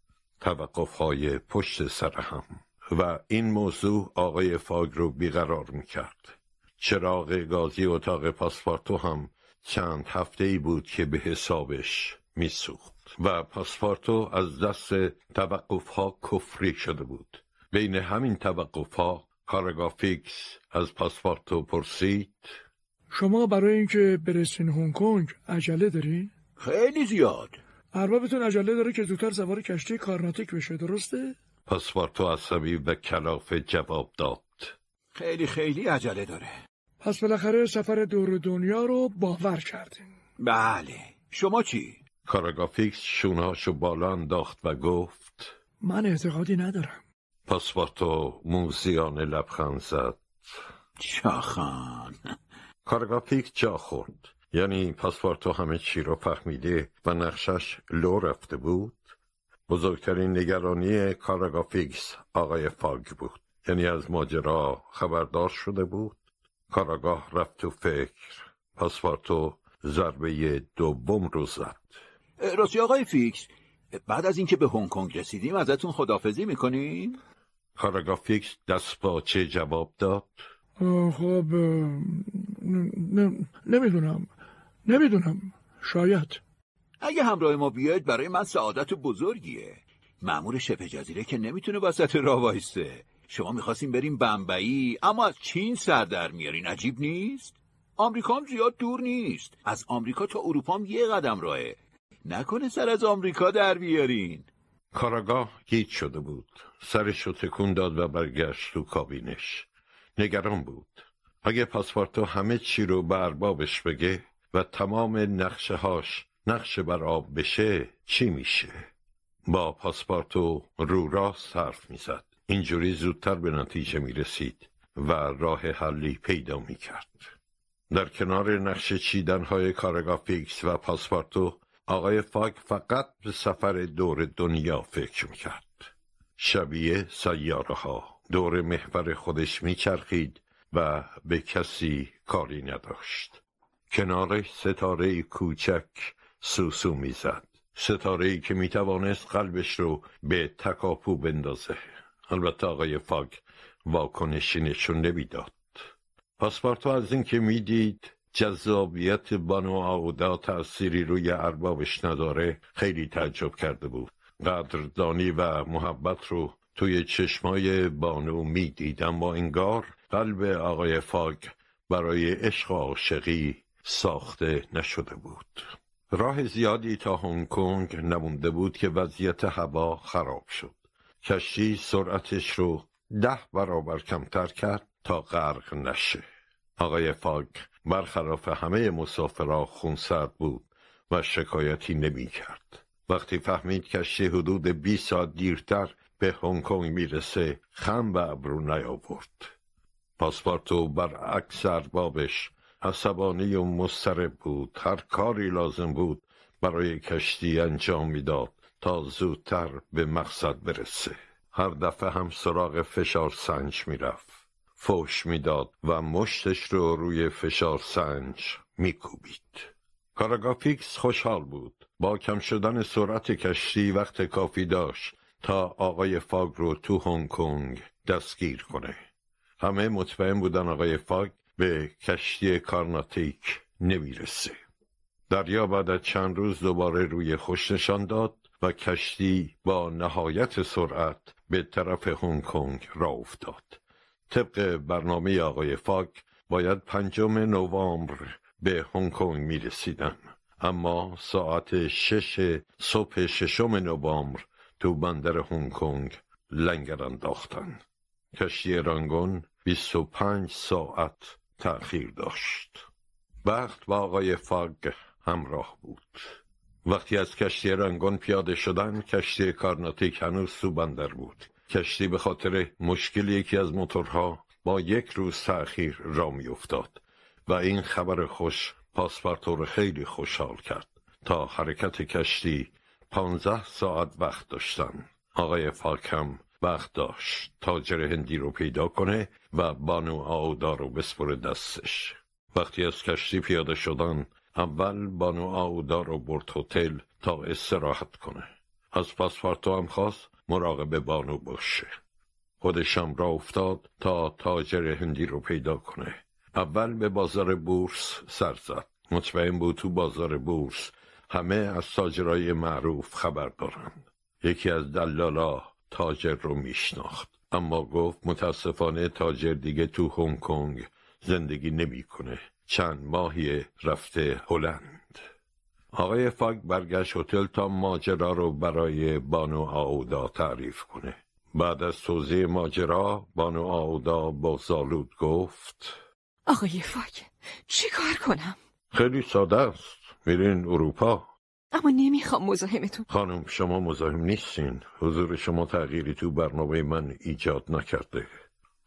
توقف های پشت سر هم. و این موضوع آقای فاگ رو بیقرار می‌کرد چراغ گازی اتاق پاسپارتو هم چند هفته ای بود که به حسابش میسوخت و پاسپارتو از دست توقف ها کفری شده بود بین همین توقف ها کارگاه فیکس از پاسپارتو پرسید شما برای اینکه برسین هنگ کنگ عجله داری؟ خیلی زیاد اربابتون عجله داره که زودتر سوار کشتی کارناتیک بشه درسته؟ پاسپارتو عصبی و کلافه جواب داد. خیلی خیلی عجله داره. پس بالاخره سفر دور دنیا رو باور کردین. بله. شما چی؟ کاراگاه فیکس شونهاشو بالا انداخت و گفت من اعتقادی ندارم. پاسپارتو موذیانه لبخند زد. چاخان کارگاه فیکس جا خورد. یعنی پاسپارتو همه چی رو فهمیده و نقشش لو رفته بود؟ بزرگترین نگرانی کارگاه فیکس آقای فاگ بود. یعنی از ماجرا خبردار شده بود. کاراگاه رفت تو فکر. پاسپارتو ضربه دوم رو زد. راستی آقای فیکس بعد از اینکه به هنگ کنگ رسیدیم ازتون خدافزی می‌کنیم؟ کاراگاه فیکس دستپاچه جواب داد؟ خب نمی‌دونم. نمی‌دونم. شاید. اگه همراه ما بیاید برای من سعادت بزرگیه. معمور شبه جزیره که نمی‌تونه وسط راه وایسته شما می‌خواستیم بریم بمبئی اما از چین سر در میارین. عجیب نیست؟ آمریکا هم زیاد دور نیست. از آمریکا تا اروپا هم یه قدم راهه. نکنه سر از آمریکا در بیارین. کاراگاه گیت شده بود. سرش رو تکون داد و برگشت تو کابینش. نگران بود. اگه پاسپورتو همه چی رو به اربابش بگه و تمام نقشه هاش نقشه بر آب بشه چی میشه؟ با پاسپورتو رو راست حرف می‌زد. اینجوری زودتر به نتیجه می‌رسید و راه حلی پیدا می‌کرد. در کنار نقشه چیدن های کارگاه فیکس و پاسپورتو آقای فاک فقط به سفر دور دنیا فکر می‌کرد. شبیه سیاره ها دور محور خودش میچرخید و به کسی کاری نداشت. کنارش ستاره کوچک سوسو می‌زد. ستاره ای که می‌توانست قلبش رو به تکاپو بندازه. البته آقای فاک واکنشی نشون نمی‌داد. پاسپارتو از اینکه می‌دید جذابیت بانو آودا تأثیری روی اربابش نداره خیلی تعجب کرده بود. قدردانی و محبت رو توی چشمای بانو می‌دید اما انگار قلب آقای فاگ برای عشق و عاشقی ساخته نشده بود. راه زیادی تا هنگ کنگ نمونده بود که وضعیت هوا خراب شد. کشتی سرعتش رو ده برابر کمتر کرد تا غرق نشه. آقای فاگ برخلاف همه مسافرها خونسرد بود و شکایتی نمی کرد. وقتی فهمید کشتی حدود 20 ساعت دیرتر به هنگ کنگ می‌رسه خم به ابرو نیاورد. پاسپارتو برعکس اربابش عصبانی و مضطرب بود. هر کاری لازم بود برای کشتی انجام می‌داد تا زودتر به مقصد برسه. هر دفعه هم سراغ فشار سنج می‌رفت. فوش می‌داد و مشتش رو روی فشار سنج میکوبید. کاراگا فیکس خوشحال بود. با کم شدن سرعت کشتی وقت کافی داشت تا آقای فاگ رو تو هنگ کنگ دستگیر کنه. همه مطمئن بودن آقای فاگ به کشتی کارناتیک نمی‌رسه دریا بعد از چند روز دوباره روی خوش نشان داد و کشتی با نهایت سرعت به طرف هنگ کنگ را افتاد. طبق برنامه آقای فاگ باید پنجم نوامبر به هنگ کنگ می رسیدن. اما ساعت شش صبح ششم نوامبر تو بندر هنگ کنگ لنگر انداختن. کشتی رنگون 25 ساعت تأخیر داشت. وقت با آقای فاگ همراه بود. وقتی از کشتی رنگون پیاده شدن کشتی کارناتیک هنوز تو بندر بود. کشتی به خاطر مشکل یکی از موتورها با یک روز تأخیر را می افتاد و این خبر خوش پاسپارتور خیلی خوشحال کرد. تا حرکت کشتی پانزده ساعت وقت داشتن. آقای فاکم وقت داشت. تاجر هندی رو پیدا کنه و بانو آودا رو بسپره دستش. وقتی از کشتی پیاده شدن اول بانو آودا رو برد هتل تا استراحت کنه. از پاسپارتو هم خواست مراقب بانو باشه. خودشم را افتاد تا تاجر هندی رو پیدا کنه. اول به بازار بورس سر زد. مطمئن بود تو بازار بورس همه از تاجرای معروف خبر دارند. یکی از دلالا تاجر رو میشناخت. اما گفت متاسفانه تاجر دیگه تو هنگ کنگ زندگی نمی‌کنه. چند ماهی رفته هلند. آقای فاگ برگشت هتل تا ماجرا رو برای بانو آودا تعریف کنه. بعد از توضیح ماجرا بانو آودا با زالود گفت آقای فاک چی کار کنم؟ خیلی ساده است. میرین اروپا. اما نمی‌خوام مزاحمتون. خانم شما مزاحم نیستین. حضور شما تغییری تو برنامه من ایجاد نکرده.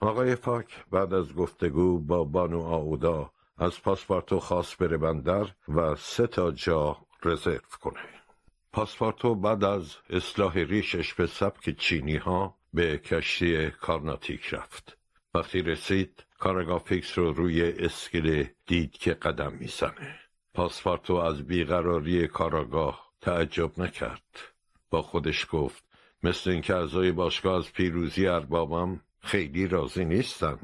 آقای فاک بعد از گفتگو با بانو آودا از پاسپورتو خاص بره بندر و سه تا جا رزرو کنه. پاسپارتو بعد از اصلاح ریشش به سبک چینی ها به کشتی کارناتیک رفت. وقتی رسید کارگاه فیکس رو روی اسکله دید که قدم می‌زنه. پاسپارتو از بیقراری کاراگاه تعجب نکرد. با خودش گفت مثل اینکه اعضای باشگاه از پیروزی اربابم خیلی راضی نیستن.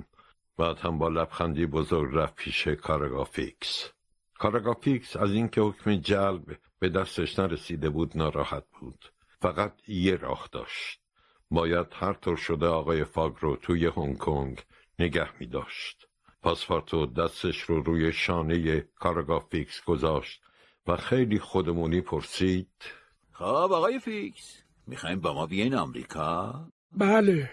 بعد هم با لبخندی بزرگ رفت پیش کارگاه فیکس. کارگاه فیکس از اینکه حکم جلب به دستش نرسیده بود ناراحت بود. فقط یه راه داشت. باید هر طور شده آقای فاگ رو توی هنگ کنگ نگه می داشت پاسپارتو دستش رو روی شانه کارگاه فیکس گذاشت و خیلی خودمونی پرسید. خب آقای فیکس می‌خواین با ما بیاین آمریکا؟ بله.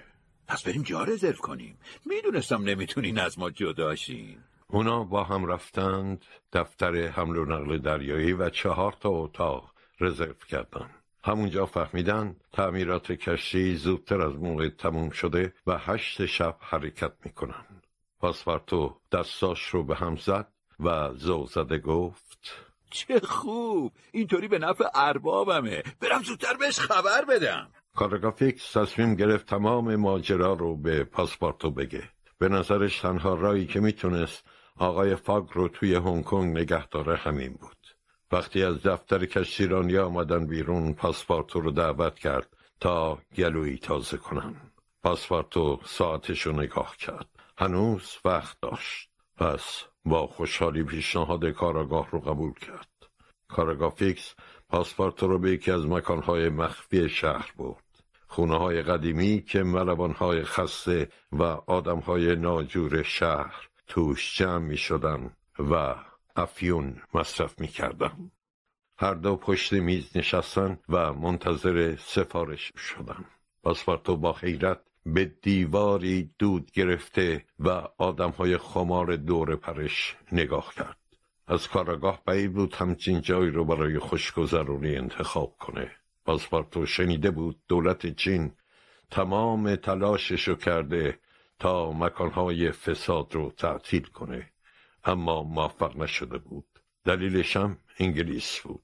پس بریم جا رزرو کنیم. می‌دونستم نمی‌تونین از ما جداشین اونا با هم رفتند دفتر حمل و نقل دریایی و چهار تا اتاق رزرو کردن. همونجا فهمیدن تعمیرات کشتی زودتر از موقع تموم شده و هشت شب حرکت می‌کنن. پاسپارتو دستاش رو به هم زد و زوزده گفت چه خوب! اینطوری به نفع اربابمه. برم زودتر بهش خبر بدم. کارگاه فیکس تصمیم گرفت تمام ماجرا رو به پاسپارتو بگه. به نظرش تنها راهی که می‌تونست آقای فاگ رو توی هنگ کنگ نگه داره همین بود. وقتی از دفتر کشتیرانی آمدن بیرون پاسپارتو رو دعوت کرد تا گلویی تازه کنن. پاسپارتو ساعتش رو نگاه کرد. هنوز وقت داشت پس با خوشحالی پیشنهاد کاراگاه رو قبول کرد کاراگاه فیکس پاسپورتو رو به یکی از مکانهای مخفی شهر برد خونه های قدیمی که ملوان های خسته و آدم های ناجور شهر توش جمع می شدن و افیون مصرف می کردن. هر دو پشت میز نشستن و منتظر سفارش شدن. پاسپورتو با حیرت به دیواری دود گرفته و آدم های خمار دور پرش نگاه کرد. از کارگاه بعید بود همچین جایی رو برای خوشگذرونی انتخاب کنه. پاسپورتو شنیده بود دولت چین تمام تلاششو کرده تا مکانهای فساد رو تعطیل کنه اما موفق نشده بود دلیلشم انگلیس بود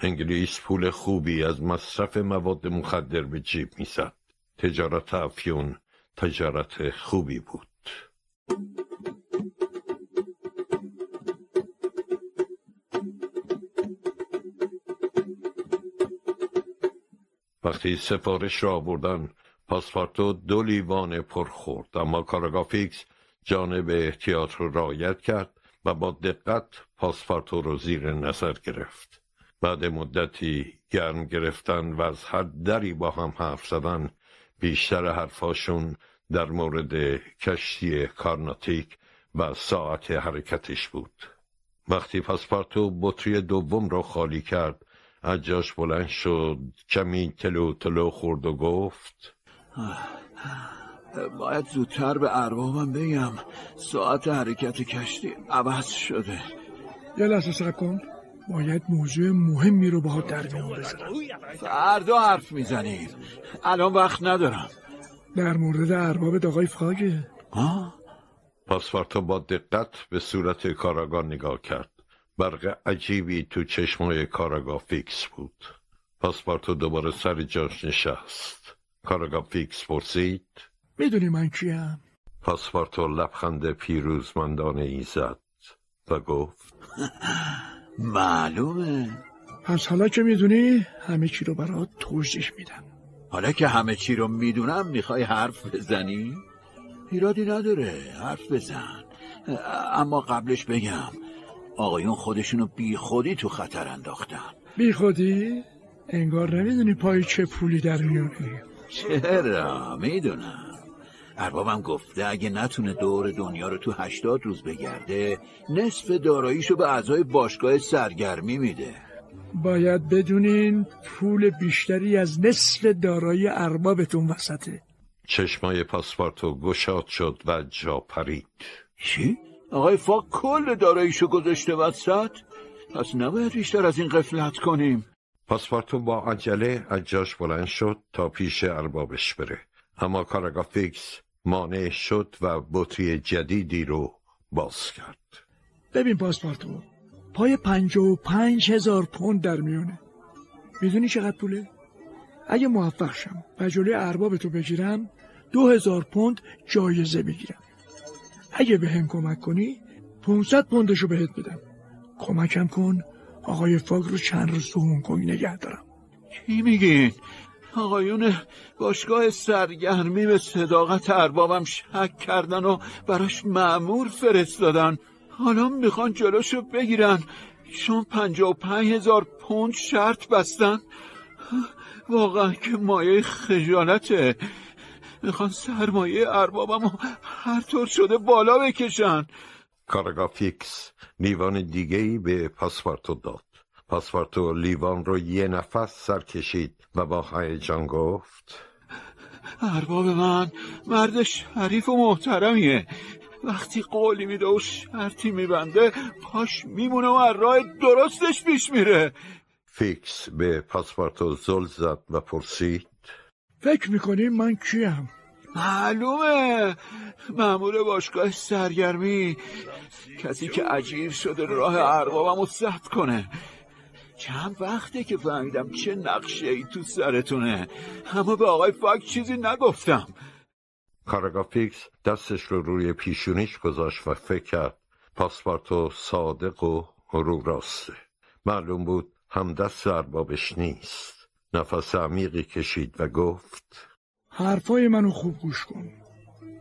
انگلیس پول خوبی از مصرف مواد مخدر به جیب می‌زد تجارت افیون تجارت خوبی بود. وقتی سفارش را آوردن پاسپارتو دو لیوان پر خورد اما کارگاه فیکس جانب احتیاط رو رعایت کرد و با دقت پاسپارتو رو زیر نظر گرفت. بعد مدتی گرم گرفتن و از هر دری با هم حرف زدن بیشتر حرفاشون در مورد کشتی کارناتیک و ساعت حرکتش بود. وقتی پاسپارتو بطری دوم رو خالی کرد از جاش بلند شد کمی تلو تلو خورد و گفت باید زودتر به اربابم بگم. ساعت حرکت کشتی عوض شده. یه لحظه سب کن. باید موضوع مهمی رو باها در میان بذارم. فردا حرف می‌زنیم الان وقت ندارم. در مورد ارباب آقای فاگه. ها؟ پاسپارتو با دقت به صورت کاراگاه نگاه کرد. برق عجیبی تو چشمای کاراگاه فیکس بود. پاسپارتو دوباره سر جاش نشست. کاراگاه فیکس پرسید. می‌دونی من کیم؟ پاسپارتو لبخند پیروزمندانه ای زد و گفت. معلومه. پس حالا که می‌دونی همه چی رو برات توضیح میدم. حالا که همه چی رو می‌دونم می‌خوای حرف بزنی؟ ایرادی نداره. حرف بزن. اما قبلش بگم آقایون خودشونو بی خودی تو خطر انداختن. بی خودی؟ انگار نمی‌دونی پای چه پولی در میونی چرا؟ می‌دونم. اربابم گفته اگه نتونه دور دنیا رو تو هشتاد روز بگرده نصف داراییشو به اعضای باشگاه سرگرمی میده. باید بدونین پول بیشتری از نصف دارایی اربابتون وسطه. چشمای پاسپارتو گشاد شد و جا پرید. چی؟ آقای فاک کل داراییشو گذاشته وسط؟ پس نباید بیشتر از این قفلت کنیم. پاسپارتو با عجله از جاش بلند شد تا پیش اربابش بره. اما کاراگا فیکس مانع شد و بطری جدیدی رو باز کرد. ببین پاسپارتو پای پنج و پنج هزار پوند در میونه. می‌دونی چقدر پوله؟ اگه موفق شم و جلوی اربابتو بگیرم دو هزار پوند جایزه بگیرم اگه به هم کمک کنی 500 پوندشو بهت بدم کمکم کن آقای فاگ رو چند روز تو هنگ کنگ نگه دارم. چی میگین؟ آقایون باشگاه سرگرمی به صداقت اربابم شک کردن و براش معمور فرستادن. حالا می‌خوان جلوشو بگیرن. چون پنجا و پنج هزار پوند شرط بستن. واقعا که مایه خجالته. می‌خوان سرمایه اربابم هر طور شده بالا بکشن. کارگاه فیکس لیوان دیگه به پاسپارتو داد. پاسپارتو لیوان رو یه نفس سر کشید و با هیجان گفت ارباب من مرد شریف و محترمیه. وقتی قولی میده و شرطی میبنده پاش میمونه و از راه درستش پیش میره. فیکس به پاسپارتو زل زد و پرسید فکر می‌کنی من کیم؟ معلومه. معمول باشگاه سرگرمی. کسی که عجیر شده راه اربابم رو کنه. چند وقته که فهمیدم چه نقشه ای تو سرتونه. اما به آقای فاک چیزی نگفتم. کارگاه فیکس دستش رو روی پیشونیش گذاشت و فکر کرد پاسپارتو صادق و رو راسته. معلوم بود هم دست اربابش نیست. نفس عمیقی کشید و گفت حرفای منو خوب گوش کن.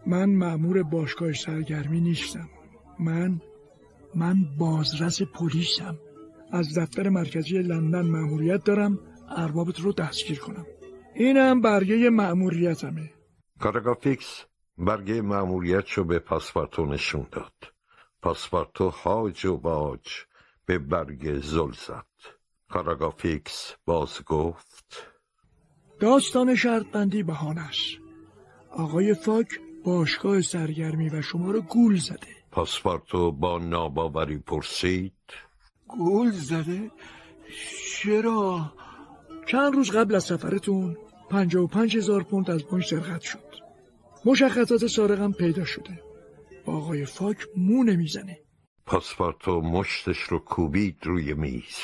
من معمور باشگاه سرگرمی نیستم. من من بازرس پلیسم. از دفتر مرکزی لندن مأموریت دارم اربابت رو دستگیر کنم. اینم برگه مأموریتمه. کارگاه فیکس برگه مأموریت رو به پاسپارتو نشون داد. پاسپارتو هاج و واج به برگه زل زد. کاراگاه فیکس باز گفت داستان شرط بندی بهانه است آقای فاگ باشگاه سرگرمی و شما رو گول زده. پاسپارتو با ناباوری پرسید گول زده؟ چرا؟ چند روز قبل از سفرتون پنجا و پنج هزار پوند از بانک سرقت شد مشخصات سارقم پیدا شده با آقای فاک مو نمی‌زنه پاسپارتو مشتش رو کوبید روی میز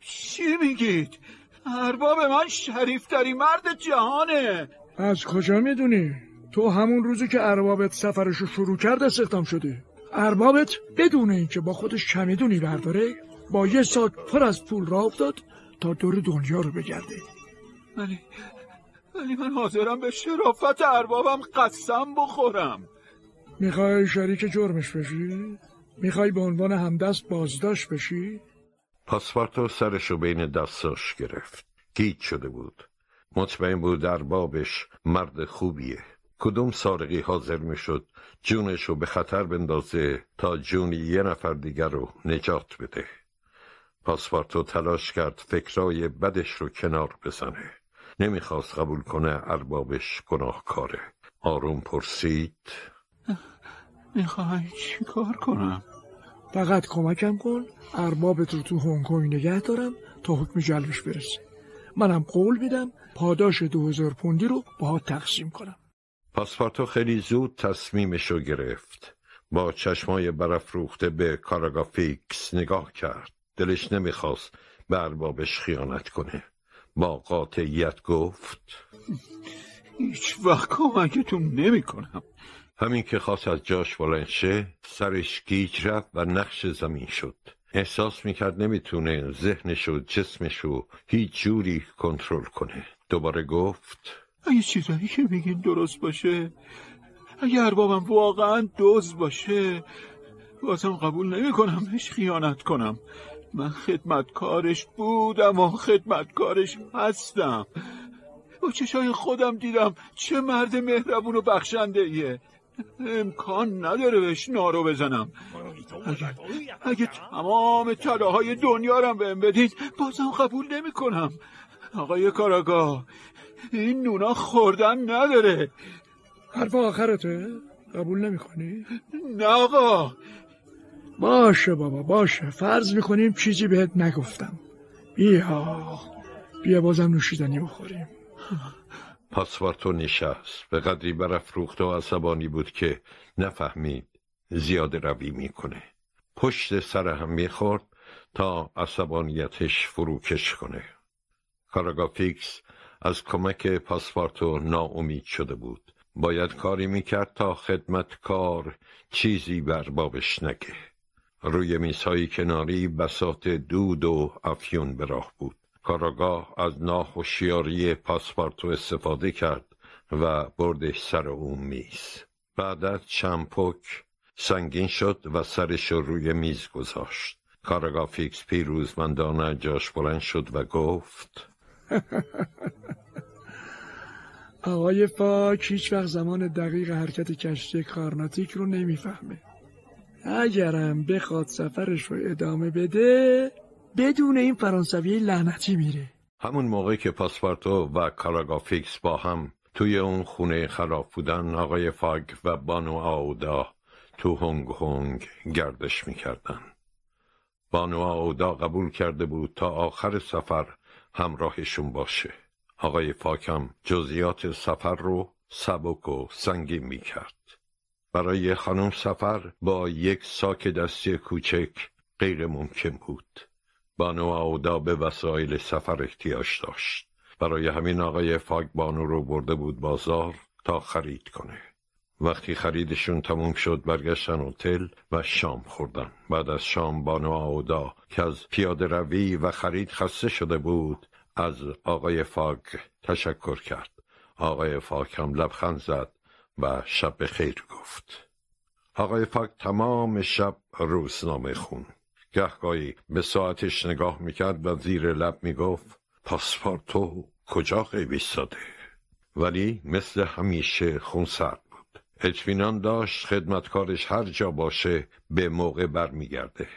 چی میگید؟ ارباب من شریفترین مرد جهانه از کجا می‌دونی؟ تو همون روزی که اربابت سفرش رو شروع کرد استخدام شده اربابت بدون اینکه با خودش چمیدونی برداره با یه ساک پر از پول را افتاد تا دور دنیا رو بگرده. ولی ولی من حاضرم به شرافت اربابم قسم بخورم. می‌خوای شریک جرمش بشی؟ می‌خوای به عنوان همدست بازداشت بشی؟ پاسپارتو سرشو بین دستاش گرفت. گیج شده بود. مطمئن بود اربابش مرد خوبیه. کدوم سارقی حاضر می‌شد جونشو به خطر بندازه تا جون یه نفر دیگر رو نجات بده؟ پاسپارتو تلاش کرد فکرای بدش رو کنار بزنه. نمی‌خواست قبول کنه اربابش گناهکاره. آروم پرسید. می‌خوای چی کار کنم؟ فقط کمکم کن. اربابت رو تو هنگ کنگ نگه دارم تا حکم جلبش برسه. منم قول میدم پاداش دو هزار پوندی رو با تقسیم کنم. پاسپارتو خیلی زود تصمیمش رو گرفت. با چشمای برافروخته به کاراگا فیکس نگاه کرد. دلش نمی‌خواست به اربابش خیانت کنه. با قاطعیت گفت هیچ وقت کمکتون نمی کنم همین که خواست از جاش بلند شه سرش گیج رفت و نقش زمین شد. احساس می‌کرد نمی‌تونه ذهنش و جسمش رو هیچ جوری کنترل کنه. دوباره گفت اگه چیزایی که میگین درست باشه اگه اربابم واقعا دوز باشه بازم قبول نمی‌کنم بهش خیانت کنم. من خدمتکارش بودم و خدمتکارش هستم. با چشای خودم دیدم چه مرد مهربون و بخشنده ایه امکان نداره بهش نارو بزنم. اگه, اگه تمام طلاهای دنیا رو بهم بدید بازم قبول نمی کنم آقای کاراگاه این نونا خوردن نداره. حرف آخرته؟ قبول نمی کنی؟ نه آقا. باشه بابا باشه. فرض می‌کنیم چیزی بهت نگفتم. بیا بیا بازم نوشیدنی بخوریم. پاسپارتو نشست. به قدری برافروخت و عصبانی بود که نفهمید زیاد روی می‌کنه. پشت سر هم می‌خورد تا عصبانیتش فروکش کنه. کاراگا فیکس از کمک پاسپارتو ناامید شده بود. باید کاری می‌کرد تا خدمتکار چیزی بر بابش نگه. روی میزهای کناری بسات دود و افیون به راه بود. کاراگاه از ناخوشیاری پاسپارتو استفاده کرد و بردش سر اون میز. بعد از چمپک سنگین شد و سرش روی میز گذاشت. کاراگاه فیکس پیروزمندانه جاش بلند شد و گفت آقای فاک هیچ وقت زمان دقیق حرکت کشتی کارناتیک رو نمی‌فهمه. اگرم بخواد سفرش رو ادامه بده بدون این فرانسوی لعنتی میره. همون موقع که پاسپارتو و کاراگافیکس با هم توی اون خونه خراب بودن آقای فاگ و بانو آودا تو هنگ هنگ گردش می‌کردن. بانو آودا قبول کرده بود تا آخر سفر همراهشون باشه. آقای فاکم جزیات سفر رو سبک و سنگین می‌کرد. برای خانم سفر با یک ساک دستی کوچک غیر ممکن بود. بانو آودا به وسایل سفر احتیاج داشت. برای همین آقای فاگ بانو رو برده بود بازار تا خرید کنه. وقتی خریدشون تموم شد برگشتن هتل و شام خوردن. بعد از شام بانو آودا که از پیاده روی و خرید خسته شده بود از آقای فاگ تشکر کرد. آقای فاگ هم لبخند زد. و شب خیر گفت. آقای فاگ تمام شب روزنامه خون. گهگاهی به ساعتش نگاه می‌کرد و زیر لب می‌گفت پاسپورتو کجا قیب ولی مثل همیشه خون سرد بود. اطمینان داشت خدمتکارش هر جا باشه به موقع برمیگرده.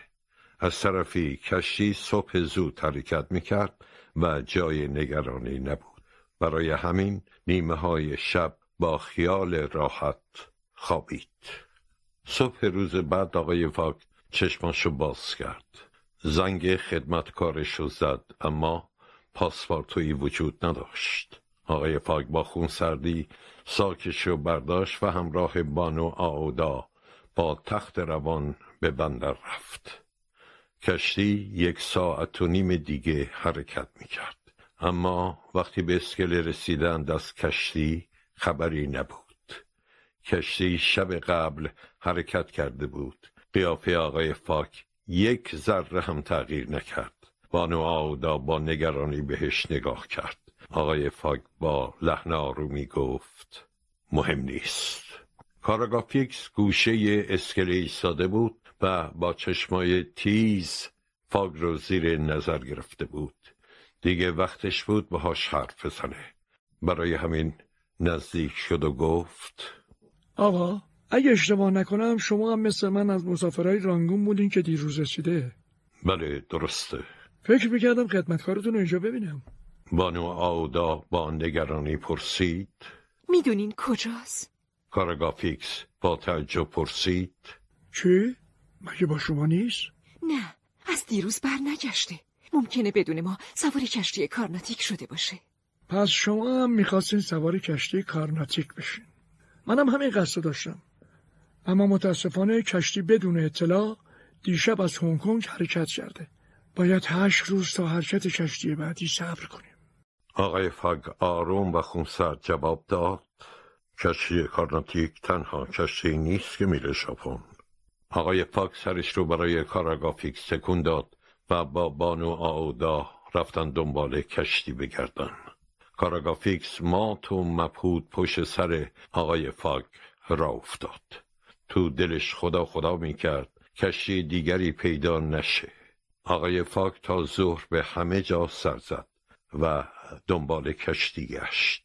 از طرفی کشتی صبح زود حرکت می‌کرد و جای نگرانی نبود. برای همین نیمه های شب با خیال راحت خوابید. صبح روز بعد آقای واک چشماشو باز کرد. زنگ خدمتکارشو زد اما پاسپورتوی وجود نداشت. آقای فاگ با خون سردی ساکشو برداشت و همراه بانو آودا با تخت روان به بندر رفت. کشتی یک ساعت و نیم دیگه حرکت می‌کرد. اما وقتی به اسکله رسیدند از کشتی خبری نبود. کشتی شب قبل حرکت کرده بود. قیافه آقای فاک یک ذره هم تغییر نکرد. بانو آودا با نگرانی بهش نگاه کرد. آقای فاک با لحن آرومی گفت مهم نیست. کاراگا فیکس گوشه اسکله ایستاده بود و با چشمای تیز فاگ رو زیر نظر گرفته بود. دیگه وقتش بود باهاش حرف بزنه. برای همین نزدیک شد و گفت آقا اگه اشتباه نکنم شما هم مثل من از مسافرهای رانگون بودین که دیروز رسیده بله درسته فکر می‌کردم خدمتکارتون رو اینجا ببینم بانو آودا با نگرانی پرسید می‌دونین کجاست؟ کارگاه فیکس با تعجب پرسید چی؟ مگه با شما نیست؟ نه از دیروز بر نگشته ممکنه بدون ما سوار کشتی کارناتیک شده باشه پس شما هم می‌خواستین سوار کشتی کارناتیک بشین. منم همین قصد داشتم. اما متاسفانه کشتی بدون اطلاع دیشب از هنگ کنگ حرکت کرده. باید هشت روز تا حرکت کشتی بعدی صبر کنیم. آقای فاگ آروم و خونسرد جواب داد. کشتی کارناتیک تنها کشتی نیست که میره ژاپن. آقای فاگ سرش رو برای کاراگافیک سکون داد و با بانو آودا رفتن دنبال کشتی بگردن. کاراگافیکس مات و مبهود پشت سر آقای فاگ را افتاد. تو دلش خدا خدا می‌کرد کشتی دیگری پیدا نشه. آقای فاک تا ظهر به همه جا سر زد و دنبال کشتی گشت.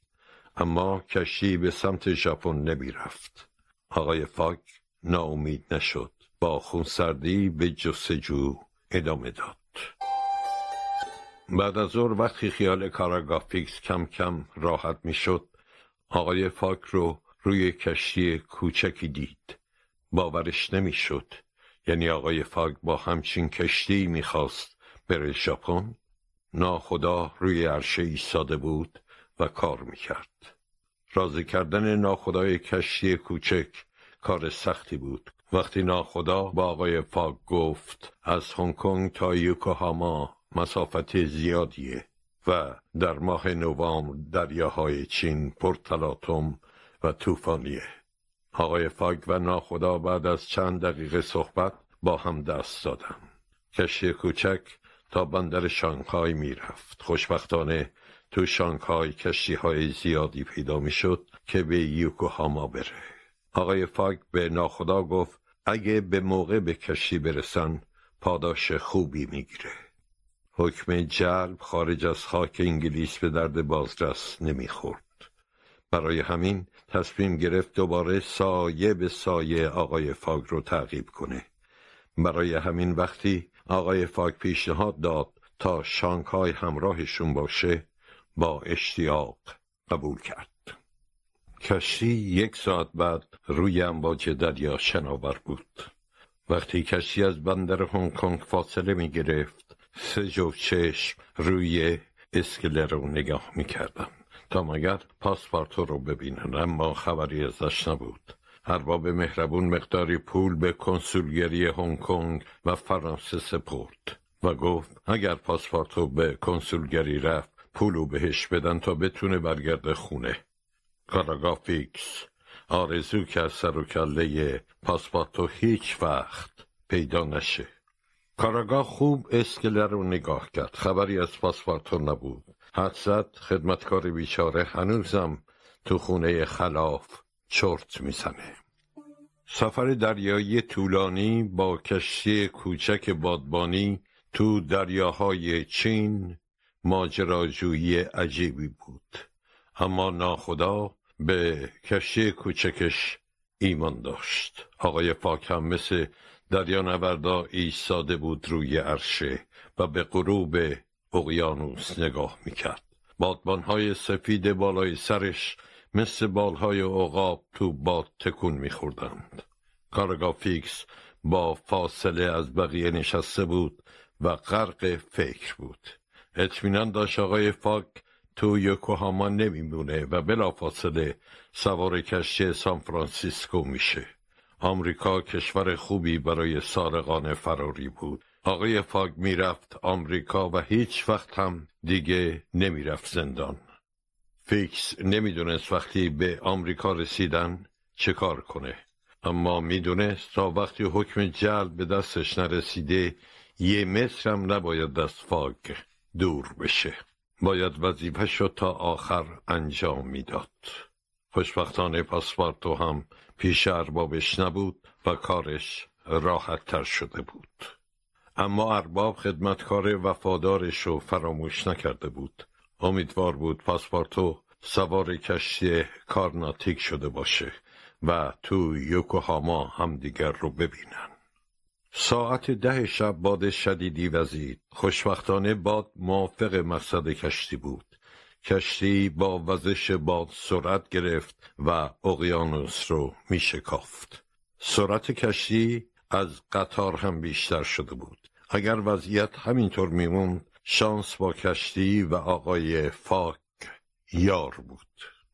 اما کشتی به سمت ژاپن نمی‌رفت. آقای فاک ناامید نشد. با خونسردی به جستجو ادامه داد. بعد از ظهر وقتی خیال کاراگافیکس کم کم راحت می‌شد آقای فاک رو روی کشتی کوچکی دید. باورش نمی‌شد. یعنی آقای فاک با همچین کشتی می‌خواست بره ژاپن. ناخدا روی عرشه ایستاده بود و کار می‌کرد. راضی کردن ناخدای کشتی کوچک کار سختی بود. وقتی ناخدا با آقای فاک گفت از هنگ کنگ تا یوکوهاما مسافت زیادیه و در ماه نوامبر دریاهای چین پرتلاتم و طوفانیه. آقای فاگ و ناخدا بعد از چند دقیقه صحبت با هم دست دادن کشتی کوچک تا بندر شانگهای می‌رفت. خوشبختانه تو شانگهای کشتی های زیادی پیدا می‌شد که به یوکوهاما بره. آقای فاگ به ناخدا گفت اگه به موقع به کشتی برسن پاداش خوبی می‌گیره. حکم جلب خارج از خاک انگلیس به درد بازرس نمی‌خورد. برای همین تصمیم گرفت دوباره سایه به سایه آقای فاگ رو تعقیب کنه. برای همین وقتی آقای فاگ پیشنهاد داد تا شانگهای همراهشون باشه با اشتیاق قبول کرد. کشتی یک ساعت بعد روی امواج دریا شناور بود. وقتی کشتی از بندر هنگ کنگ فاصله می گرفت سه جو چشم روی اسکله رو نگاه می کردن تا مگر پاسپارتو رو ببینن اما خبری ازش نبود. ارباب مهربون مقداری پول به کنسولگری هنگ کنگ و فرانسه سپرد و گفت اگر پاسپارتو به کنسولگری رفت پولو بهش بدن تا بتونه برگرده خونه. کاراگاه فیکس. آرزو که از سر و کله پاسپارتو هیچ وقت پیدا نشه. کاراگاه خوب اسکله رو نگاه کرد. خبری از پاسپارتو نبود. حد خدمتکار بیچاره هنوزم تو خونه خلاف چرت می‌زنه. سفر دریایی طولانی با کشتی کوچک بادبانی تو دریاهای چین ماجراجویی عجیبی بود. اما ناخدا به کشتی کوچکش ایمان داشت. آقای فاک هم مثل دریا نوردا ایستاده بود روی عرشه و به غروب اقیانوس نگاه می‌کرد. بادبانهای سفید بالای سرش مثل بالهای عقاب تو باد تکون میخوردند. کارگاه فیکس با فاصله از بقیه نشسته بود و غرق فکر بود. اطمینان داشت آقای فاگ تو یوکوهاما نمیمونه و بلافاصله سوار کشتی سان فرانسیسکو میشه. آمریکا کشور خوبی برای سارقان فراری بود. آقای فاگ می‌رفت آمریکا و هیچ وقت هم دیگه نمی‌رفت زندان. فیکس نمی‌دونست وقتی به آمریکا رسیدن چه کار کنه. اما می‌دونست تا وقتی حکم جلب به دستش نرسیده یه متر هم نباید از فاگ دور بشه. باید وظیفه شد تا آخر انجام می‌داد. خوشبختانه پاسپارتو هم پیش اربابش نبود و کارش راحت تر شده بود. اما ارباب خدمتکار وفادارش رو فراموش نکرده بود. امیدوار بود پاسپارتو سوار کشتی کارناتیک شده باشه و تو یوکوهاما همدیگر رو ببینن. ساعت ده شب باد شدیدی وزید. خوشبختانه باد موافق مقصد کشتی بود. کشتی با وزش باد سرعت گرفت و اقیانوس رو می شکافت سرعت کشتی از قطار هم بیشتر شده بود. اگر وضعیت همینطور میموند شانس با کشتی و آقای فاک یار بود.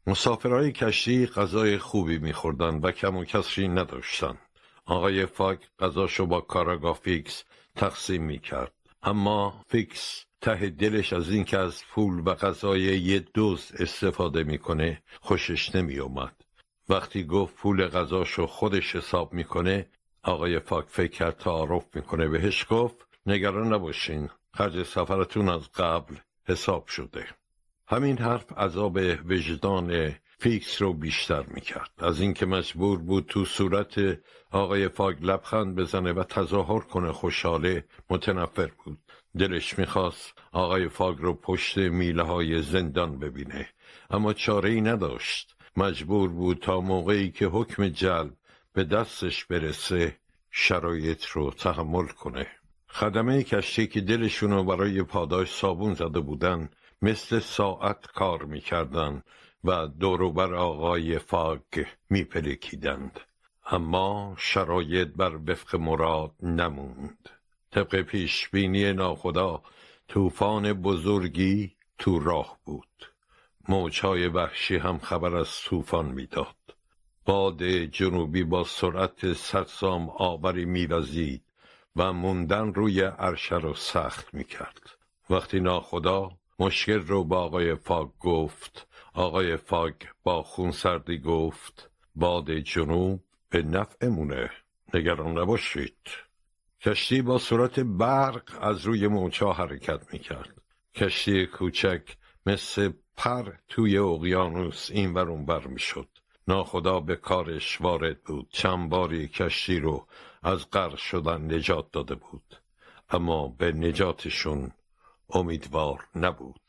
مسافرهای کشتی غذای خوبی میخوردن و کم و کسری نداشتند آقای فاگ غذاشو با کاراگاه فیکس تقسیم می‌کرد. اما فیکس ته دلش از اینکه از پول و غذای یه دزد استفاده می‌کنه خوشش نمیومد وقتی گفت پول غذاشو خودش حساب می‌کنه آقای فاگ فکر کرد تعارف می‌کنه بهش گفت نگران نباشین خرج سفرتون از قبل حساب شده. همین حرف عذاب وجدان فیکس رو بیشتر می‌کرد. از اینکه مجبور بود تو صورت آقای فاگ لبخند بزنه و تظاهر کنه خوشحاله متنفر بود. دلش می‌خواست آقای فاگ رو پشت میله های زندان ببینه اما چاره ای نداشت. مجبور بود تا موقعی که حکم جلب به دستش برسه شرایط رو تحمل کنه. خدمه کشتی که دلشون رو برای پاداش صابون زده بودن مثل ساعت کار می‌کردن و دوروبر آقای فاگ میپلکیدند. اما شرایط بر وفق مراد نموند. طبق پیشبینی ناخدا طوفان بزرگی تو راه بود. موجهای وحشی هم خبر از طوفان می‌داد. باد جنوبی با سرعت سرسام آوری میوزید و موندن روی عرشه رو سخت می‌کرد. وقتی ناخدا مشکل رو با آقای فاگ گفت آقای فاگ با خونسردی گفت باد جنوب به نفعمونه نگران نباشید. کشتی با صورت برق از روی موچا حرکت می‌کرد. کشتی کوچک مثل پر توی اقیانوس این ور بر می‌شد. ناخدا به کارش وارد بود. چند باری کشتی رو از غرق شدن نجات داده بود. اما به نجاتشون امیدوار نبود.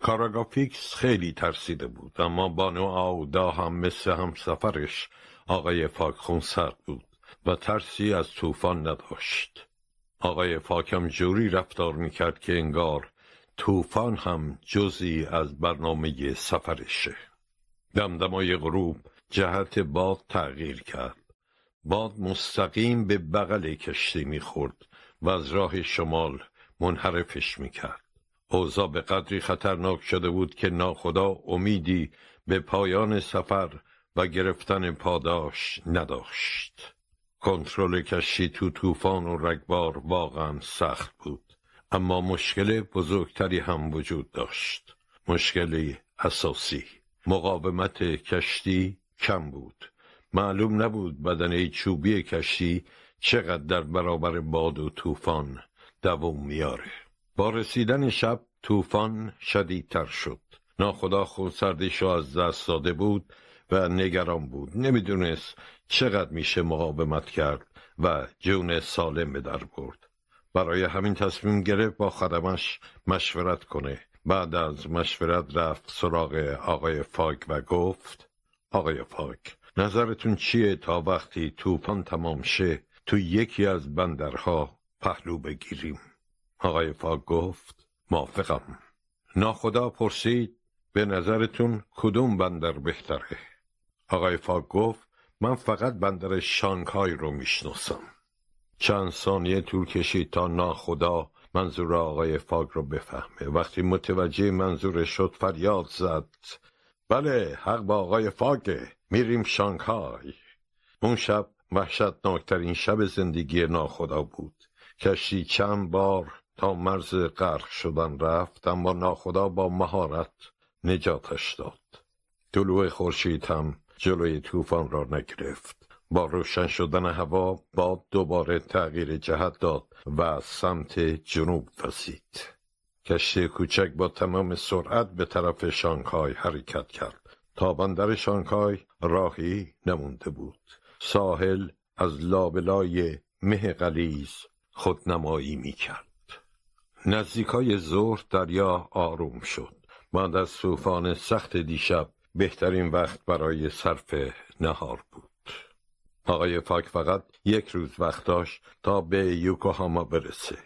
کاراگافیکس خیلی ترسیده بود اما بانو آودا هم مثل هم سفرش آقای فاک سرد بود. و ترسی از طوفان نداشت آقای فاکم جوری رفتار می‌کرد که انگار طوفان هم جزی از برنامه سفرشه. دمدمای غروب جهت باد تغییر کرد. باد مستقیم به بغل کشتی می‌خورد و از راه شمال منحرفش می‌کرد. اوضاع به قدری خطرناک شده بود که ناخدا امیدی به پایان سفر و گرفتن پاداش نداشت. کنترل کشتی تو طوفان و رگبار واقعا سخت بود. اما مشکل بزرگتری هم وجود داشت. مشکلی اساسی. مقاومت کشتی کم بود. معلوم نبود بدنه چوبی کشتی چقدر در برابر باد و طوفان دوم میاره. با رسیدن شب طوفان شدیدتر شد. ناخدا خونسردیش را از دست داده بود و نگران بود. نمی‌دونست چقدر میشه مقاومت کرد و جون سالم به در برد؟ برای همین تصمیم گرفت با خدمش مشورت کنه. بعد از مشورت رفت سراغ آقای فاگ و گفت آقای فاگ نظرتون چیه تا وقتی طوفان تمام شه تو یکی از بندرها پهلو بگیریم؟ آقای فاگ گفت موافقم. ناخدا پرسید به نظرتون کدوم بندر بهتره؟ آقای فاگ گفت من فقط بندر شانگهای رو می‌شناسم. چند ثانیه طول کشید تا ناخدا منظور آقای فاگ رو بفهمه. وقتی متوجه منظور شد فریاد زد. بله حق با آقای فاگه. میریم شانگهای. اون شب وحشتناکترین شب زندگی ناخدا بود. کشتی چند بار تا مرز غرق شدن رفت اما ناخدا با مهارت نجاتش داد. طلوع خورشید هم جلوی طوفان را نگرفت. با روشن شدن هوا باد دوباره تغییر جهت داد و سمت جنوب وزید کشتی کوچک با تمام سرعت به طرف شانگهای حرکت کرد. تا بندر شانگهای راهی نمونده بود. ساحل از لابلای مه قلیز خودنمایی می کرد نزدیکای ظهر دریا آروم شد. بعد از طوفان سخت دیشب بهترین وقت برای صرف نهار بود. آقای فاک فقط یک روز وقت داشت تا به یوکوهاما برسه.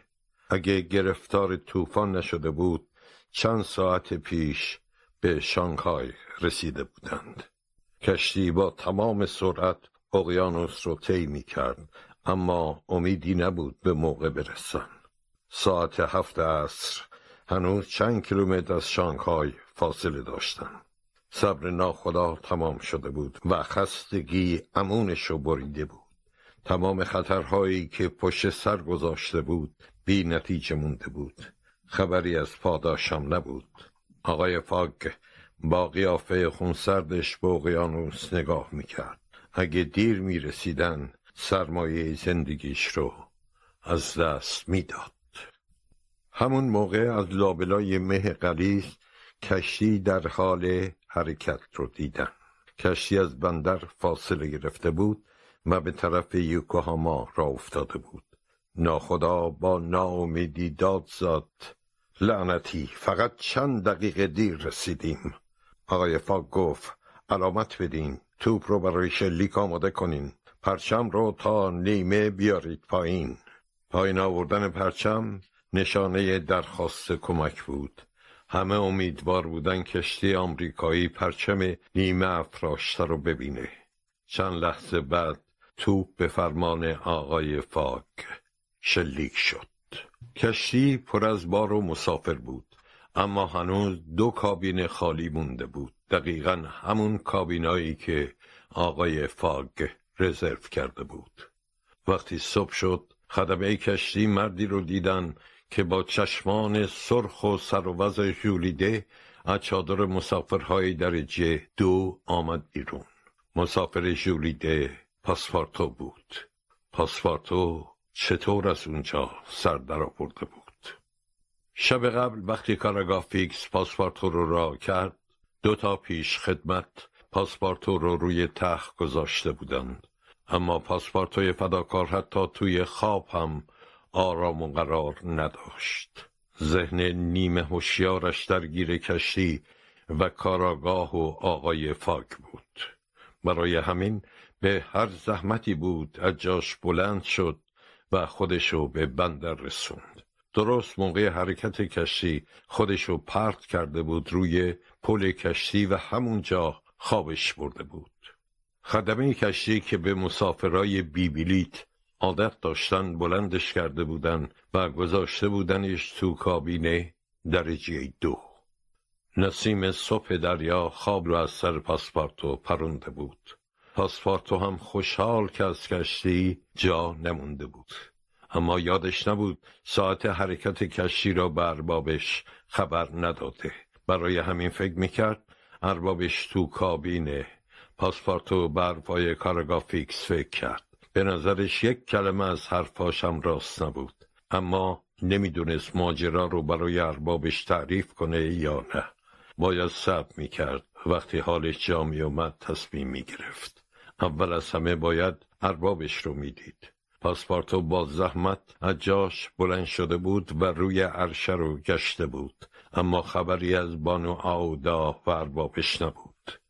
اگه گرفتار طوفان نشده بود چند ساعت پیش به شانگهای رسیده بودند. کشتی با تمام سرعت اقیانوس رو طی می کرد اما امیدی نبود به موقع برسن. ساعت هفت عصر هنوز چند کیلومتر از شانگهای فاصله داشتند. صبر ناخدا تمام شده بود و خستگی امونش رو بریده بود. تمام خطرهایی که پشت سر گذاشته بود بی نتیجه مونده بود. خبری از پاداشم نبود. آقای فاگ با قیافه خونسردش به اقیانوس نگاه می‌کرد. اگه دیر می‌رسیدن سرمایه زندگیش رو از دست می‌داد. همون موقع از لابلای مه قلیز کشتی در حال حرکت رو دیدن کشتی از بندر فاصله گرفته بود و به طرف یوکوهاما را افتاده بود. ناخدا با ناامیدی داد زد. لعنتی فقط چند دقیقه دیر رسیدیم. آقای فاگ گفت علامت بدین توپ رو برای شلیک آماده کنین. پرچم رو تا نیمه بیارید پایین. پایین آوردن پرچم نشانه درخواست کمک بود. همه امیدوار بودن کشتی آمریکایی پرچم نیمه افراشته رو ببینه. چند لحظه بعد توپ به فرمان آقای فاک شلیک شد. کشتی پر از بار و مسافر بود اما هنوز دو کابین خالی مونده بود. دقیقا همون کابینایی که آقای فاگ رزرو کرده بود. وقتی صبح شد خدمه کشتی مردی رو دیدن که با چشمان سرخ و سر و جولیده از چادر مسافرهای درجه دو آمد بیرون. مسافر جولیده پاسپارتو بود. پاسپارتو چطور از اونجا سر در آورده بود؟ شب قبل وقتی کارگاه فیکس پاسپارتو رو را کرد دو تا پیش خدمت پاسپارتو رو روی تخت گذاشته بودند. اما پاسپارتوی فداکار حتی توی خواب هم آرام و قرار نداشت. ذهن نیمه هوشیارش درگیر کشتی و کاراگاه و آقای فاک بود. برای همین به هر زحمتی بود از جاش بلند شد و خودشو به بندر رسوند. درست موقع حرکت کشتی خودشو پرت کرده بود روی پل کشتی و همونجا خوابش برده بود. خدمه کشتی که به مسافرای بیبیلیت عادت داشتن بلندش کرده بودن و گذاشته بودنش تو کابینه درجه دو. نسیم صبح دریا خواب رو از سر پاسپارتو پرونده بود. پاسپارتو هم خوشحال که از کشتی جا نمونده بود. اما یادش نبود ساعت حرکت کشتی را به اربابش خبر نداده. برای همین فکر می‌کرد اربابش تو کابینه. پاسپارتو بر کارگاه فیکس فکر کرد. به نظرش یک کلمه از حرفاشم راست نبود. اما نمی‌دونست ماجرا رو برای اربابش تعریف کنه یا نه. باید صبر می‌کرد. وقتی حالش جا اومد تصمیم می‌گرفت. اول از همه باید اربابش رو می‌دید. پاسپارتو با زحمت از جاش بلند شده بود و روی عرشه رو گشته بود. اما خبری از بانو آودا و اربابش نبود.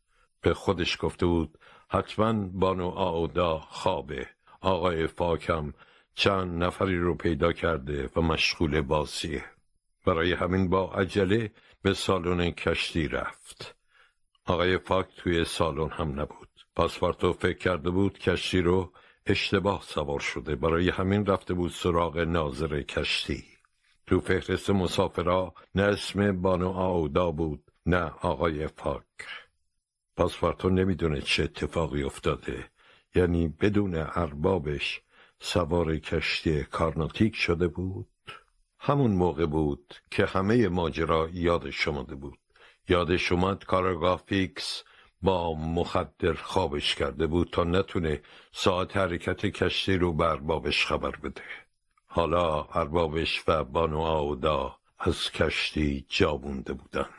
به خودش گفته بود حتما بانو آودا خوابه. آقای فاکم چند نفری رو پیدا کرده و مشغول بازیه. برای همین با عجله به سالن کشتی رفت. آقای فاک توی سالن هم نبود. پاسپارتو فکر کرده بود کشتی رو اشتباه سوار شده. برای همین رفته بود سراغ ناظر کشتی. تو فهرست مسافرا نه اسم بانو آودا بود نه آقای فاک. پاسپارتو نمی‌دونه چه اتفاقی افتاده. یعنی بدون اربابش سوار کشتی کارناتیک شده بود. همون موقع بود که همه ماجرا یادش شماده بود. یادش اومد کارگاه فیکس با مخدر خوابش کرده بود تا نتونه ساعت حرکت کشتی رو به اربابش خبر بده. حالا اربابش و بانو آودا از کشتی جا بونده بودن.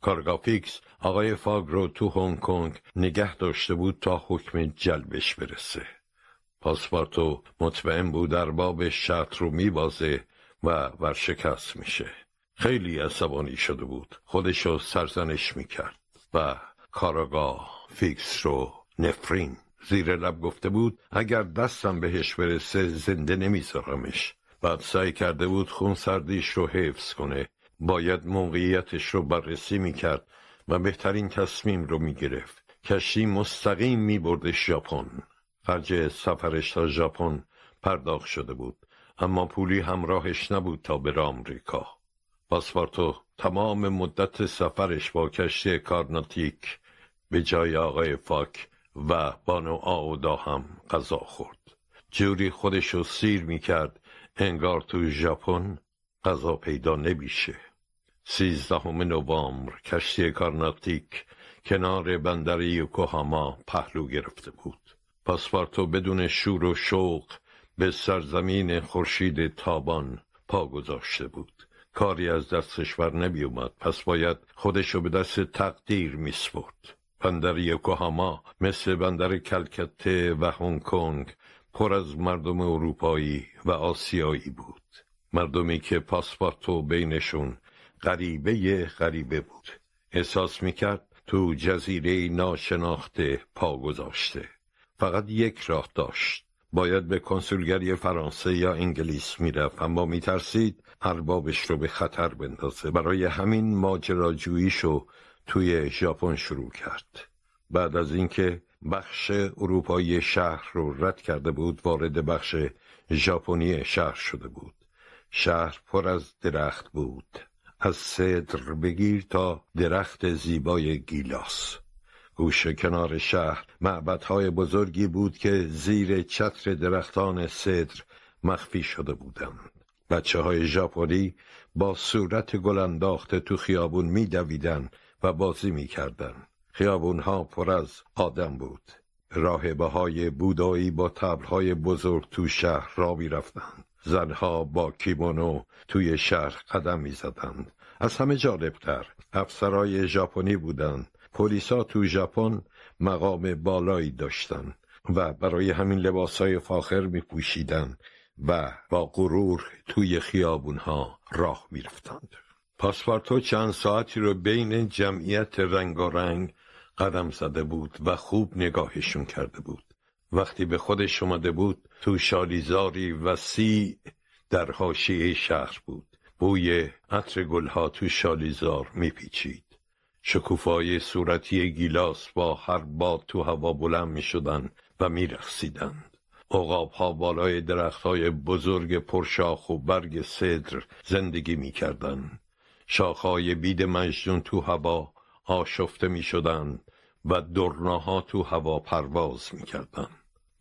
کارگاه فیکس آقای فاگ رو تو هنگ کنگ نگه داشته بود تا حکم جلبش برسه. پاسپارتو مطمئن بود ارباب شرط رو میبازه و ورشکست میشه. خیلی عصبانی شده بود. خودشو سرزنش می‌کرد و کاراگاه فیکس رو نفرین زیر لب گفته بود اگر دستم بهش برسه زنده نمیذارمش. بعد سعی کرده بود خون سردیش رو حفظ کنه. باید موقعیتش رو بررسی می‌کرد و بهترین تصمیم رو می‌گرفت. کشتی مستقیم می‌برد ژاپن. خرج سفرش تا ژاپن پرداخت شده بود. اما پولی همراهش نبود تا بره آمریکا. پاسپارتو تمام مدت سفرش با کشتی کارناتیک به جای آقای فاک و بانو آودا هم غذا خورد. جوری خودشو سیر می‌کرد انگار تو ژاپن غذا پیدا نمیشه. سیزدهم نوامبر کشتی کارناتیک کنار بندر یوکوهاما پهلو گرفته بود. پاسپارتو بدون شور و شوق به سرزمین خورشید تابان پا گذاشته بود. کاری از دستش بر نمی اومد پس باید خودشو به دست تقدیر میسپرد. بندر یوکوهاما مثل بندر کلکته و هنگ کنگ پر از مردم اروپایی و آسیایی بود. مردمی که پاسپارتو بینشون غریبه غریبه بود. احساس می‌کرد تو جزیره ناشناخته پا گذاشته. فقط یک راه داشت. باید به کنسولگری فرانسه یا انگلیس می‌رفت اما میترسید اربابش رو به خطر بندازه. برای همین ماجراجوییشو توی ژاپن شروع کرد. بعد از اینکه بخش اروپایی شهر رو رد کرده بود وارد بخش ژاپنی شهر شده بود. شهر پر از درخت بود. از صدر بگیر تا درخت زیبای گیلاس. گوش کنار شهر معبدهای بزرگی بود که زیر چتر درختان صدر مخفی شده بودند. بچه های ژاپنی با صورت گل انداخته تو خیابون میدویدن و بازی می‌کردن خیابون ها پر از آدم بود. راهبه های بودایی با تبلهای بزرگ تو شهر را می‌رفتند. زنها با کیمونو توی شهر قدم می‌زدند از همه جالبتر افسرای ژاپنی بودند پلیسا تو ژاپن مقام بالایی داشتند و برای همین لباسای فاخر می و با غرور توی خیابونها راه می رفتند. پاسپارتو چند ساعتی رو بین جمعیت رنگارنگ قدم زده بود و خوب نگاهشون کرده بود. وقتی به خودش اومده بود تو شالیزاری وسیع در حاشیه شهر بود. بوی عطر گلها تو شالیزار میپیچید. شکوفای صورتی گیلاس با هر باد تو هوا بلند می شدن و می رخصیدند. ها بالای درخت های بزرگ پرشاخ و برگ صدر زندگی می کردن. شاخهای بید مجنون تو هوا آشفته می شدن و درناها تو هوا پرواز می کردن.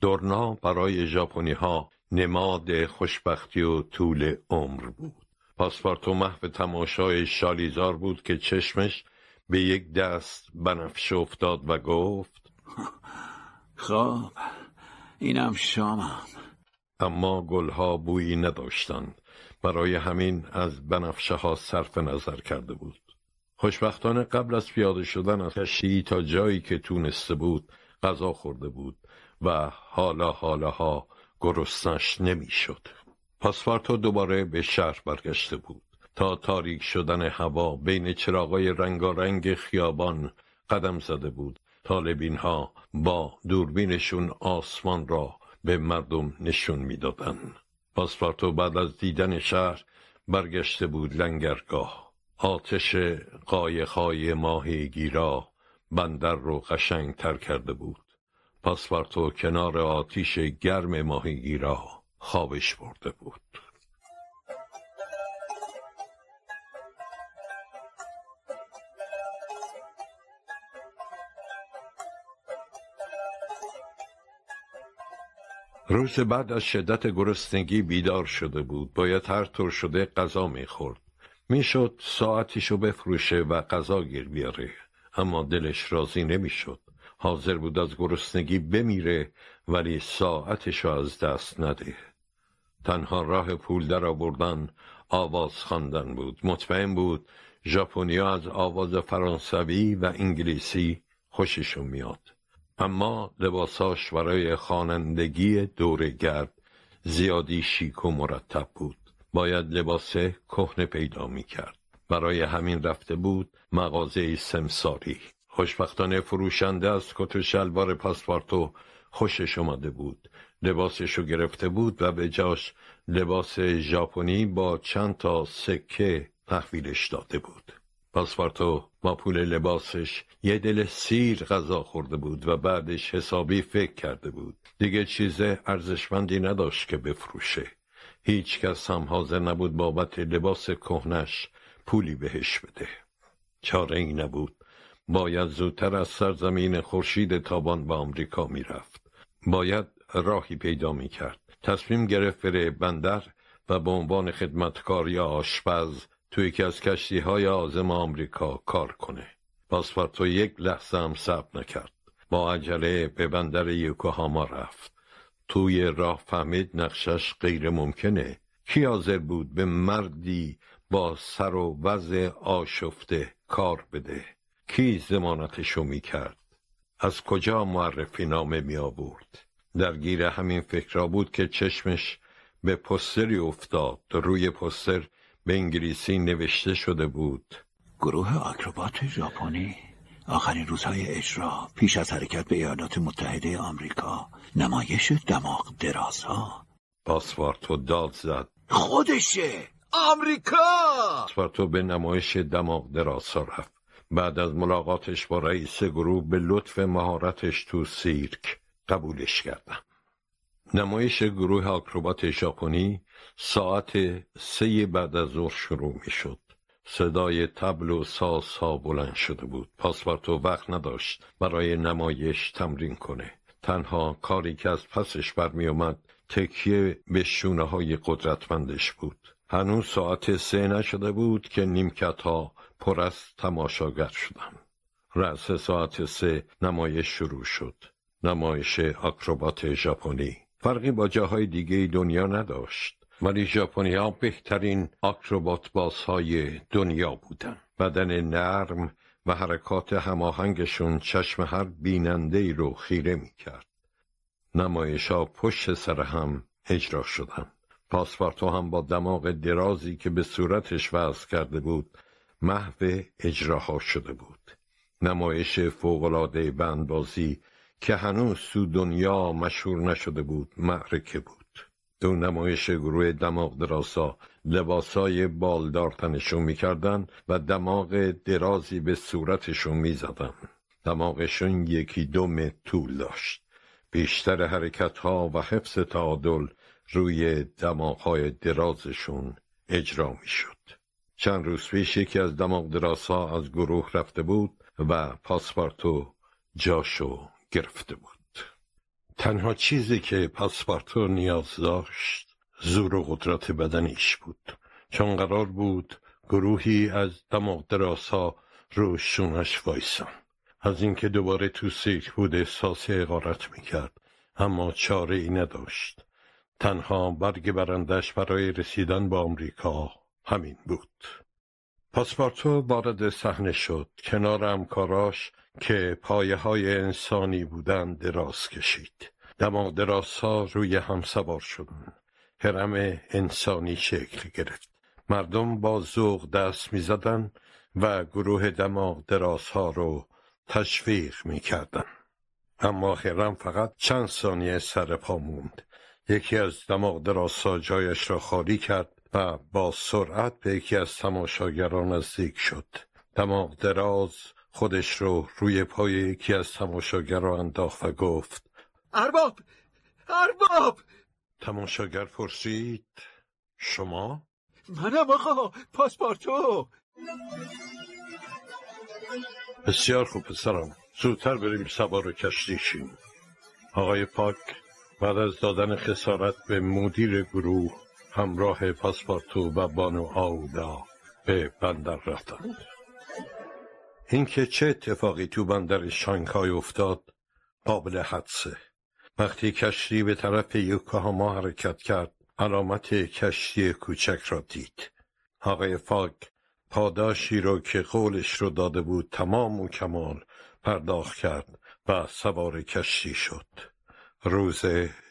درنا برای ژاپنی ها نماد خوشبختی و طول عمر بود. پاسپارتو محو تماشای شالیزار بود که چشمش به یک دست بنفشه افتاد و گفت خب اینم شامم. اما گلها بویی نداشتند. برای همین از بنفشه ها صرف نظر کرده بود. خوشبختانه قبل از پیاده شدن از کشتی تا جایی که تونسته بود غذا خورده بود. و حالا حالاها گرسنش نمی‌شد. پاسپارتو دوباره به شهر برگشته بود. تا تاریک شدن هوا بین چراغای رنگارنگ خیابان قدم زده بود طالبین ها با دوربینشون آسمان را به مردم نشون می‌دادند. پاسپارتو بعد از دیدن شهر برگشته بود لنگرگاه آتش قایقهای ماهیگی را بندر رو قشنگ تر کرده بود پاسپارتو کنار آتیش گرم ماهیگی را خوابش برده بود. روز بعد از شدت گرسنگی بیدار شده بود. باید هر طور شده غذا می‌خورد. می‌شد ساعتیشو بفروشه و غذا گیر بیاره. اما دلش راضی نمی‌شد. حاضر بود از گرسنگی بمیره ولی ساعتشو از دست نده. تنها راه پول در آوردن آواز خواندن بود. مطمئن بود ژاپنیا از آواز فرانسوی و انگلیسی خوششون میاد. اما لباساش برای خوانندگی دور گرد زیادی شیک و مرتب بود. باید لباس کهنه پیدا می کرد برای همین رفته بود مغازه سمساری. خوشبختانه فروشنده از کت و شلوار پاسپارتو خوشش اومده بود. لباسشو گرفته بود و به جاش لباس ژاپنی با چند تا سکه تحویلش داده بود. پاسپارتو با پول لباسش یه دل سیر غذا خورده بود و بعدش حسابی فکر کرده بود. دیگه چیز ارزشمندی نداشت که بفروشه. هیچ کس هم حاضر نبود بابت لباس کهنش پولی بهش بده. چاره ای نبود. باید زودتر از سرزمین خورشید تابان به آمریکا می‌رفت. باید راهی پیدا می‌کرد. تصمیم گرفت بره بندر و به عنوان خدمتکار یا آشپز توی یکی از کشتی های آزم آمریکا کار کنه. پاسپارتو یک لحظه هم صبر نکرد. با عجله به بندر یوکوهاما رفت. توی راه فهمید نقشش غیر ممکنه. کی حاضر بود به مردی با سر و وضع آشفته کار بده؟ کی زمانتشو می کرد از کجا معرفی نامه می آورد درگیر همین فکر بود که چشمش به پستری افتاد. روی پستر به انگلیسی نوشته شده بود. گروه آکروبات ژاپنی آخرین روزهای اجرا پیش از حرکت به ایالات متحده آمریکا نمایش دماغ درازها. پاسپارتو داد زد. خودشه! آمریکا! پاسپارتو به نمایش دماغ درازها رفت. بعد از ملاقاتش با رئیس گروه به لطف مهارتش تو سیرک قبولش کردم نمایش گروه آکروبات ژاپنی ساعت سه بعد از ظهر شروع می شد. صدای تبل و ساز ها بلند شده بود. پاسپارتو وقت نداشت برای نمایش تمرین کنه. تنها کاری که از پسش برمی اومد تکیه به شونه های قدرتمندش بود. هنوز ساعت سه نشده بود که نیمکت ها پر از تماشاگر شدن. رأس ساعت سه نمایش شروع شد. نمایش آکروبات ژاپنی. فرقی با جاهای دیگه دنیا نداشت. ولی ژاپنیا بهترین آکروبات بازهای دنیا بودن. بدن نرم و حرکات هماهنگشون چشم هر بیننده ای رو خیره می‌کرد. نمایش ها پشت سر هم اجرا شدن. پاسپارتو هم با دماغ درازی که به صورتش وضع کرده بود محو اجراها شده بود. نمایش فوقالعاده بندبازی که هنوز تو دنیا مشهور نشده بود معرکه بود. دو نمایش گروه دماغ دراسا لباسای بالدار تنشون می‌کردن و دماغ درازی به صورتشون می‌زدن. دماغشون یکی دو طول داشت. بیشتر حرکت ها و حفظ تعادل روی دماغهای درازشون اجرا می‌شد. چند روز پیش یکی از دماغ دراسا از گروه رفته بود و پاسپارتو جاشو گرفته بود. تنها چیزی که پاسپارتو نیاز داشت زور و قدرت بدنیش بود. چون قرار بود گروهی از دماغ دراسا رو شونش وایسن. از اینکه دوباره تو سیک بود احساس اقارت می‌کرد اما چاره ای نداشت. تنها برگ برندش برای رسیدن به آمریکا همین بود. پاسپارتو وارد صحنه شد کنار همکاراش که پایه های انسانی بودند دراز کشید. دما ها روی هم سوار شدن. هرم انسانی شکل گرفت. مردم با ذوق دست می‌زدن و گروه دماغ ها رو تشویق می‌کردن. اما هرم فقط چند ثانیه سر پا موند. یکی از دماغ ها جایش را خالی کرد و با سرعت به یکی از تماشاگران نزدیک شد. دماغ دراز خودش رو روی پای یکی از تماشاگران انداخت و گفت ارباب! ارباب! تماشاگر پرسید شما؟ منم آقا پاسپارتو بسیار خوب پسرم. زودتر بریم سوار کشتی شیم آقای پاک بعد از دادن خسارت به مدیر گروه همراه پاسپارتو و بانو آودا به بندر رفتند. اینکه چه اتفاقی تو بندر شانگهای افتاد قابل حدسه. وقتی کشتی به طرف یوکوهاما حرکت کرد علامت کشتی کوچک را دید. آقای فاگ پاداشی رو که قولش رو داده بود تمام و کمال پرداخت کرد و سوار کشتی شد. روز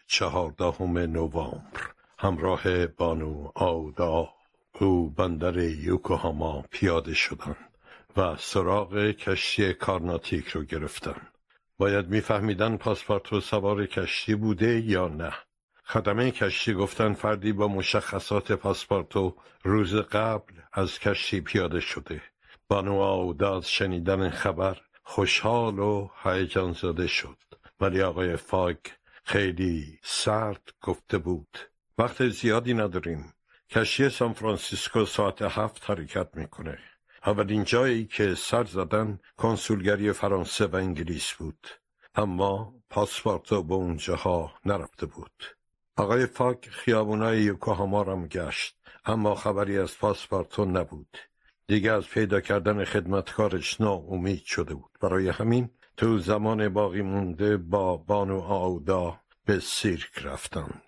چهاردهم نوامبر. همراه بانو آودا او بندر یوکوهاما پیاده شدند و سراغ کشتی کارناتیک رو گرفتن باید میفهمیدن پاسپارتو سوار کشتی بوده یا نه. خدمه کشتی گفتن فردی با مشخصات پاسپارتو روز قبل از کشتی پیاده شده. بانو آودا شنیدن خبر خوشحال و هیجان زده شد. ولی آقای فاگ خیلی سرد گفته بود. وقت زیادی نداریم. کشتی سان فرانسیسکو ساعت هفت حرکت می‌کنه. اولین جایی که سر زدن کنسولگری فرانسه و انگلیس بود. اما پاسپورتو به اونجاها نرفته بود. آقای فاک خیابونای یوکوهاما را گشت اما خبری از پاسپورتو نبود. دیگه از پیدا کردن خدمتکارش ناامید شده بود. برای همین تو زمان باقی مونده با بانو آودا به سیرک رفتند.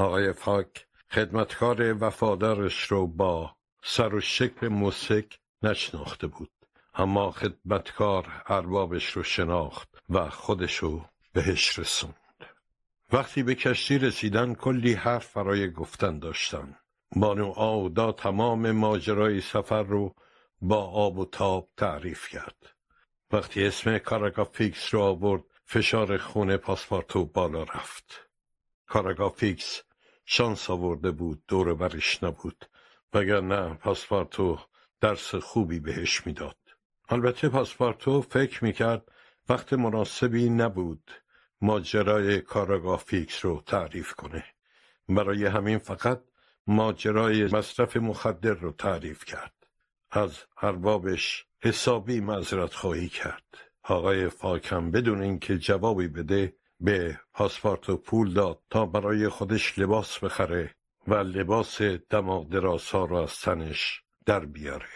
آقای فاک خدمتکار وفادارش رو با سر و شکل موسک نشناخته بود. اما خدمتکار اربابش رو شناخت و خودشو بهش رسوند. وقتی به کشتی رسیدن کلی حرف برای گفتن داشتن بانو آودا تمام ماجرای سفر رو با آب و تاب تعریف کرد. وقتی اسم کاراگاه فیکس رو آورد فشار خون پاسپارتو بالا رفت. کاراگاه فیکس شانس آورده بود دور و برش نبود. وگرنه پاسپارتو درس خوبی بهش می‌داد. البته پاسپارتو فکر می‌کرد وقت مناسبی نبود ماجرای کاراگا فیکس رو تعریف کنه. برای همین فقط ماجرای مصرف مخدر رو تعریف کرد. از اربابش حسابی مذرت خواهی کرد. آقای فاکم بدون اینکه جوابی بده به پاسپورت و پول داد تا برای خودش لباس بخره و لباس دماغ درازا را از تنش در بیاره.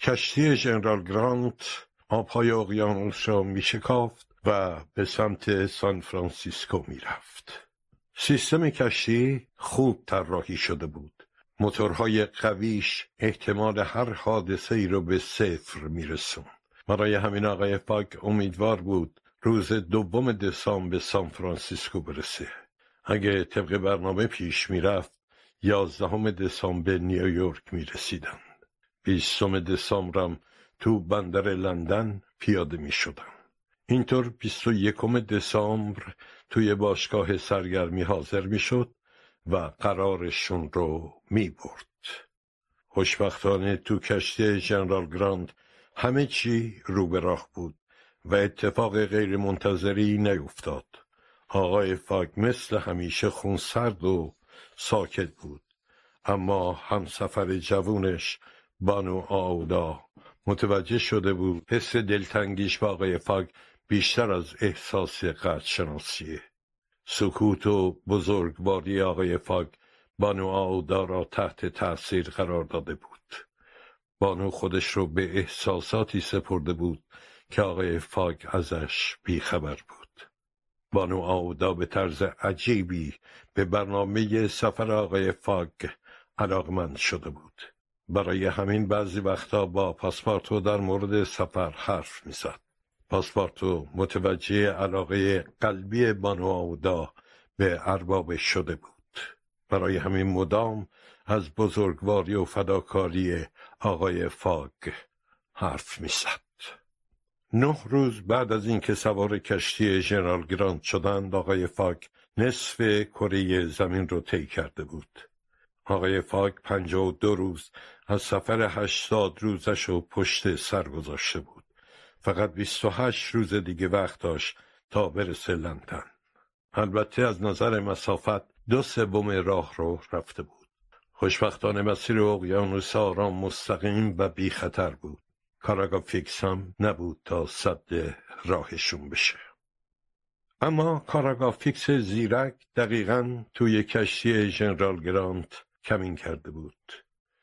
کشتی ژنرال گرانت آبهای اقیانوس را میشکافت و به سمت سان فرانسیسکو می‌رفت. سیستم کشتی خوب طراحی شده بود. موتورهای قویش احتمال هر حادثه ای رو به صفر میرسوند برای همین آقای فاگ امیدوار بود روز دوم دسامبر به سان فرانسیسکو برسه اگه طبق برنامه پیش می‌رفت یازدهم دسامبر نیویورک می‌رسیدند بیستم دسامبرم تو بندر لندن پیاده می شدن. اینطور بیست و یکم دسامبر توی باشگاه سرگرمی حاضر می شد و قرارشون رو می برد. خوشبختانه تو کشتی جنرال گراند همه چی رو به راه بود و اتفاق غیر منتظری نیفتاد. آقای فاگ مثل همیشه خونسرد و ساکت بود. اما همسفر جوونش بانو آودا متوجه شده بود حس دلتنگیش با آقای فاگ بیشتر از احساس قدر شناسیه. سکوت و بزرگواری آقای فاگ بانو آودا را تحت تأثیر قرار داده بود. بانو خودش رو به احساساتی سپرده بود که آقای فاگ ازش بیخبر بود. بانو آودا به طرز عجیبی به برنامه سفر آقای فاگ علاقمند شده بود. برای همین بعضی وقتا با پاسپارتو در مورد سفر حرف می‌زد. پاسپارتو متوجه علاقه قلبی بانو آودا به ارباب شده بود. برای همین مدام از بزرگواری و فداکاری آقای فاگ حرف می‌زد. نه روز بعد از اینکه سوار کشتی ژنرال گراند شدند آقای فاگ نصف کره زمین رو طی کرده بود. آقای فاگ پنجاه و دو روز از سفر هشتاد روزش رو پشت سر گذاشته بود. فقط بیست و هشت روز دیگه وقت داشت تا برسه لندن. البته از نظر مسافت دو سوم راه رو رفته بود. خوشبختانه مسیر اقیانوس آرام مستقیم و بی خطر بود. کارآگاه فیکس هم نبود تا سد راهشون بشه. اما کارآگاه فیکس زیرک دقیقا توی کشتی ژنرال گرانت کمین کرده بود.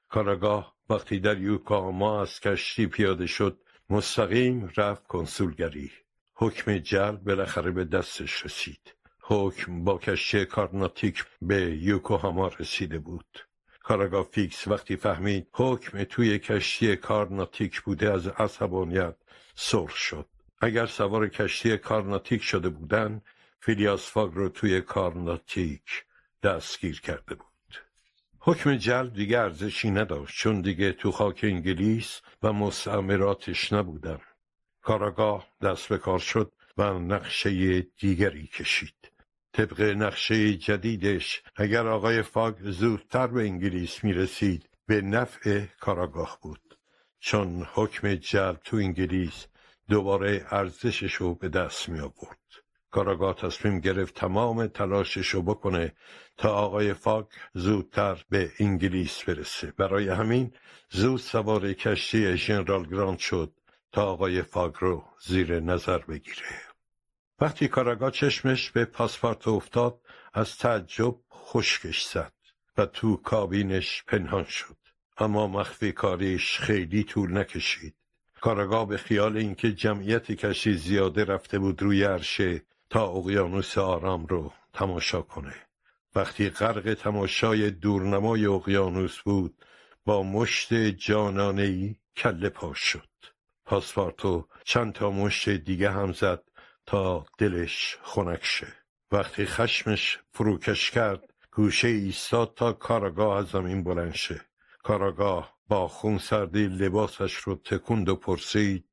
کارآگاه وقتی در یوکوهاما از کشتی پیاده شد مستقیم رفت کنسولگری حکم جلب بالاخره به دستش رسید حکم با کشتی کارناتیک به یوکوهاما رسیده بود کارآگاه فیکس وقتی فهمید حکم توی کشتی کارناتیک بوده از عصبانیت سرخ شد. اگر سوار کشتی کارناتیک شده بودن فیلیاس فاگ رو توی کارناتیک دستگیر کرده بود. حکم جلب دیگه ارزشی نداشت چون دیگه تو خاک انگلیس و مستعمراتش نبودن. کاراگاه دست به کار شد و نقشه دیگری کشید. طبق نقشه جدیدش اگر آقای فاگ زودتر به انگلیس می رسید به نفع کاراگاه بود. چون حکم جلب تو انگلیس دوباره ارزشش رو به دست می آورد کاراگاه تصمیم گرفت تمام تلاشش رو بکنه تا آقای فاک زودتر به انگلیس برسه. برای همین زود سوار کشتی ژنرال گراند شد تا آقای فاگ رو زیر نظر بگیره. وقتی کاراگاه چشمش به پاسپورت افتاد از تعجب خشکش زد و تو کابینش پنهان شد. اما مخفی کاریش خیلی طول نکشید. کاراگاه به خیال اینکه جمعیت کشتی زیاده رفته بود روی عرشه تا اقیانوس آرام رو تماشا کنه. وقتی غرق تماشای دورنمای اقیانوس بود با مشت جانانه کله پاش شد. پاسپارتو چند تا مشت دیگه هم زد تا دلش خنک شه. وقتی خشمش فروکش کرد گوشه ایستاد تا کاراگاه از زمین بلند شه. کاراگاه با خون سردی لباسش رو تکوند و پرسید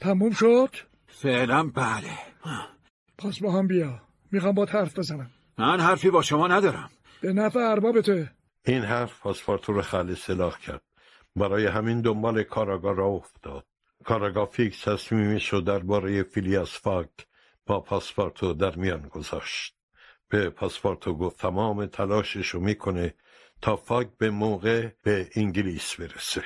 تموم شد؟ فعلا بله. پس باهام بیا. می‌خوام باهات حرف بزنم. من حرفی با شما ندارم. به نفع اربابته. این حرف پاسپارتو رو خلع سلاح کرد. برای همین دنبال کارآگاه راه افتاد. کارآگاه فیکس تصمیمش رو درباره فیلیاس فاگ با پاسپارتو در میان گذاشت. به پاسپارتو گفت تمام تلاشش رو می‌کنه تا فاگ به موقع به انگلیس برسه.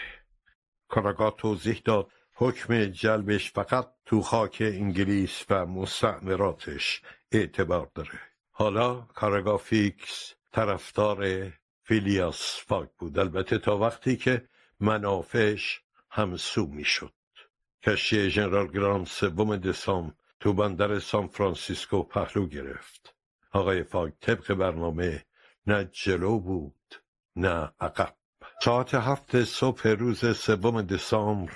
کارآگاه توضیح داد حکم جلبش فقط تو خاک انگلیس و مستعمراتش اعتبار داره. حالا کارآگاه فیکس طرفدار فیلیاس فاگ بود. البته تا وقتی که منافعش همسو می‌شد. کشتی ژنرال گرانت سوم دسامبر تو بندر سان فرانسیسکو پهلو گرفت. آقای فاگ طبق برنامه نه جلو بود نه عقب. ساعت هفت صبح روز سوم دسامبر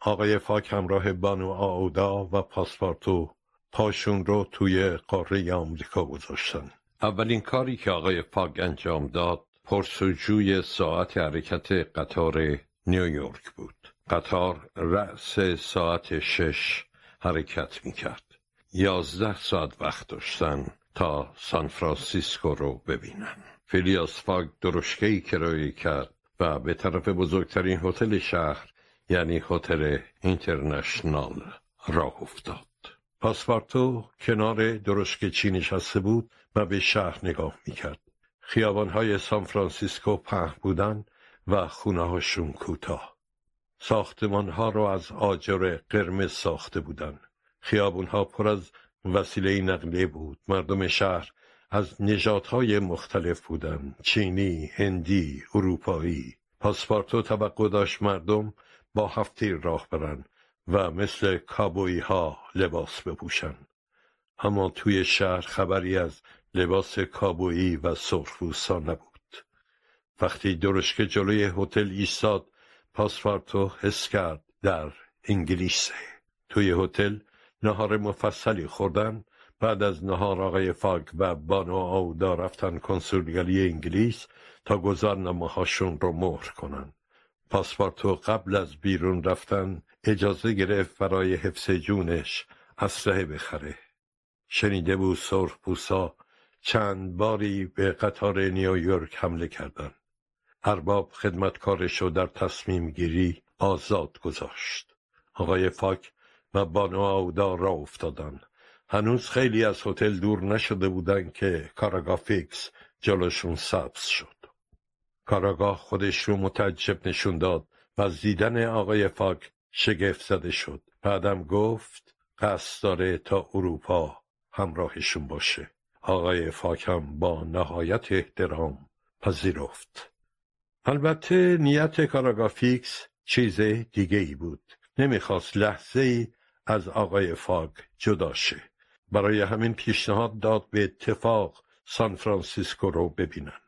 آقای فاگ همراه بانو آودا و پاسپارتو پاشون رو توی قاره آمریکا گذاشتن. اولین کاری که آقای فاگ انجام داد پرس‌وجوی ساعت حرکت قطار نیویورک بود. قطار رأس ساعت شش حرکت می کرد یازده ساعت وقت داشتن تا فرانسیسکو رو ببینن. فیلیاس فاگ درشکه‌ای کرایه کرد و به طرف بزرگترین هتل شهر یعنی هتل اینترنشنال راه افتاد. پاسپارتو کنار درشک چی نشسته بود و به شهر نگاه می‌کرد. خیابانهای سان فرانسیسکو په بودن و خونه کوتاه. ساختمان ها رو از آجر قرمز ساخته بودن. خیابون ها پر از وسیله نقلیه بود. مردم شهر از نژادهای مختلف بودن چینی، هندی، اروپایی. پاسپارتو توقع داشت مردم با هفتیر راه برن و مثل کابویی ها لباس بپوشن. اما توی شهر خبری از لباس کابویی و سرخپوستا نبود. وقتی درشک جلوی هتل ایستاد پاسپارتو حس کرد در انگلیسه. توی هتل نهار مفصلی خوردن بعد از نهار آقای فاگ و بانو آودا رفتن کنسولگری انگلیس تا گذرنامه‌هاشون رو مهر کنن پاسپارتو قبل از بیرون رفتن اجازه گرفت برای حفظ جونش اسلحه بخره شنیده بود سرخ پوستا چند باری به قطار نیویورک حمله کردند. ارباب خدمتکارش رو در تصمیم گیری آزاد گذاشت. آقای فاگ و بانو آودا راه افتادن. هنوز خیلی از هتل دور نشده بودن که کارآگاه فیکس جلوشون سبز شد. کاراگاه خودش رو متعجب نشون داد و از دیدن آقای فاک شگفت زده شد. بعدم گفت قصد داره تا اروپا همراهشون باشه. آقای فاکم با نهایت احترام پذیرفت. البته نیت کاراگا فیکس چیز دیگه ای بود. نمی‌خواست لحظه ای از آقای فاگ جدا شه. برای همین پیشنهاد داد به اتفاق سان فرانسیسکو رو ببینن.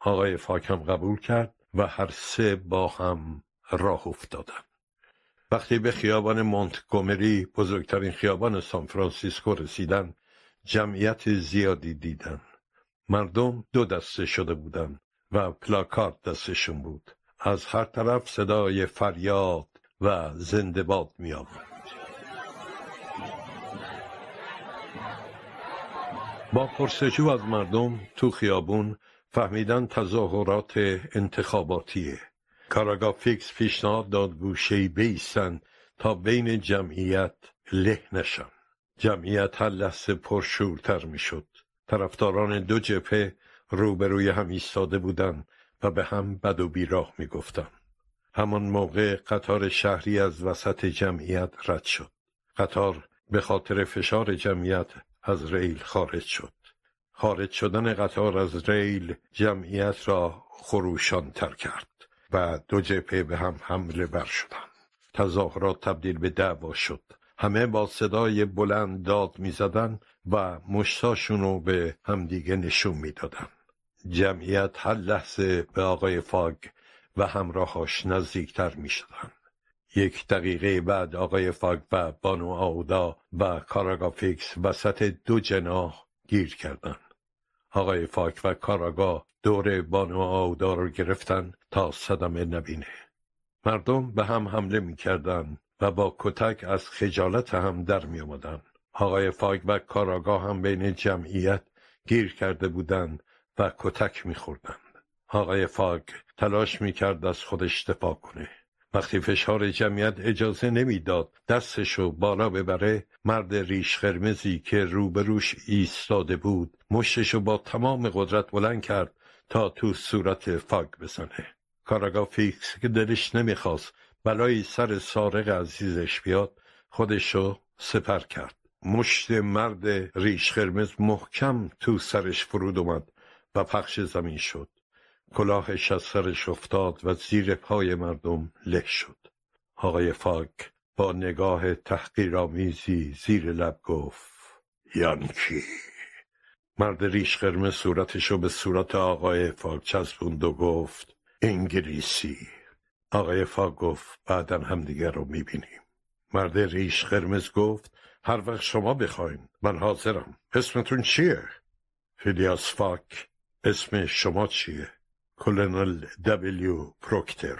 آقای فاگم قبول کرد و هر سه با هم راه افتادن. وقتی به خیابان مونتگومری بزرگترین خیابان سان فرانسیسکو رسیدن جمعیت زیادی دیدن مردم دو دسته شده بودن و پلاکارد دستشون بود از هر طرف صدای فریاد و زنده باد می آمد. با پرسجو از مردم تو خیابون فهمیدن تظاهرات انتخاباتیه. کاراگا فیکس پیشنهاد داد گوشه بیستن تا بین جمعیت له نشن. جمعیت هر لحظه پرشورتر می‌شد. طرفداران دو جبهه روبروی هم ایستاده بودند و به هم بد و بیراه می‌گفتند همان موقع قطار شهری از وسط جمعیت رد شد. قطار به خاطر فشار جمعیت از ریل خارج شد. خارج شدن قطار از ریل جمعیت را خروشان تر کرد و دو جبهه به هم حمله بر شدند. تظاهرات تبدیل به دعوا شد. همه با صدای بلند داد می‌زدن و مشتاشون رو به همدیگه نشون می‌دادن. جمعیت هر لحظه به آقای فاگ و همراهاش نزدیکتر می شدن. یک دقیقه بعد آقای فاگ و بانو آودا و کارآگاه فیکس وسط دو جناح گیر کردن. آقای فاگ و کارآگاه دور بانو آودا رو گرفتن تا صدمه نبینه. مردم به هم حمله می‌کردند و با کتک از خجالت هم در می آمدن. آقای فاگ و کارآگاه هم بین جمعیت گیر کرده بودند و کتک میخوردند. آقای فاگ تلاش می‌کرد از خودش دفاع کنه. وقتی فشار جمعیت اجازه نمی‌داد دستشو بالا ببره مرد ریش خرمزی که روبروش ایستاده بود مشتشو با تمام قدرت بلند کرد تا تو صورت فاگ بزنه. کاراگا فیکس که دلش نمی‌خواست بلایی سر سارق عزیزش بیاد خودشو سپر کرد. مشت مرد ریش خرمز محکم تو سرش فرود اومد و پخش زمین شد. کلاهش از سرش افتاد و زیر پای مردم له شد. آقای فاک با نگاه تحقیرآمیزی زیر لب گفت یانکی. مرد ریش قرمز صورتشو به صورت آقای فاک چسبوند و گفت انگلیسی. آقای فاک گفت بعدا همدیگر رو می‌بینیم. مرد ریش قرمز گفت هر وقت شما بخواین من حاضرم. اسمتون چیه؟ فیلیاس فاگ اسم شما چیه؟ کلونل دبلیو پروکتر.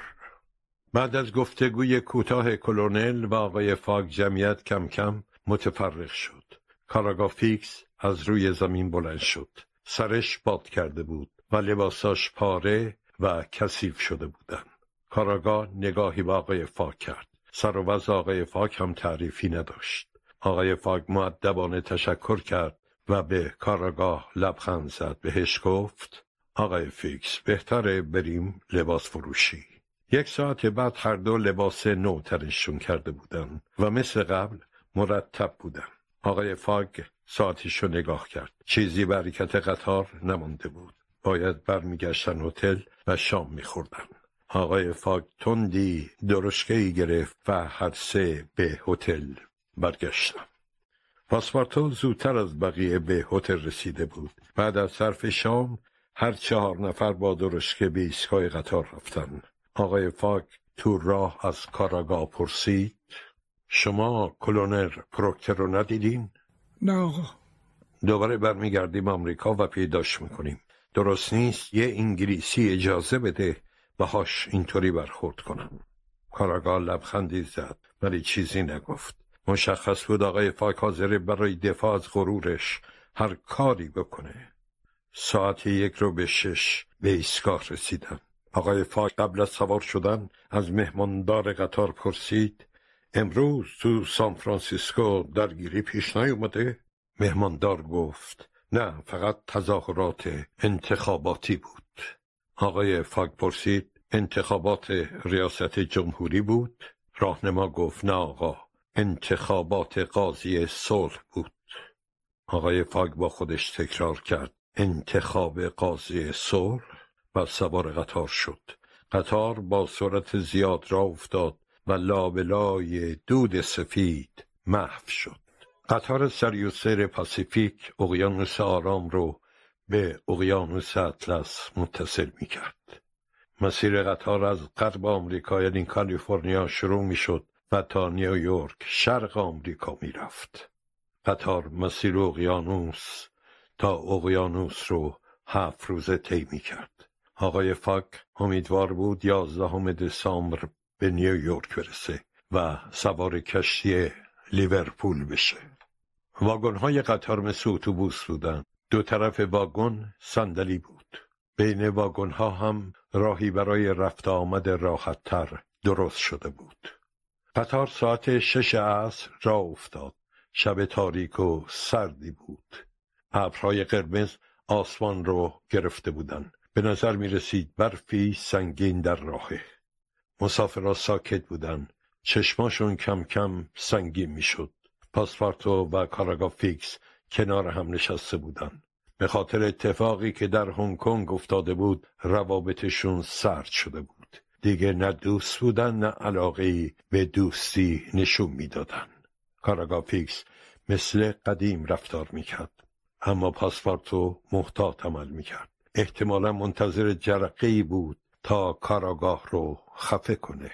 بعد از گفتگوی کوتاه کلونل و آقای فاگ جمعیت کم کم متفرق شد. کارآگاه فیکس از روی زمین بلند شد. سرش باد کرده بود و لباساش پاره و کثیف شده بودن. کارآگاه نگاهی به آقای فاگ کرد. سر و وضع آقای فاگ هم تعریفی نداشت. آقای فاگ مؤدبانه تشکر کرد و به کارآگاه لبخند زد. بهش گفت آقای فیکس بهتره بریم لباس فروشی. یک ساعت بعد هر دو لباس نو تنشون کرده بودن و مثل قبل مرتب بودن. آقای فاگ ساعتش رو نگاه کرد. چیزی به حرکت قطار نمانده بود. باید برمیگشتن هتل و شام میخوردن. آقای فاگ تندی درشکه ای گرفت و هر سه به هتل برگشتن. پاسپارتو زودتر از بقیه به هتل رسیده بود. بعد از صرف شام هر چهار نفر با درشکه به ایستگاه قطار رفتن. آقای فاک تو راه از کاراگاه پرسید شما کلونر پروکتر رو ندیدین؟ نه آقا. دوباره برمیگردیم آمریکا و پیداش می‌کنیم. درست نیست یه انگلیسی اجازه بده باهاش اینطوری برخورد کنم. کاراگاه لبخندی زد ولی چیزی نگفت. مشخص بود آقای فاک حاضر برای دفاع از غرورش هر کاری بکنه. ساعت یک رو به شش به ایستگاه رسیدم آقای فاک قبل از سوار شدن از مهماندار قطار پرسید امروز تو سان فرانسیسکو درگیری پیش نیومده؟ مهماندار گفت نه فقط تظاهرات انتخاباتی بود آقای فاک پرسید انتخابات ریاست جمهوری بود؟ راهنما گفت نه آقا انتخابات قاضی صلح بود آقای فاگ با خودش تکرار کرد انتخاب قاضی صلح و سوار قطار شد قطار با سرعت زیاد را افتاد و لابلای دود سفید محو شد قطار سریوسر پاسیفیک اقیانوس آرام رو به اقیانوس اطلس متصل می کرد. مسیر قطار از غرب آمریکا یعنی کالیفرنیا شروع می شد و تا نیویورک شرق آمریکا می رفت. قطار مسیر اقیانوس تا اقیانوس رو هفت روزه طی کرد. آقای فاک امیدوار بود یازدهم دسامبر به نیویورک برسه و سوار کشتی لیورپول بشه. واگن های قطار مثل اتوبوس بودن. دو طرف واگن صندلی بود. بین واگن ها هم راهی برای رفت آمد راحت تر درست شده بود. قطار ساعت شش عصر را افتاد. شب تاریک و سردی بود. ابرهای قرمز آسمان رو گرفته بودند. به نظر می رسید برفی سنگین در راهه. مسافرها ساکت بودند. چشماشون کم کم سنگین می شد. پاسپارتو و کارآگاه فیکس کنار هم نشسته بودند. به خاطر اتفاقی که در هنگ کنگ افتاده بود روابطشون سرد شده بود. دیگه نه دوست بودن نه علاقه به دوستی نشون می‌دادن. کارآگاه فیکس مثل قدیم رفتار می‌کرد. اما پاسپارتو محتاط عمل می‌کرد. احتمالا منتظر جرقه بود تا کارآگاه رو خفه کنه.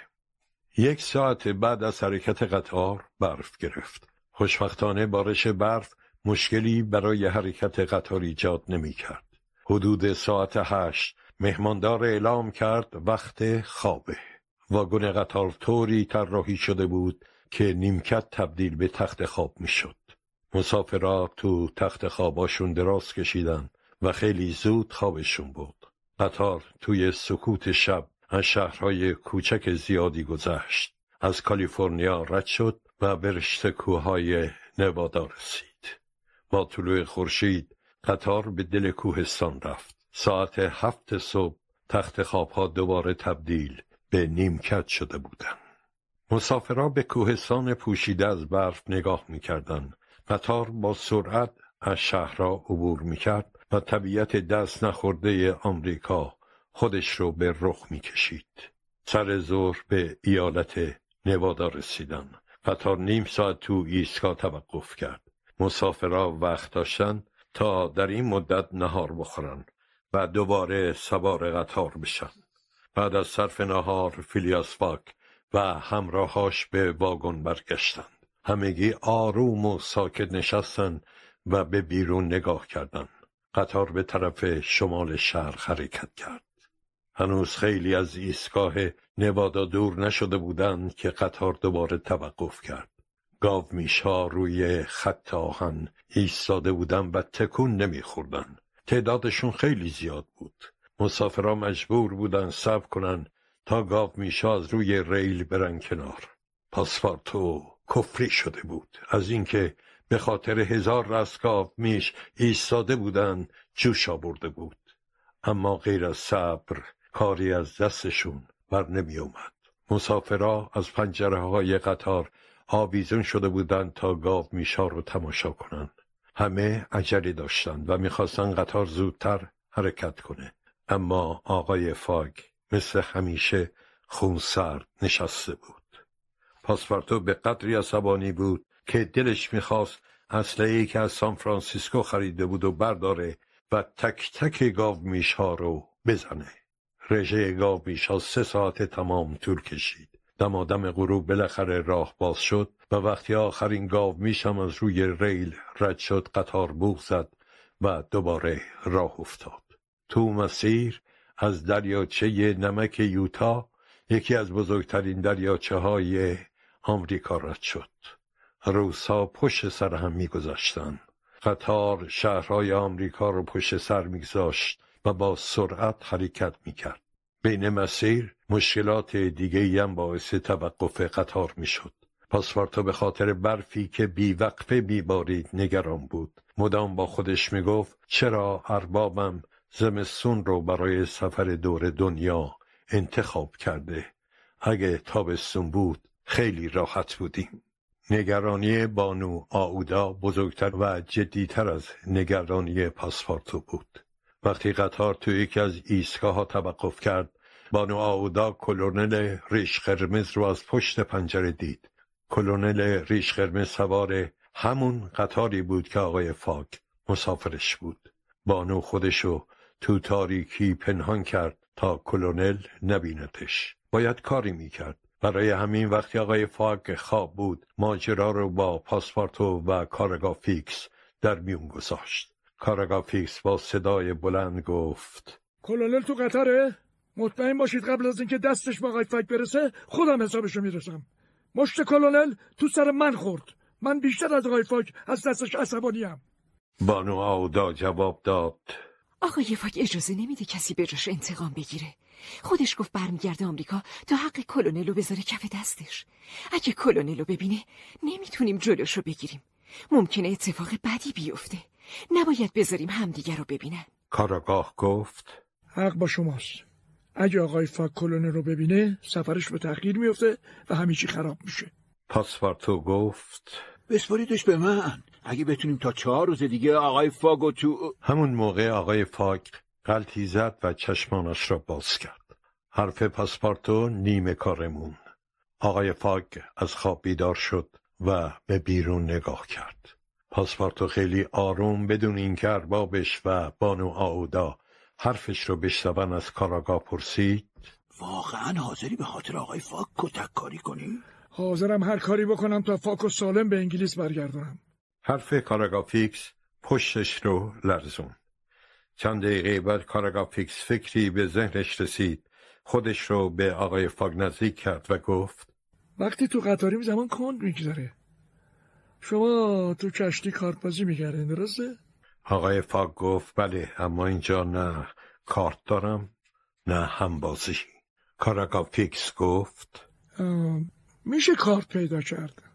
یک ساعت بعد از حرکت قطار برف گرفت. خوشبختانه بارش برف مشکلی برای حرکت قطار ایجاد نمی کرد. حدود ساعت هشت مهماندار اعلام کرد وقت خوابه. واگن قطار طوری طراحی شده بود که نیمکت تبدیل به تخت خواب می‌شد. مسافرات تو تخت خواباشون دراز کشیدن و خیلی زود خوابشون بود. قطار توی سکوت شب از شهرهای کوچک زیادی گذشت. از کالیفرنیا رد شد و به رشته کوههای نوادا رسید. با طلوع خورشید قطار به دل کوهستان رفت. ساعت هفت صبح تخت خوابها دوباره تبدیل به نیمکت شده بودند. مسافرها به کوهستان پوشیده از برف نگاه می‌کردند. قطار با سرعت از شهرها عبور می‌کرد و طبیعت دست نخورده آمریکا خودش رو به رخ می‌کشید. سر ظهر به ایالت نوادا رسیدن. قطار نیم ساعت تو ایستگاه توقف کرد. مسافرها وقت داشتن تا در این مدت نهار بخورن و دوباره سوار قطار بشن. بعد از صرف نهار فیلیاس و همراهاش به واگن برگشتند. همگی آروم و ساکت نشستند و به بیرون نگاه کردند. قطار به طرف شمال شهر حرکت کرد. هنوز خیلی از ایستگاه نوادا دور نشده بودند که قطار دوباره توقف کرد. گاو میشا روی خط آهن ایستاده بودن و تکون نمیخوردن. تعدادشون خیلی زیاد بود. مسافرها مجبور بودن صبر کنن تا گاو میشا از روی ریل برن کنار. پاسپارتو کفری شده بود. از اینکه به خاطر هزار رستگاه میش ایستاده بودن جوش آورده بود. اما غیر از صبر کاری از دستشون بر نمی اومد. مسافرها از پنجره های قطار آویزون شده بودند تا گاو میشا رو تماشا کنند. همه عجلی داشتند و می‌خواستند قطار زودتر حرکت کنه. اما آقای فاگ مثل همیشه خونسرد نشسته بود. پاسپارتو به قدری عصبانی بود که دلش می‌خواست اسلحه که از سان فرانسیسکو خریده بود و برداره و تک تک گاو میشها رو بزنه. رژه گاو میشها سه ساعت تمام طول کشید. دمادم غروب بالاخره راه باز شد و وقتی آخرین گاو میشم از روی ریل رد شد قطار بوغ زد و دوباره راه افتاد. تو مسیر از دریاچه نمک یوتا یکی از بزرگترین دریاچه های آمریکا رد شد. روسا پشت سر هم میگذاشتند قطار شهرهای آمریکا رو پشت سر میگذاشت و با سرعت حرکت می‌کرد. بین مسیر مشکلات دیگه هم باعث توقف قطار می‌شد. پاسپارتو به خاطر برفی که بیوقفه بیبارید نگران بود. مدام با خودش می‌گفت چرا اربابم زمستون رو برای سفر دور دنیا انتخاب کرده؟ اگه تابستون بود خیلی راحت بودیم. نگرانی بانو آودا بزرگتر و جدیتر از نگرانی پاسپارتو بود. وقتی قطار تو یکی از ایستگاه ها توقف کرد بانو آودا کلونل ریش قرمز رو از پشت پنجره دید. کلونل ریش قرمز سوار همون قطاری بود که آقای فاک مسافرش بود. بانو خودشو تو تاریکی پنهان کرد تا کلونل نبینتش. باید کاری می‌کرد. برای همین وقتی آقای فاگ خواب بود ماجرا رو با پاسپارتو و کاراگاه فیکس در میون گذاشت. کاراگاه فیکس با صدای بلند گفت کلونل تو قطاره؟ مطمئن باشید قبل از اینکه دستش به آقای فاگ برسه خودم حسابشو می‌رسم. مشت کلونل تو سر من خورد. من بیشتر از آقای فاک از دستش عصبانیم. بانو آودا جواب داد. آقای فاک اجازه نمیده کسی به جاش انتقام بگیره. خودش گفت برمیگرده آمریکا تا حق کلونل بذاره کف دستش. اگه کلونل رو ببینه نمی‌تونیم جلوش رو بگیریم. ممکنه اتفاق بدی بیفته. نباید بذاریم همدیگر رو ببینن. کاراگاه گفت حق با شماست. اگه آقای فاک کلونل رو ببینه سفرش به تغییر میفته و همه چی خراب میشه. پاسپارتو گفت بسپاریدش به من. اگه بتونیم تا چهار روز دیگه آقای فاگو تو همون موقع آقای فاک قلتی زد و چشمانش را باز کرد. حرف پاسپارتو نیمه کارمون. آقای فاگ از خواب بیدار شد و به بیرون نگاه کرد. پاسپارتو خیلی آروم بدون اینکه اربابش و بانو آودا حرفش رو بشنون از کاراگاه پرسید. واقعا حاضری به خاطر آقای فاگ کتک کاری کنی؟ حاضرم هر کاری بکنم تا فاگ و سالم به انگلیس برگردونم حرف کاراگاه فیکس پشتش رو لرزوند چند دقیقه بعد کاراگاه فیکس فکری به ذهنش رسید. خودش رو به آقای فاگ نزدیک کرد و گفت وقتی تو قطاریم زمان کند میگذره. شما تو کشتی کارت بازی می‌کردین درسته؟ آقای فاگ گفت بله اما اینجا نه کارت دارم نه همبازی کاراگاه فیکس گفت میشه کارت پیدا کرد.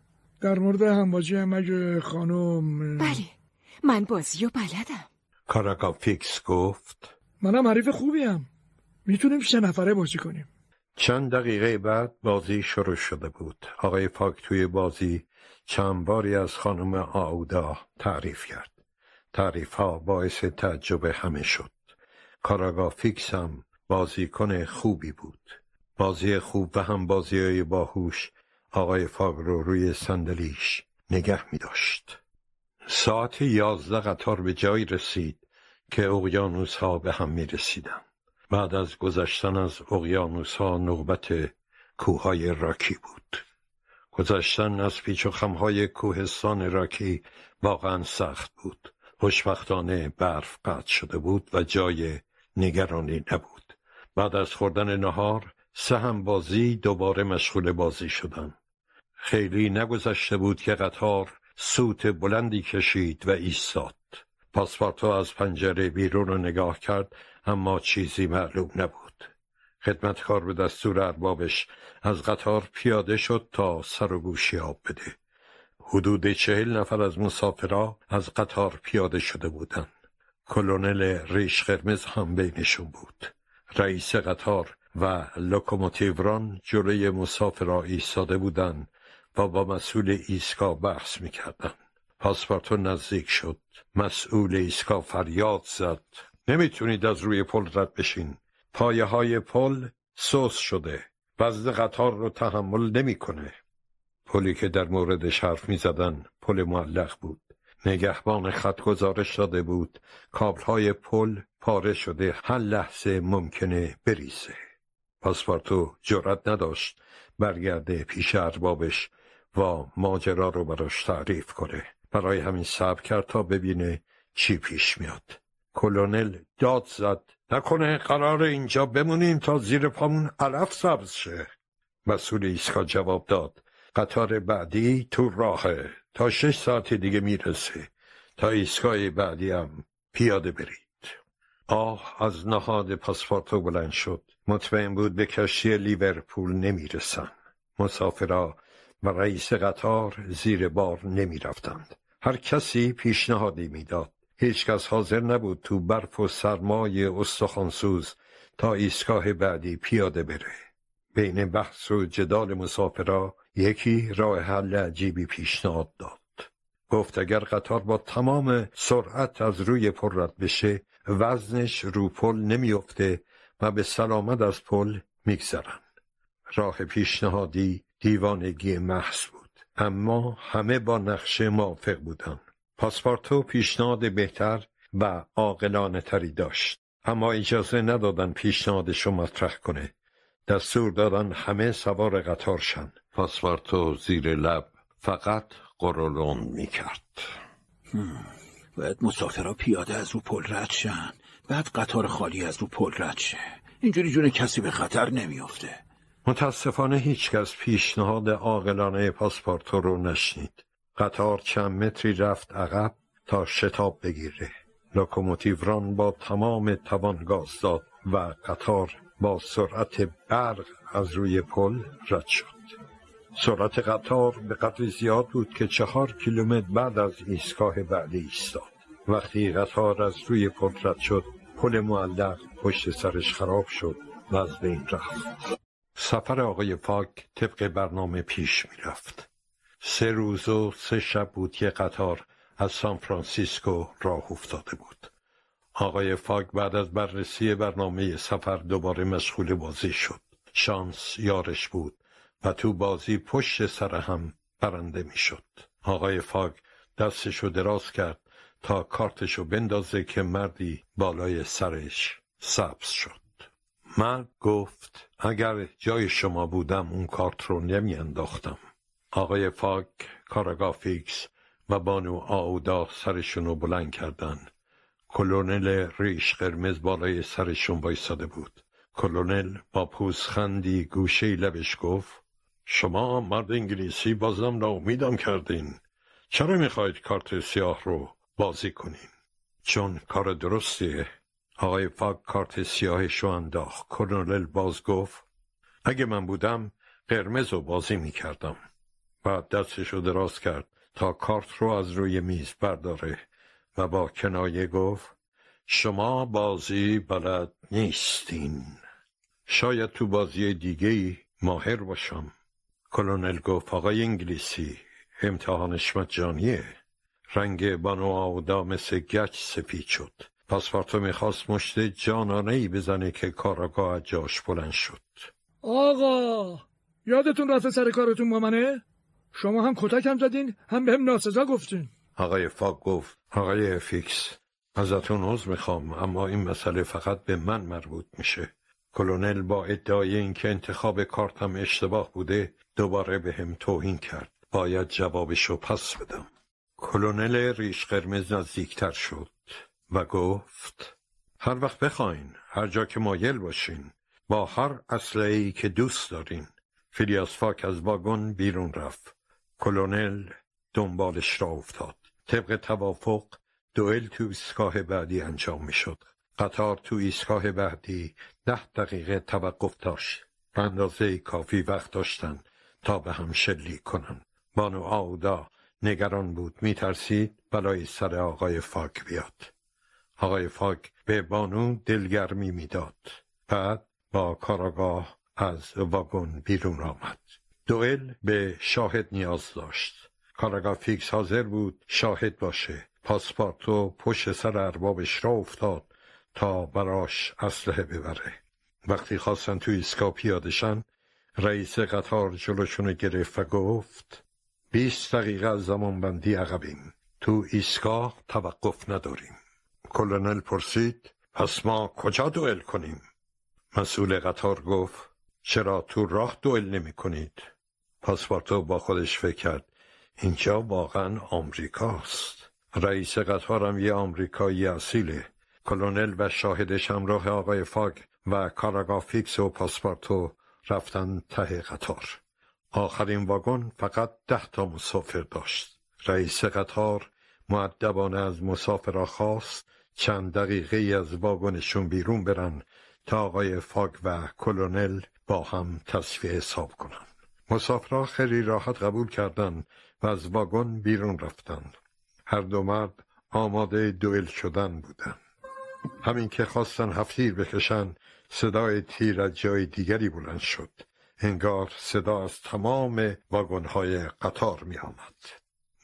در مورد همبازی هم اگه خانم. بله من بازی و بلدم. کاراگاه فیکس گفت. منم حریف خوبی‌ام. می‌تونیم سه نفره بازی کنیم. چند دقیقه بعد بازی شروع شده بود. آقای فاگ توی بازی چند باری از خانم آودا تعریف کرد. تعریف ها باعث تعجب همه شد. کاراگا فیکس هم بازیکن خوبی بود. بازی خوب و هم بازی های باهوش آقای فاگ رو روی صندلیش نگه می داشت. ساعت یازده قطار به جایی رسید که اقیانوس ها به هم می رسیدن. بعد از گذشتن از اقیانوس ها نوبت کوههای راکی بود. گذشتن از پیچ و خمهای کوهستان راکی واقعا سخت بود. خوشبختانه برف قطع شده بود و جای نگرانی نبود. بعد از خوردن نهار سهم بازی دوباره مشغول بازی شدن. خیلی نگذشته بود که قطار سوت بلندی کشید و ایستاد. پاسپارتو از پنجره بیرون رو نگاه کرد اما چیزی معلوم نبود. خدمتکار به دستور اربابش از قطار پیاده شد تا سر و گوشی آب بده. حدود چهل نفر از مسافرا از قطار پیاده شده بودند. کلونل ریش قرمز هم بینشون بود. رئیس قطار و لوکوموتیوران جلوی مسافرا ایستاده بودند و با مسئول ایستگاه بحث می‌کردن. پاسپارتو نزدیک شد. مسئول ایستگاه فریاد زد. نمی‌تونید از روی پل رد بشین. پایه های پل سست شده. وزن قطار رو تحمل نمی‌کنه. پلی که در موردش حرف می‌زدن پل معلق بود. نگهبان خط گزارش داده بود. کابل های پل پاره شده. هر لحظه ممکنه بریزه. پاسپارتو جرأت نداشت. برگرده پیش اربابش. و ماجرا رو براش تعریف کنه. برای همین صبر کرد تا ببینه چی پیش میاد. کلونل داد زد. نکنه قرار اینجا بمونیم تا زیر پامون علف سبز شه. مسئول ایسکا جواب داد. قطار بعدی تو راهه. تا شش ساعت دیگه می‌رسه. تا ایستگاه بعدی هم پیاده برید. آه از نهاد پاسپورتو بلند شد. مطمئن بود به کشتی لیورپول نمی‌رسن. مسافرا و رئیس قطار زیر بار نمی رفتند. هر کسی پیشنهادی می‌داد. هیچکس حاضر نبود تو برف و سرمای استخوانسوز تا ایستگاه بعدی پیاده بره. بین بحث و جدال مسافرا یکی راه حل عجیبی پیشنهاد داد. گفت اگر قطار با تمام سرعت از روی پر رد بشه وزنش رو پل نمیافته و به سلامت از پل میگذرن. راه پیشنهادی دیوانگی محض بود. اما همه با نقشه موافق بودند. پاسپارتو پیشنهاد بهتر و عاقلانه تری داشت. اما اجازه ندادن پیشنهادش رو مطرح کنه. دستور دادن همه سوار قطار شن. پاسپارتو زیر لب فقط قرولون می‌کرد. باید مسافرها پیاده از رو پل رد شن. بعد قطار خالی از رو پل رد شه. اینجوری جون کسی به خطر نمیافته. متاسفانه هیچکس پیشنهاد عاقلانه پاسپارتو رو نشنید. قطار چند متری رفت عقب تا شتاب بگیره. لوکوموتیوران با تمام توان گاز داد و قطار با سرعت برق از روی پل رد شد. سرعت قطار به قدری زیاد بود که چهار کیلومتر بعد از ایستگاه بعدی ایستاد. وقتی قطار از روی پل رد شد، پل معلق پشت سرش خراب شد و از بین رفت. سفر آقای فاگ طبق برنامه پیش می‌رفت. سه روز و سه شب بود که قطار از سان فرانسیسکو راه افتاده بود. آقای فاگ بعد از بررسی برنامه سفر دوباره مشغول بازی شد. شانس یارش بود و تو بازی پشت سر هم برنده می‌شد. آقای فاگ دستشو دراز کرد تا کارتشو بندازه که مردی بالای سرش سبز شد. مرد گفت اگر جای شما بودم اون کارت رو نمی انداختم. آقای فاک، کاراگا فیکس و بانو آودا سرشون رو بلند کردن. کلونل ریش قرمز بالای سرشون بایستاده بود. کلونل با پوزخندی گوشه لبش گفت شما مرد انگلیسی بازم ناامیدم کردین چرا می‌خواید کارت سیاه رو بازی کنین چون کار درستیه آقای فاک کارت سیاهش رو انداخت کلونل باز گفت اگه من بودم قرمز رو بازی می‌کردم. بعد دستش رو دراز کرد تا کارت رو از روی میز برداره. و با کنایه گفت شما بازی بلد نیستین. شاید تو بازی دیگه ماهر باشم. کلونل گفت آقای انگلیسی امتحانش مجانیه رنگ بانو آودا مثل گچ سفید شد. پاسپارتو می‌خواست مشت جانانه ای بزنه که کاراگاه جاش بلند شد. آقا یادتون رفته سر کارتون با منه؟ شما هم کتک هم زدین هم بهم ناسزا گفتین. آقای فاگ گفت آقای فیکس ازتون عذر می‌خوام اما این مسئله فقط به من مربوط میشه. کلونل با ادعای اینکه انتخاب کارتم اشتباه بوده دوباره به هم توهین کرد. باید جوابشو پس بدم. کلونل ریش قرمز نزدیکتر شد. و گفت هر وقت بخواین هر جا که مایل باشین. با هر اسلحه ای که دوست دارین. فیلیاس فاک از واگن بیرون رفت. کلونل دنبالش را افتاد. طبق توافق دوئل تو ایستگاه بعدی انجام می‌شد. قطار تو ایستگاه بعدی ده دقیقه توقف داشت. به اندازه کافی وقت داشتن تا به هم شلیک کنن بانو آودا نگران بود. میترسید بلای سر آقای فاک بیاد. آقای فاک به بانو دلگرمی می‌داد. بعد با کاراگاه از واگن بیرون آمد. دوئل به شاهد نیاز داشت. کاراگاه فیکس حاضر بود شاهد باشه. پاسپارتو پشت سر اربابش را افتاد تا براش اسلحه ببره. وقتی خواستن تو ایستگاه پیاده شن رئیس قطار جلوشونو گرفت و گفت بیست دقیقه از زمان بندی عقبیم. تو ایستگاه توقف نداریم. کلونل پرسید پس ما کجا دوئل کنیم؟ مسئول قطار گفت چرا تو راه دوئل نمی کنید؟ پاسپارتو با خودش فکر کرد اینجا واقعا آمریکاست. رئیس قطارم یه آمریکایی اصیله. کلونل و شاهدش همراه آقای فاگ و کاراگا فیکس و پاسپارتو رفتن ته قطار. آخرین واگن فقط ده تا مسافر داشت. رئیس قطار معدبانه از مسافرها خواست چند دقیقه از واگنشون بیرون برن تا آقای فاگ و کلونل با هم تصفیه حساب کنن. مسافرها خیلی راحت قبول کردن و از واگن بیرون رفتن. هر دو مرد آماده دوئل شدن بودن. همین که خواستن هفتیر بکشن صدای تیر از جای دیگری بلند شد. انگار صدا از تمام واگنهای قطار می آمد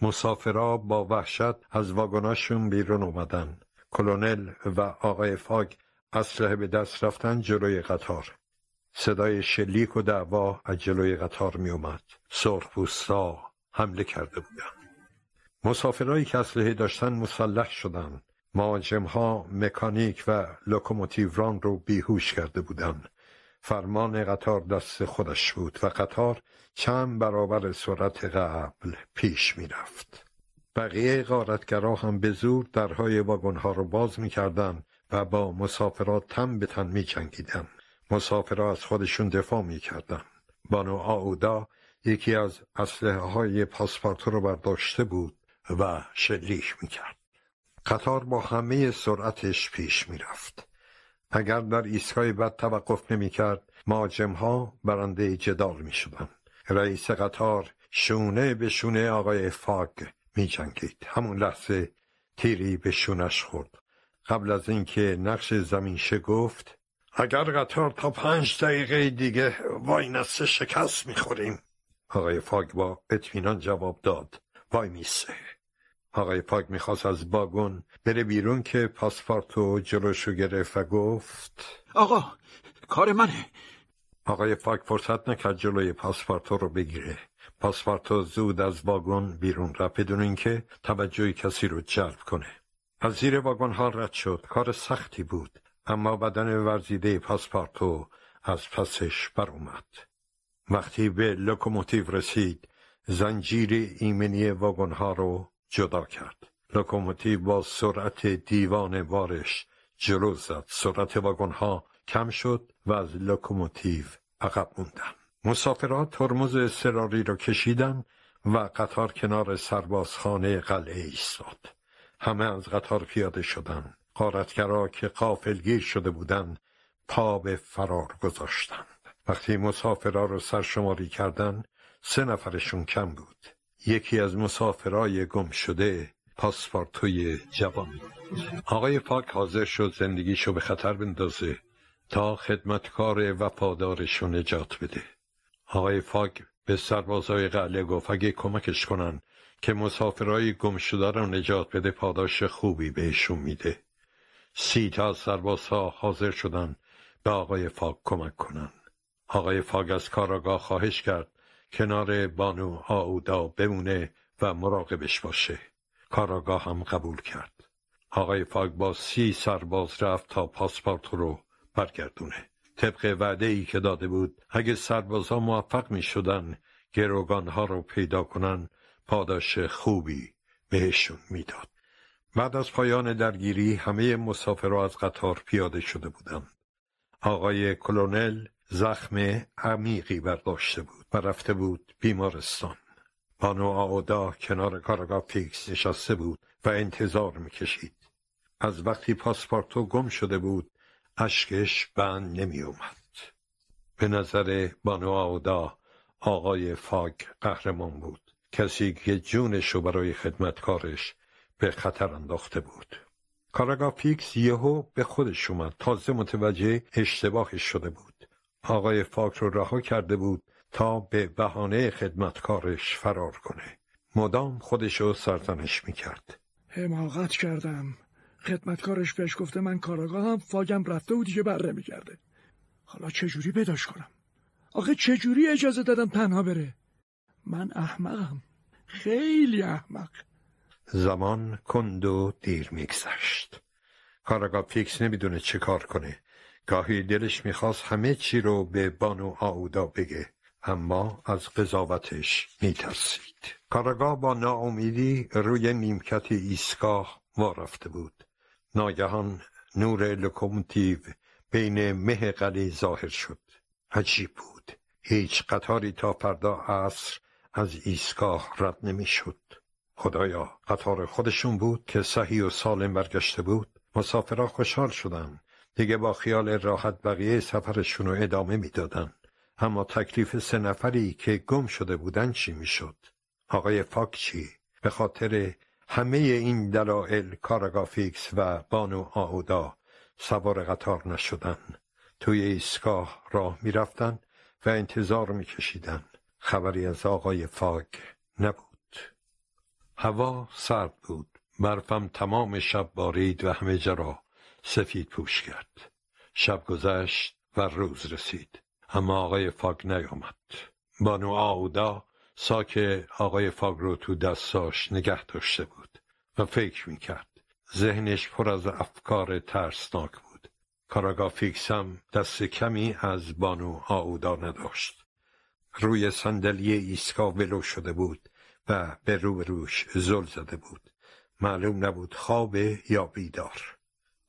مسافرها با وحشت از واگناشون بیرون اومدن. کلونل و آقای فاگ اسلحه به دست رفتن جلوی قطار. صدای شلیک و دعوا از جلوی قطار می اومد سرخپوستا حمله کرده بودن مسافرهایی که اسلحه داشتن مسلح شدند. ها مکانیک و لوکوموتیوران رو بیهوش کرده بودند. فرمان قطار دست خودش بود و قطار چند برابر سرعت قبل پیش می‌رفت. بقیه غارتگرا هم به زور درهای واگنها رو باز می‌کردند و با مسافرات تن به تن می جنگیدن. مسافرات از خودشون دفاع می‌کردند. بانو آودا یکی از اسلحه های پاسپارتو رو برداشته بود و شلیک می‌کرد. قطار با همه سرعتش پیش می‌رفت. اگر در ایستگاه بد توقف نمی‌کرد ها برنده جدال می شدن. رئیس قطار شونه به شونه آقای فاگ می جنگید. همون لحظه تیری به شونش خورد. قبل از اینکه نقش زمینشه گفت اگر قطار تا پنج دقیقه دیگه وای نسته شکست می‌خوریم. آقای فاگ با اطمینان جواب داد. وای میسه. آقای پاک می‌خواست از باگون بره بیرون که پاسپارتو جلوشو گرفت و گفت آقا کار منه. آقای فاگ فرصت نکرد جلوی پاسپارتو رو بگیره. پاسپارتو زود از واگن بیرون رفت بدون اینکه توجه کسی رو جلب کنه. از زیر واگن ها رد شد. کار سختی بود اما بدن ورزیده پاسپارتو از پسش بر اومد وقتی به لوکوموتیو رسید زنجیر ایمنی واگن ها رو جدا کرد. لوکوموتیو با سرعت دیوانه‌وارش جلو زد. سرعت ها کم شد و از لوکوموتیو عقب موندن. مسافرها ترمز اضطراری را کشیدن و قطار کنار سربازخانه قلعه ایستاد. همه از قطار پیاده شدند. قارتگرا که قافلگیر شده بودند پا به فرار گذاشتند. وقتی مسافرها رو سرشماری کردند سه نفرشون کم بود. یکی از مسافرای گم شده پاسپارتوی جوان. آقای پاک حاضر شد زندگیشو به خطر بندازه تا خدمتکار وفادارشو نجات بده. آقای فاگ به سربازای قلعه گفت اگه کمکش کنن که مسافرای گم شده رو نجات بده پاداش خوبی بهشون میده. سی تا سربازها حاضر شدن به آقای فاگ کمک کنن. آقای فاگ از کاراگاه خواهش کرد کنار بانو آودا بمونه و مراقبش باشه. کاراگاه هم قبول کرد. آقای فاگ با سی سرباز رفت تا پاسپورت رو برگردونه. طبق وعده ای که داده بود اگه سربازها موفق می شدن گروگان ها رو پیدا کنن پاداش خوبی بهشون می‌داد. بعد از پایان درگیری همه مسافرها از قطار پیاده شده بودند. آقای کلونل زخم عمیقی برداشته بود و رفته بود بیمارستان. بانو آودا کنار کاراگاه فیکس نشسته بود و انتظار می‌کشید. از وقتی پاسپارتو گم شده بود اشکش بند نمی اومد. به نظر بانو آودا آقای فاگ قهرمان بود. کسی که جونش رو برای خدمتکارش به خطر انداخته بود. کاراگاه فیکس یهو به خودش اومد. تازه متوجه اشتباهش شده بود. آقای فاگ رو رها کرده بود تا به بهانه خدمتکارش فرار کنه. مدام خودش رو سرزنش می‌کرد. حماقت کردم. خدمتکارش بهش گفته من کاراگاه هم فاگم رفته و دیگه بره میگرده. حالا چجوری بداش کنم؟ آخه چجوری اجازه دادم تنها بره؟ من احمقم. خیلی احمق. زمان کند و دیر میگذشت. کاراگاه فیکس نمی‌دونست چه کار کنه. گاهی دلش می‌خواست همه چی رو به بانو آودا بگه اما از قضاوتش میترسید. کاراگاه با ناامیدی روی نیمکت ایستگاه وارفته بود. ناگهان نور لوکوموتیو بین مه غلیظ ظاهر شد. عجیب بود. هیچ قطاری تا فردا عصر از ایستگاه رد نمی‌شد. خدایا قطار خودشون بود که صحیح و سالم برگشته بود. مسافرها خوشحال شدن. دیگه با خیال راحت بقیه سفرشون رو ادامه می‌دادن. اما تکلیف سه نفری که گم شده بودن چی می‌شد؟ آقای فاکچی به خاطر همه این دلایل کاراگافیکس و بانو آودا سوار قطار نشدن توی ایستگاه راه می‌رفتن و انتظار میکشیدن خبری از آقای فاگ نبود. هوا سرد بود. برفم تمام شب بارید و همه جا را سفید پوش کرد. شب گذشت و روز رسید. اما آقای فاگ نیامد. بانو آودا ساک آقای فاگ رو تو دستاش نگه داشته بود و فکر می‌کرد. ذهنش پر از افکار ترسناک بود. کاراگا فیکس هم دست کمی از بانو آودا نداشت. روی صندلی ایستگاه ولو شده بود و به روش زل زده بود. معلوم نبود خواب یا بیدار.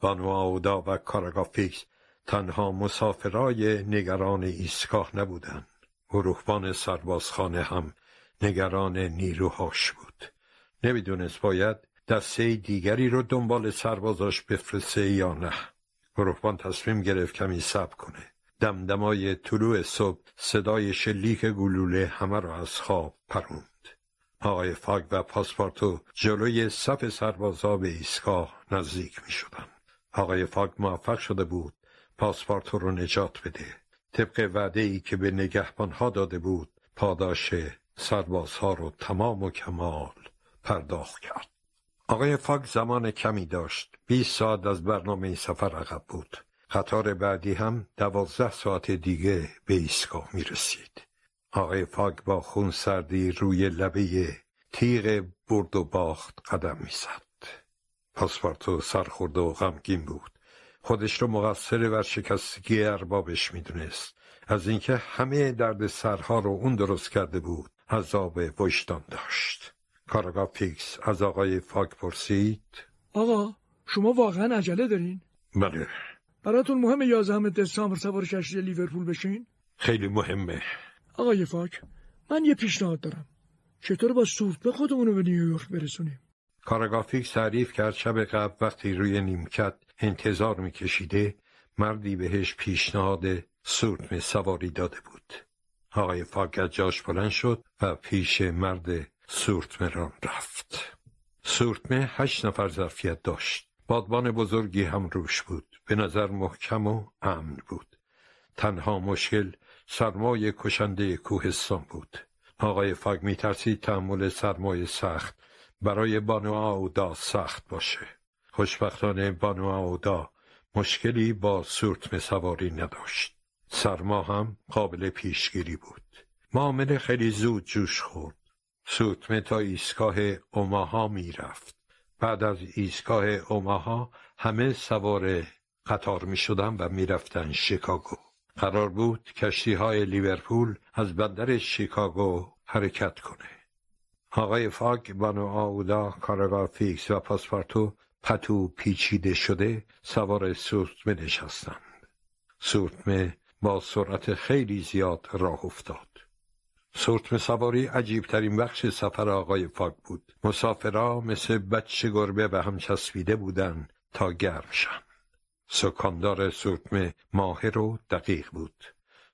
بانو آودا و کاراگاه فیکس تنها مسافرای نگران ایستگاه نبودند. گروهبان سربازخانه هم نگران نیروهاش بود. نمی‌دونست باید دسته دیگری رو دنبال سربازاش بفرسته یا نه. گروهبان تصمیم گرفت کمی صبر کنه. دمدمای طلوع صبح صدای شلیک گلوله همه را از خواب پروند. آقای فاگ و پاسپارتو جلوی صف سربازا به ایستگاه نزدیک می شدن. آقای فاگ موفق شده بود پاسپارتو رو نجات بده. طبق وعده ای که به نگهبانها داده بود پاداش سربازها رو تمام و کمال پرداخت کرد آقای فاگ زمان کمی داشت. 20 ساعت از برنامه سفر عقب بود. قطار بعدی هم دوازده ساعت دیگه به ایستگاه می رسید. آقای فاگ با خون سردی روی لبه تیغ برد و باخت قدم می زد. پاسپارتو سرخورده و غمگین بود. خودش رو مقصر ورشکستگی اربابش می‌دونست. از اینکه همه درد سرها رو اون درست کرده بود عذاب وجدان داشت. کارگاه فیکس از آقای فاک پرسید آقا شما واقعا عجله دارین؟ بله. براتون مهمه یازدهم دسامبر سوار کشتی لیورپول بشین؟ خیلی مهمه. آقای فاک من یه پیشنهاد دارم. چطور با سورت به خودمونو به نیویورک برسونیم؟ کارگافیک تعریف کرد شب قبل وقتی روی نیمکت انتظار میکشیده مردی بهش پیشنهاد سورتمه سواری داده بود. آقای از جاش بلند شد و پیش مرد سورتمران رفت. سورتمه هشت نفر ظرفیت داشت. بادبان بزرگی هم روش بود. به نظر محکم و امن بود. تنها مشکل سرمای کشنده کوهستان بود. آقای فاگ می ترسید تحمل سرمای سخت برای بانو آودا سخت باشه. خوشبختانه بانو آودا مشکلی با سورتمه سواری نداشت. سرما هم قابل پیشگیری بود معامله خیلی زود جوش خورد سورتمه تا ایستگاه اوماها می‌رفت بعد از ایستگاه اوماها همه سوار قطار می شدن و می رفتن شیکاگو. قرار بود کشتی های لیورپول از بندر شیکاگو حرکت کنه. آقای فاگ، بانو آودا، کارگاه فیکس و پاسپارتو پتو پیچیده شده سوار سورتمه نشستند. سورتمه با سرعت خیلی زیاد راه افتاد. سورتمه سواری عجیبترین بخش سفر آقای فاگ بود. مسافرها مثل بچه گربه به هم چسبیده بودند تا گرم شن. سکاندار سورتمه ماهر و دقیق بود.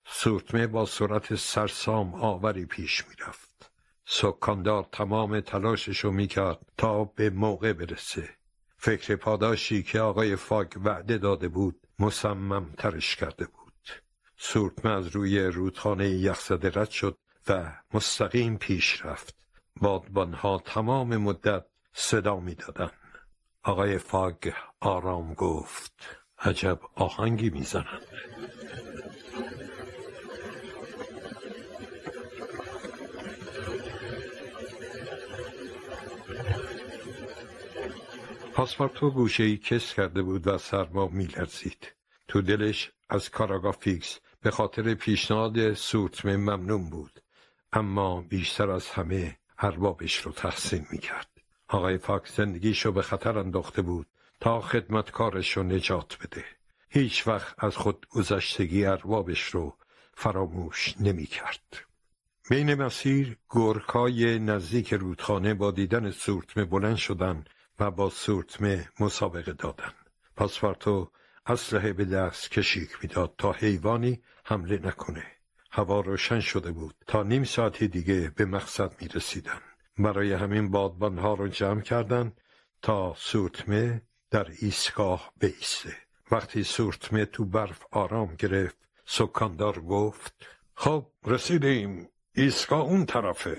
سورتمه با سرعت سرسام آوری پیش می‌رفت. سکاندار تمام تلاششو می‌کرد تا به موقع برسه. فکر پاداشی که آقای فاگ وعده داده بود مصمم ترش کرده بود. سورتمه از روی رودخانه یخزده رد شد و مستقیم پیش رفت. بادبانها تمام مدت صدا می‌دادند. آقای فاگ آرام گفت عجب آهنگی می‌زنند پاسپارتو گوشه ای کز کرده بود و از سرما میلرزید تو دلش از کاراگاه فیکس به خاطر پیشنهاد سورتمه ممنون بود اما بیشتر از همه اربابش رو تحسین می‌کرد آقای فاگ زندگیشو به خطر انداخته بود تا خدمتکارش رو نجات بده هیچ وقت از خود گذشتگی اربابش رو فراموش نمی کرد. بین مسیر گرگای نزدیک رودخانه با دیدن سورتمه بلند شدن و با سورتمه مسابقه دادن. پاسپارتو اسلحه به دست کشیک می‌داد تا حیوانی حمله نکنه. هوا روشن شده بود. تا نیم ساعت دیگه به مقصد می رسیدن. برای همین بادبانها رو جمع کردن تا سورتمه در ایستگاه بیسته. وقتی سورتمه تو برف آرام گرفت سکاندار گفت خب رسیدیم. ایستگاه اون طرفه.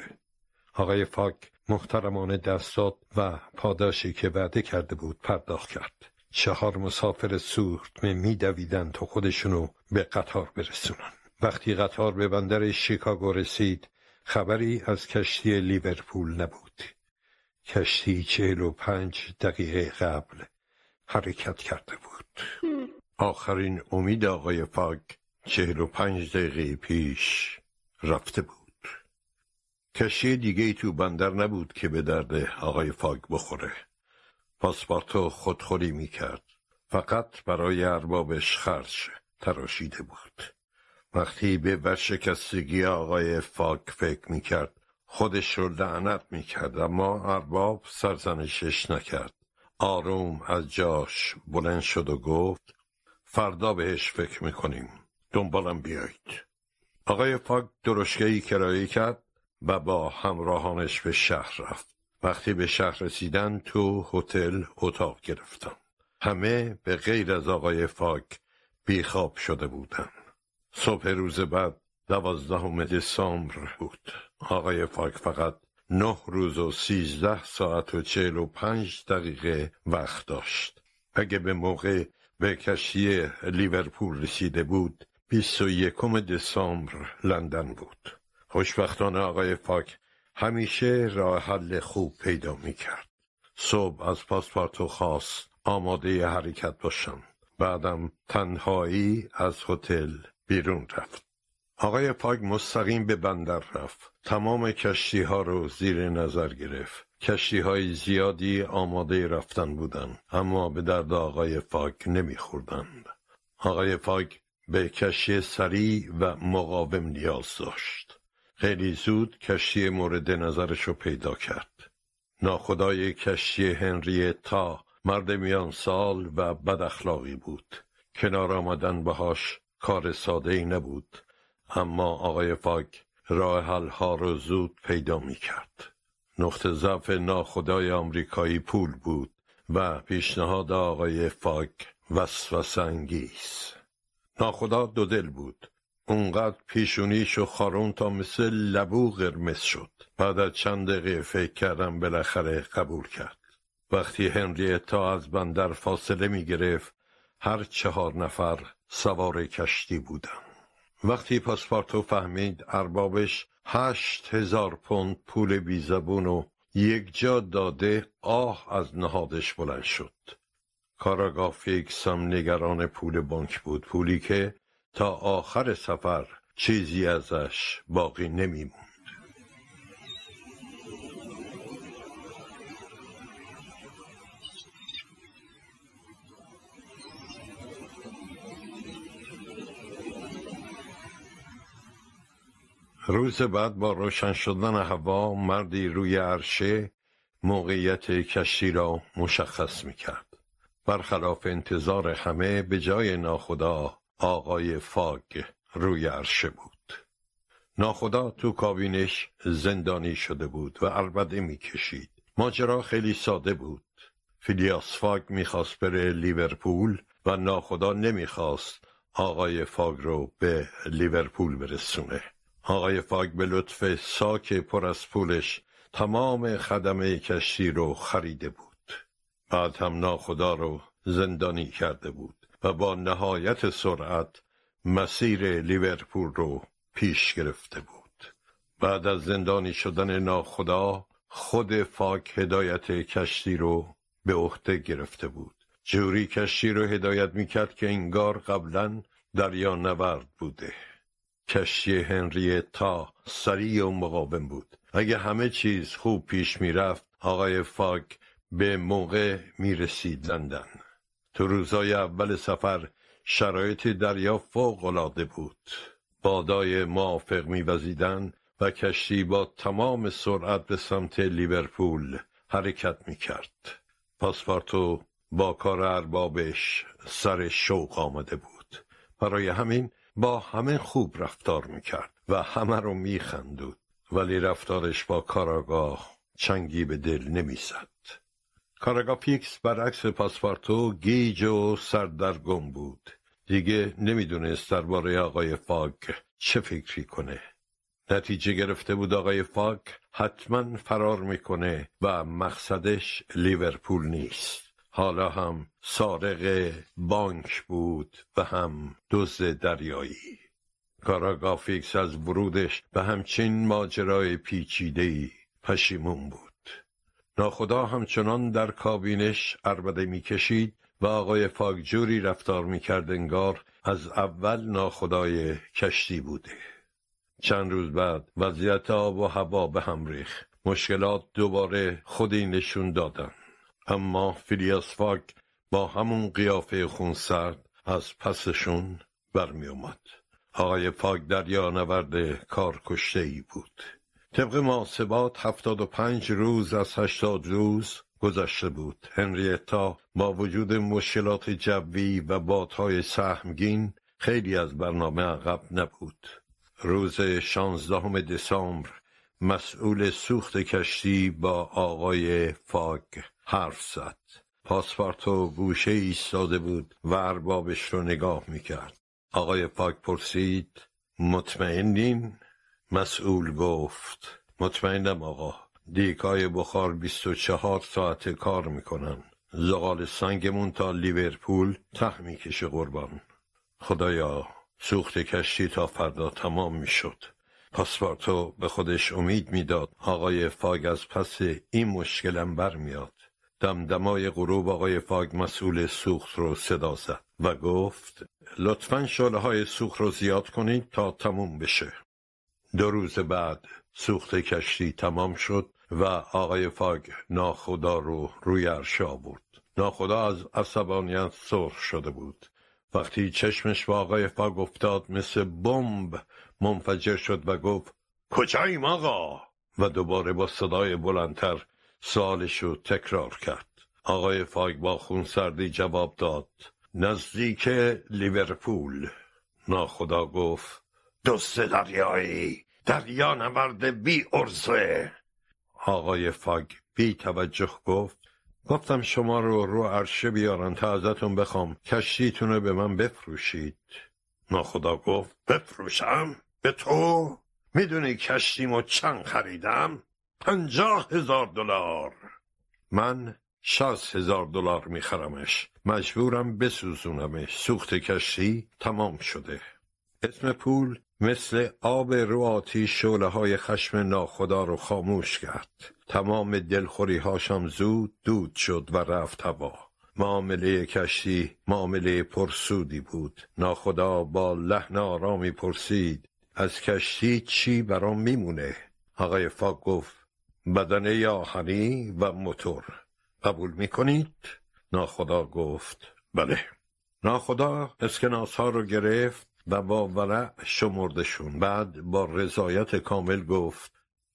آقای فاک محترمانه دست داد و پاداشی که وعده کرده بود پرداخت کرد. چهار مسافر سورتمه میدویدند تا خودشونو به قطار برسونن. وقتی قطار به بندر شیکاگو رسید خبری از کشتی لیورپول نبود. کشتی چهل و پنج دقیقه قبل حرکت کرده بود. آخرین امید آقای فاگ چهل و پنج دقیقه پیش رفته بود. کشتی دیگه تو بندر نبود که به درد آقای فاگ بخوره. پاسپارتو خودخوری می‌کرد. فقط برای اربابش خرج تراشیده بود. وقتی به ورشکستگی آقای فاگ فکر می‌کرد خودش رو لعنت می‌کرد اما ارباب سرزنشش نکرد. آروم از جاش بلند شد و گفت فردا بهش فکر می‌کنیم. دنبالم بیایید. آقای فاگ درشگهی کرایه کرد و با همراهانش به شهر رفت. وقتی به شهر رسیدن تو هتل اتاق گرفتن همه به غیر از آقای فاگ بیخواب شده بودن صبح روز بعد دوازدهم دسامبر بود آقای فاگ فقط نه روز و سیزده ساعت و چهل و پنج دقیقه وقت داشت. اگه به موقع به کشتی لیورپول رسیده بود بیست و یکم دسامبر لندن بود. خوشبختانه آقای فاک همیشه راه حل خوب پیدا می کرد. صبح از پاسپارتو خواست آماده حرکت باشم. بعدم تنهایی از هتل بیرون رفت. آقای پاگ مستقیم به بندر رفت. تمام کشتی ها رو زیر نظر گرفت. کشتی های زیادی آماده رفتن بودند اما به درد آقای فاگ نمیخوردند. آقای فاگ به کشتی سریع و مقاوم نیاز داشت خیلی زود کشتی مورد نظرش رو پیدا کرد. ناخدای کشتی هنری تا مرد میان سال و بد اخلاقی بود. کنار آمدن باهاش کار ساده ای نبود. اما آقای فاگ راه حل ها رو زود پیدا می کرد نقطه ضعف ناخدای آمریکایی پول بود و پیشنهاد آقای فاگ وسوسه ناخدا دو دل بود. اونقدر پیشونیش و خارون تا مثل لبو قرمز شد. بعد از چند دقیقه فکر کردم بالاخره قبول کرد. وقتی هنریتا از بندر فاصله می گرفت هر چهار نفر سوار کشتی بودن. وقتی پاسپارتو فهمید اربابش هشت هزار پوند پول بیزبون و یک جا داده آه از نهادش بلند شد. کاراگاه فیکسم نگران پول بانک بود. پولی که تا آخر سفر چیزی ازش باقی نمیمون روز بعد با روشن شدن هوا مردی روی عرشه موقعیت کشتی را مشخص می کرد. برخلاف انتظار همه به جای ناخدا آقای فاگ روی عرشه بود. ناخدا تو کابینش زندانی شده بود و عربده می کشید. ماجرا خیلی ساده بود. فیلیاس فاگ می‌خواست بره لیورپول و ناخدا نمی‌خواست آقای فاگ رو به لیورپول برسونه. آقای فاگ به لطف ساک پر از پولش تمام خدمه کشتی رو خریده بود بعد هم ناخدا رو زندانی کرده بود و با نهایت سرعت مسیر لیورپول رو پیش گرفته بود. بعد از زندانی شدن ناخدا خود فاک هدایت کشتی رو به عهده گرفته بود. جوری کشتی رو هدایت می‌کرد که انگار قبلا دریا نورد بوده. کشتی هنری تا سریع و مقاوم بود. اگه همه چیز خوب پیش می‌رفت آقای فاگ به موقع می‌رسید لندن. تو روزای اول سفر شرایط دریا فوق العاده بود. بادای موافق میوزیدن و کشتی با تمام سرعت به سمت لیورپول حرکت می‌کرد. پاسپارتو با کار اربابش سر شوق آمده بود. برای همین با همه خوب رفتار می‌کرد و همه رو میخندود. ولی رفتارش با کاراگاه چنگی به دل نمی‌زد. کاراگاه پیکس برعکس پاسپارتو گیج و سردرگم بود. دیگه نمی‌دونست درباره آقای فاگ چه فکری کنه. نتیجه گرفته بود آقای فاگ حتما فرار می‌کنه و مقصدش لیورپول نیست. حالا هم سارق بانک بود و هم دزد دریایی. کاراگاه فیکس از ورودش به همچین ماجرای پیچیده‌ای پشیمون بود. ناخدا همچنان در کابینش عربده می‌کشید و آقای فاگجوری رفتار می‌کرد انگار از اول ناخدای کشتی بوده چند روز بعد وضعیت آب و هوا به هم ریخ مشکلات دوباره خودی نشون دادن اما فیلیاس فاگ با همون قیافه خونسرد از پسشون برمی اومد. آقای نورد کار کشته ای بود. طبق محاسبات هفتاد و پنج روز از هشتاد روز گذشته بود. هنریتا با وجود مشکلات جوی و بادهای سهمگین خیلی از برنامه عقب نبود. روز شانزدهم دسامبر مسئول سوخت کشتی با آقای فاگ حرف زد پاسپارتو گوشه ایستاده بود و اربابش رو نگاه می‌کرد آقای پاک پرسید مطمئنین؟ مسئول گفت مطمئنم آقا دیکای بخار بیست و چهار ساعت کار می‌کنن. زغال سنگمون تا لیورپول ته می‌کشه قربان. خدایا سوخت کشتی تا فردا تمام می‌شد. پاسپارتو به خودش امید می‌داد. آقای فاگ از پس این مشکلم برمیاد. دمدمای غروب آقای فاگ مسئول سوخت رو صدا زد و گفت لطفا شاله های سوخت رو زیاد کنید تا تموم بشه. دو روز بعد سوخت کشتی تمام شد و آقای فاگ ناخدا رو روی عرشه آورد. ناخدا از عصبانیت سرخ شده بود. وقتی چشمش با آقای فاگ افتاد مثل بمب منفجر شد و گفت کجاییم آقا؟ و دوباره با صدای بلندتر سالش رو تکرار کرد. آقای فاگ با خونسردی جواب داد نزدیک لیورپول. ناخدا گفت دوست دریایی. دریا نورد بی ارزه. آقای فاگ بی توجه گفت گفتم شما رو رو عرشه بیارن تا ازتون بخوام. کشتیتون رو به من بفروشید. ناخدا گفت بفروشم؟ به تو؟ می‌دونی کشتیمو چند خریدم؟ پنجاه هزار دلار. من شاست هزار دلار میخرمش. مجبورم بسوزونمش. سوخت کشتی تمام شده. اسم پول مثل آب رو آتیش شعله های خشم ناخدا رو خاموش کرد. تمام دلخوری هاشم زود دود شد و رفت هوا. معامله کشتی معامله پرسودی بود. ناخدا با لحن آرامی پرسید از کشتی چی برام میمونه؟ آقای فاک گفت بدن آهنی و موتور. قبول می‌کنید؟ ناخدا گفت بله. ناخدا اسکناس ها رو گرفت و با ورع شمردشون. بعد با رضایت کامل گفت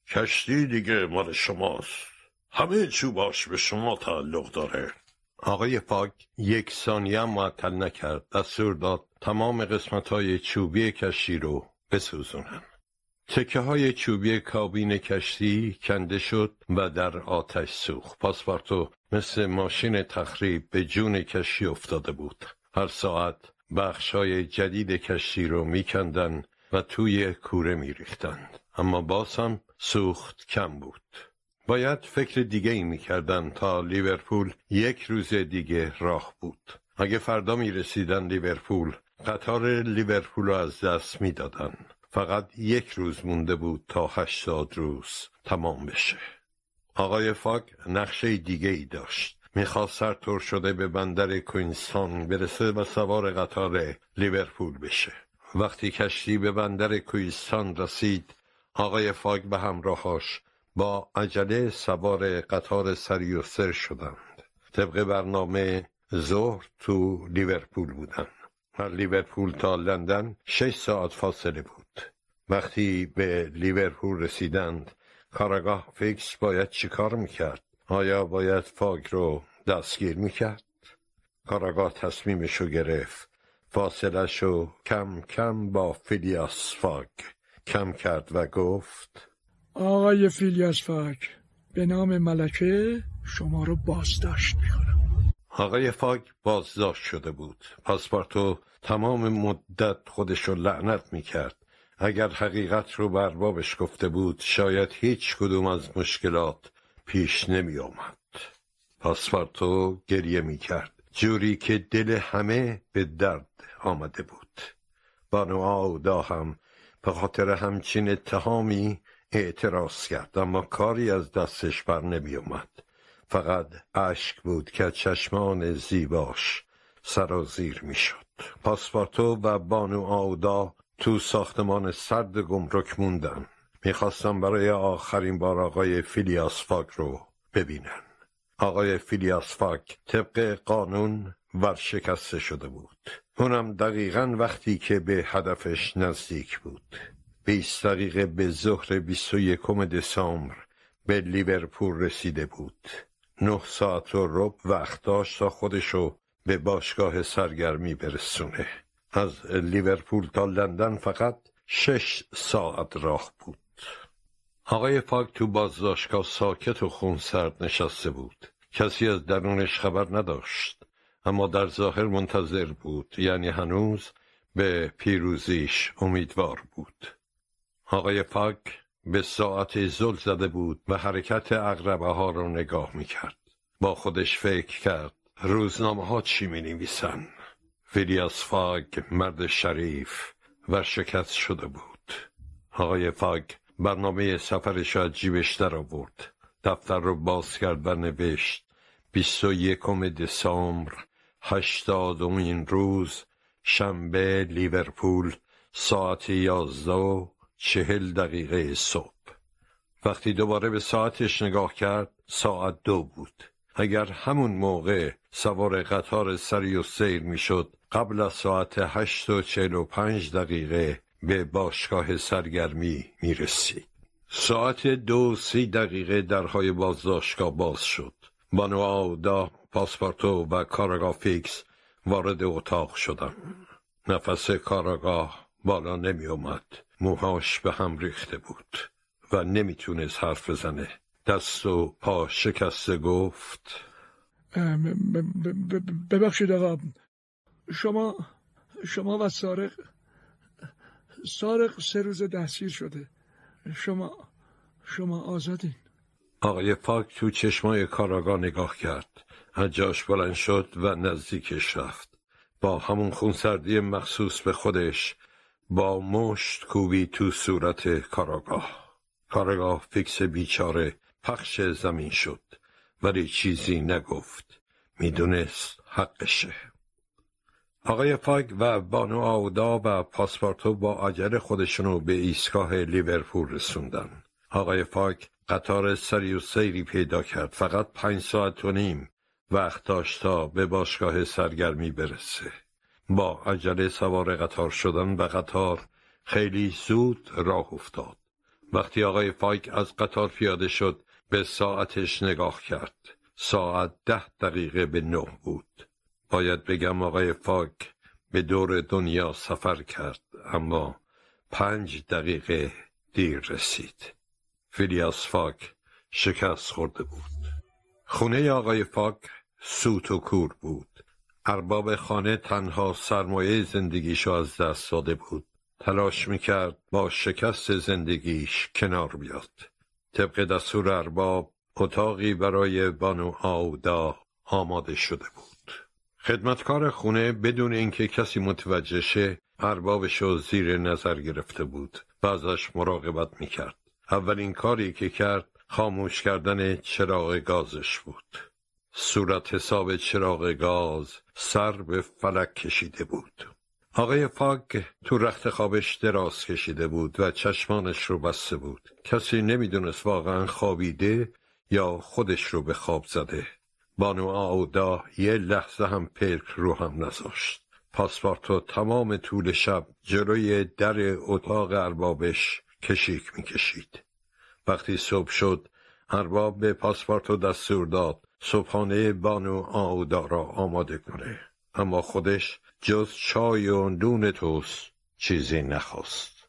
کشتی دیگه مال شماست. همه چوباش به شما تعلق داره. آقای پاک یک ثانیه معطل نکرد. دستور داد تمام قسمت های چوبی کشتی رو بسوزونن. تکه های چوبی کابین کشتی کنده شد و در آتش سوخت. پاسپارتو مثل ماشین تخریب به جون کشتی افتاده بود. هر ساعت بخشای جدید کشتی رو میکندن و توی کوره میریختند. اما باز هم سوخت کم بود. باید فکر دیگه ای می‌کردن تا لیورپول یک روز دیگه راه بود. اگه فردا می‌رسیدن لیورپول قطار لیورپول رو از دست می‌دادن. فقط یک روز مونده بود تا هشتاد روز تمام بشه. آقای فاک نقشه دیگه ای داشت. می‌خواست سرتور شده به بندر کوینستان برسه و سوار قطار لیورپول بشه. وقتی کشتی به بندر کوئینزتاون رسید آقای فاگ به همراهاش با عجله سوار قطار سریع‌السیر شدند. طبق برنامه ظهر تو لیورپول بودن. از لیورپول تا لندن شش ساعت فاصله بود. وقتی به لیورپول رسیدند کاراگاه فیکس باید چیکار می‌کرد؟ آیا باید فاگ رو دستگیر می‌کرد؟ کاراگاه تصمیمشو گرفت. فاصلشو کم کم با فیلیاس فاگ کم کرد و گفت آقای فیلیاس فاگ به نام ملکه شما رو بازداشت می‌کنم. آقای فاگ بازداشت شده بود. پاسپارتو تمام مدت خودشو لعنت می‌کرد. اگر حقیقت رو بر بابش گفته بود شاید هیچ کدوم از مشکلات پیش نمی آمد. پاسپارتو گریه می کرد. جوری که دل همه به درد آمده بود. بانو آودا هم به خاطر همچین اتهامی اعتراض کرد اما کاری از دستش بر نمی اومد فقط اشک بود که چشمان زیباش سرازیر می شد. پاسپارتو و بانو آودا تو ساختمان سرد گمرک موندن. می‌خواستم برای آخرین بار آقای فیلیاس فاک رو ببینن. آقای فیلیاس فاک طبق قانون ورشکسته شده بود. اونم دقیقا وقتی که به هدفش نزدیک بود. بیست دقیقه به ظهر بیست و یکم دسامبر به لیورپول رسیده بود. نه ساعت و رب وقت داشت تا خودشو به باشگاه سرگرمی برسونه. از لیورپول تا لندن فقط شش ساعت راه بود. آقای پاک تو بازداشتگاه ساکت و خونسرد نشسته بود. کسی از درونش خبر نداشت اما در ظاهر منتظر بود یعنی هنوز به پیروزیش امیدوار بود. آقای پاک به ساعت زل زده بود و حرکت اغربه ها رو نگاه می‌کرد. با خودش فکر کرد روزنامه ها چی می نویسن فیلیاس فاگ مرد شریف ورشکست شده بود. آقای فاگ برنامه سفرش از جیبش در آورد. دفتر رو باز کرد و نوشت. بیست و یکم دسامبر هشتادمین روز شنبه لیورپول ساعت یازده و چهل دقیقه صبح. وقتی دوباره به ساعتش نگاه کرد ساعت دو بود. اگر همون موقع سوار قطار سری و سیر می‌شد قبل از ساعت هشت و چهل و پنج دقیقه به باشگاه سرگرمی می رسید. ساعت دو سی دقیقه درهای بازداشتگاه باز شد. بانو آودا، پاسپورتو و کارگاه فیکس وارد اتاق شدن. نفس کاراگاه بالا نمی اومد. موهاش به هم ریخته بود و نمی‌تونست حرف بزنه. دست و پا شکسته گفت ببخشید آقا شما شما و سارق سارق سه روز دستگیر شده. شما شما آزادین. آقای پاک تو چشمای کاراگاه نگاه کرد. از جاش بلند شد و نزدیکش رفت. با همون خونسردی مخصوص به خودش با مشت کوبی تو صورت کاراگاه. کاراگاه فیکس بیچاره پخش زمین شد. ولی چیزی نگفت. می‌دونست حقشه. آقای فاگ و بانو آودا و پاسپارتو با عجله خودشونو به ایستگاه لیورپول رسوندن. آقای فاگ قطار سریع‌السیری پیدا کرد. فقط پنج ساعت و نیم وقت داشت تا به باشگاه سرگرمی برسه. با عجله سوار قطار شدن و قطار خیلی زود راه افتاد. وقتی آقای فاگ از قطار پیاده شد به ساعتش نگاه کرد. ساعت ده دقیقه به نه بود. باید بگم آقای فاگ به دور دنیا سفر کرد اما پنج دقیقه دیر رسید. فیلیاس فاگ شکست خورده بود. خونه آقای فاگ سوت و کور بود. ارباب خانه تنها سرمایه زندگیشو از دست داده بود. تلاش می‌کرد با شکست زندگیش کنار بیاد. طبق دستور ارباب اتاقی برای بانو آودا آماده شده بود. خدمتکار خونه بدون اینکه کسی متوجه شه اربابش رو زیر نظر گرفته بود و ازش مراقبت می‌کرد. اولین کاری که کرد خاموش کردن چراغ گازش بود. صورت حساب چراغ گاز سر به فلک کشیده بود. آقای فاگ تو رخت خوابش دراز کشیده بود و چشمانش رو بسته بود. کسی نمی‌دونست واقعا خوابیده یا خودش رو به خواب زده. بانو آودا یه لحظه هم پرک رو هم نذاشت. پاسپارتو تمام طول شب جلوی در اتاق اربابش کشیک می‌کشید. وقتی صبح شد ارباب به پاسپارتو دستور داد صبحانه بانو آودا را آماده کنه. اما خودش جز چای و نون توست چیزی نخواست.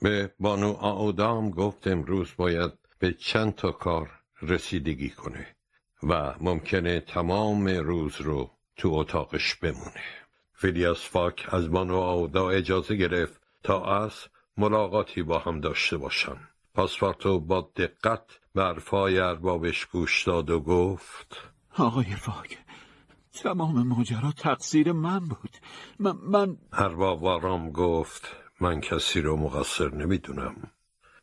به بانو آودام گفت امروز باید به چند تا کار رسیدگی کنه. و ممکنه تمام روز رو تو اتاقش بمونه. فیلیاس فاک از بانو آودا اجازه گرفت تا از ملاقاتی با هم داشته باشن. پاسپارتو با دقت برفای اربابش گوش داد و گفت آقای فاک تمام ماجرا تقصیر من بود. من, من... ارباب وارام گفت من کسی رو مقصر نمی‌دونم.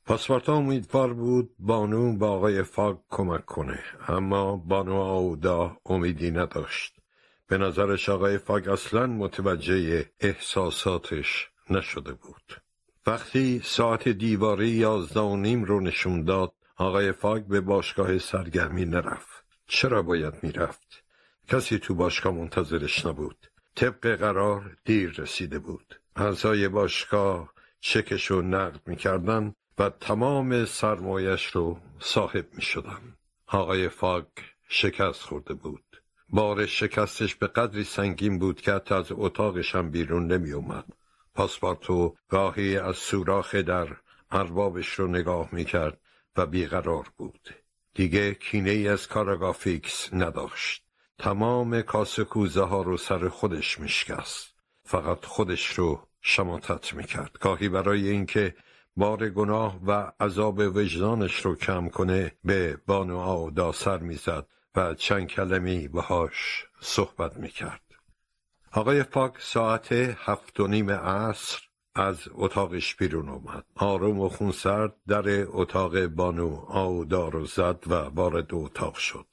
پاسپارتا امیدوار بود بانو با آقای فاگ کمک کنه اما بانو آودا امیدی نداشت. به نظرش آقای فاگ اصلا متوجه احساساتش نشده بود. وقتی ساعت دیواری یازده و نیم رو نشون داد آقای فاگ به باشگاه سرگرمی نرفت. چرا باید می‌رفت؟ کسی تو باشگاه منتظرش نبود. طبق قرار دیر رسیده بود. اعضای باشگاه چکش رو نقد می‌کردن و تمام سرمایش رو صاحب می شدن. آقای فاگ شکست خورده بود. بار شکستش به قدری سنگین بود که حتی از اتاقش هم بیرون نمی اومد. پاسپارتو گاهی از سوراخ در اربابش رو نگاه می کرد و بیقرار بود. دیگه کینه ای از کارگاه فیکس نداشت. تمام کاسه کوزه ها رو سر خودش میشکست. فقط خودش رو شماتت می‌کرد. گاهی برای اینکه بار گناه و عذاب وجدانش رو کم کنه به بانو آودا سر می‌زد و چند کلمی باهاش صحبت می‌کرد. آقای پاک ساعت هفت و نیم عصر از اتاقش بیرون اومد. آروم و خونسرد در اتاق بانو آودا رو زد و وارد اتاق شد.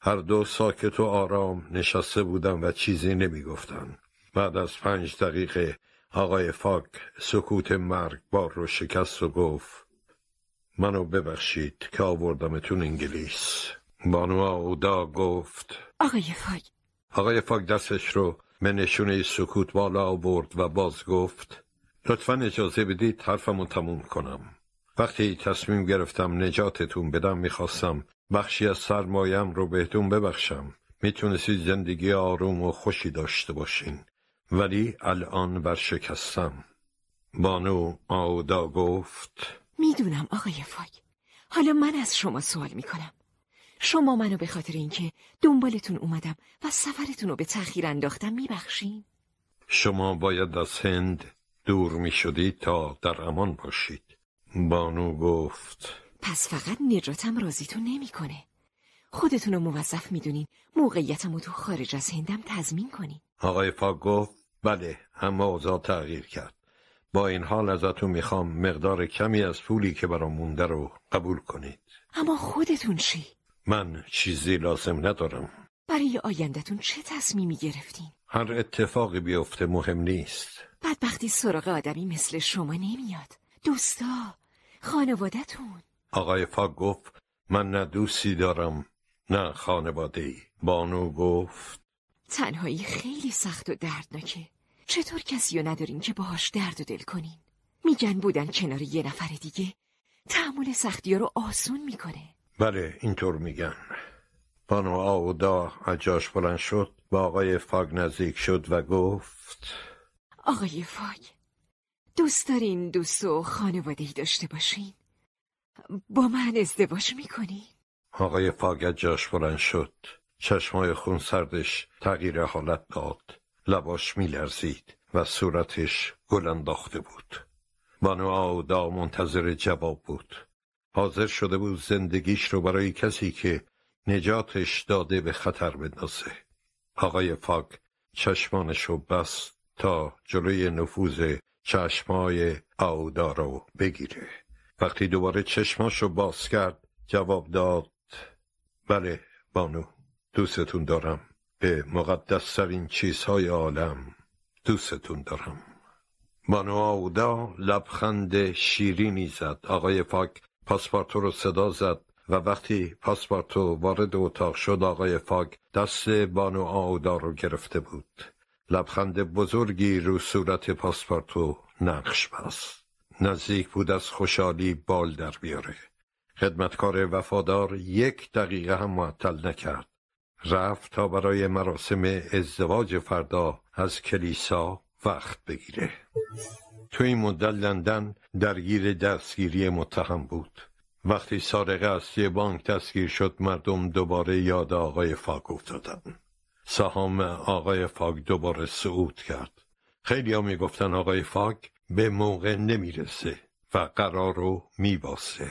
هر دو ساکت و آرام نشسته بودن و چیزی نمی‌گفتن بعد از پنج دقیقه آقای فاک سکوت مرگ بار رو شکست و گفت منو ببخشید که آوردمتون انگلیس. بانو آودا گفت آقای فاک. آقای فاک دستش رو به نشونه سکوت بالا آورد و باز گفت لطفا اجازه بدید حرفمو تموم کنم. وقتی تصمیم گرفتم نجاتتون بدم می‌خواستم بخشی از سرمایم رو بهتون ببخشم. می‌تونستید زندگی آروم و خوشی داشته باشین. ولی الان ورشکستم بانو آودا گفت می‌دونم آقای فاگ حالا من از شما سوال می‌کنم. شما منو به خاطر اینکه دنبالتون اومدم و سفرتون رو به تأخیر انداختم میبخشین؟ شما باید از هند دور می‌شدید تا در امان باشید. بانو گفت پس فقط نجاتم راضیتون نمی‌کنه. خودتون رو موظف می‌دونین موقعیتم رو تو خارج از هندم تضمین کنین. آقای پاک گفت بله اما اوضاع تغییر کرد. با این حال ازتون می‌خوام مقدار کمی از پولی که برام مونده رو قبول کنید. اما خودتون چی؟ من چیزی لازم ندارم. برای آیندهتون چه تصمیمی گرفتین؟ هر اتفاقی بیفته مهم نیست. بدبختی سراغ آدمی مثل شما نمیاد. دوستا خانوادتون آقای پاک گفت من نه دوستی دارم نه خانواده ای بانو گفت. تنهایی خیلی سخت و دردناکه. چطور کسی رو ندارین که باهاش درد و دل کنین میگن بودن کنار یه نفر دیگه تحمل سختی رو آسون می‌کنه. بله اینطور میگن. بانو آودا اجاش بلند شد با آقای فاگ نزدیک شد و گفت آقای فاگ دوست دارین دوست و خانواده ای داشته باشین؟ با من ازدواج می‌کنین؟ آقای فاگ جاش بلند شد. چشمای خون سردش تغییر حالت داد. لباش میلرزید و صورتش گل انداخته بود. بانو آودا منتظر جواب بود. حاضر شده بود زندگیش رو برای کسی که نجاتش داده به خطر بندازه. آقای فاگ چشمانش رو بست تا جلوی نفوذ چشمای آودا رو بگیره. وقتی دوباره چشماش رو باز کرد جواب داد بله بانو. دوستتون دارم. به مقدسترین چیزهای عالم دوستتون دارم. بانو لبخند شیرینی زد. آقای فاک پاسپارتو رو صدا زد و وقتی پاسپارتو وارد اتاق شد آقای فاک دست بانو آودا رو گرفته بود. لبخند بزرگی رو صورت پاسپارتو نقش بست. نزدیک بود از خوشحالی بال در بیاره. خدمتکار وفادار یک دقیقه هم معطل نکرد. رفت تا برای مراسم ازدواج فردا از کلیسا وقت بگیره. تو این مدت لندن درگیر دستگیری متهم بود. وقتی سارقه از یه بانک دستگیر شد مردم دوباره یاد آقای فاگ افتادن. سهام آقای فاگ دوباره صعود کرد. خیلی ها می‌گفتن آقای فاگ به موقع نمی‌رسه و قرار رو میباسه.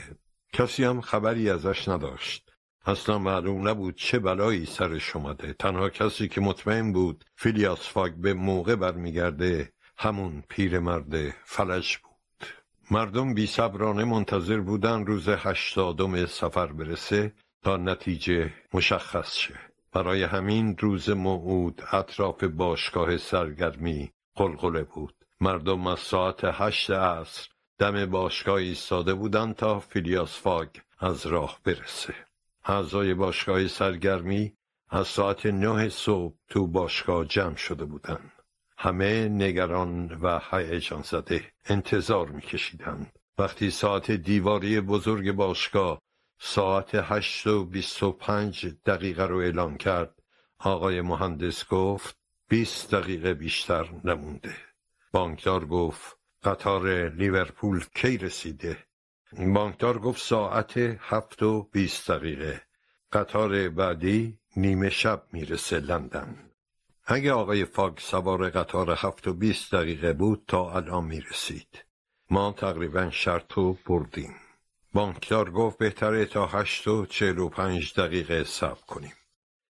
کسی هم خبری ازش نداشت. اصلا معلوم نبود چه بلایی سرش اومده تنها کسی که مطمئن بود فیلیاس فاگ به موقع برمیگرده همون پیرمرد فلج بود. مردم بی صبرانه منتظر بودن روز هشتادم سفر برسه تا نتیجه مشخص شه. برای همین روز موعود اطراف باشگاه سرگرمی قلقله بود. مردم از ساعت هشت عصر دم باشگاه ایستاده بودند تا فیلیاس فاگ از راه برسه. اعضای باشگاه سرگرمی از ساعت نه صبح تو باشگاه جمع شده بودند. همه نگران و هیجان زده انتظار میکشیدند. وقتی ساعت دیواری بزرگ باشگاه ساعت هشت و بیست و پنج دقیقه رو اعلام کرد آقای مهندس گفت بیست دقیقه بیشتر نمونده. بانکدار گفت قطار لیورپول کی رسیده؟ بانکدار گفت ساعت هفت و بیست دقیقه. قطار بعدی نیمه شب می‌رسه لندن. اگه آقای فاگ سوار قطار هفت و بیست دقیقه بود تا الان می‌رسید. ما تقریبا شرط و بردیم. بانکدار گفت بهتره تا هشت و چهل و پنج دقیقه صبر کنیم.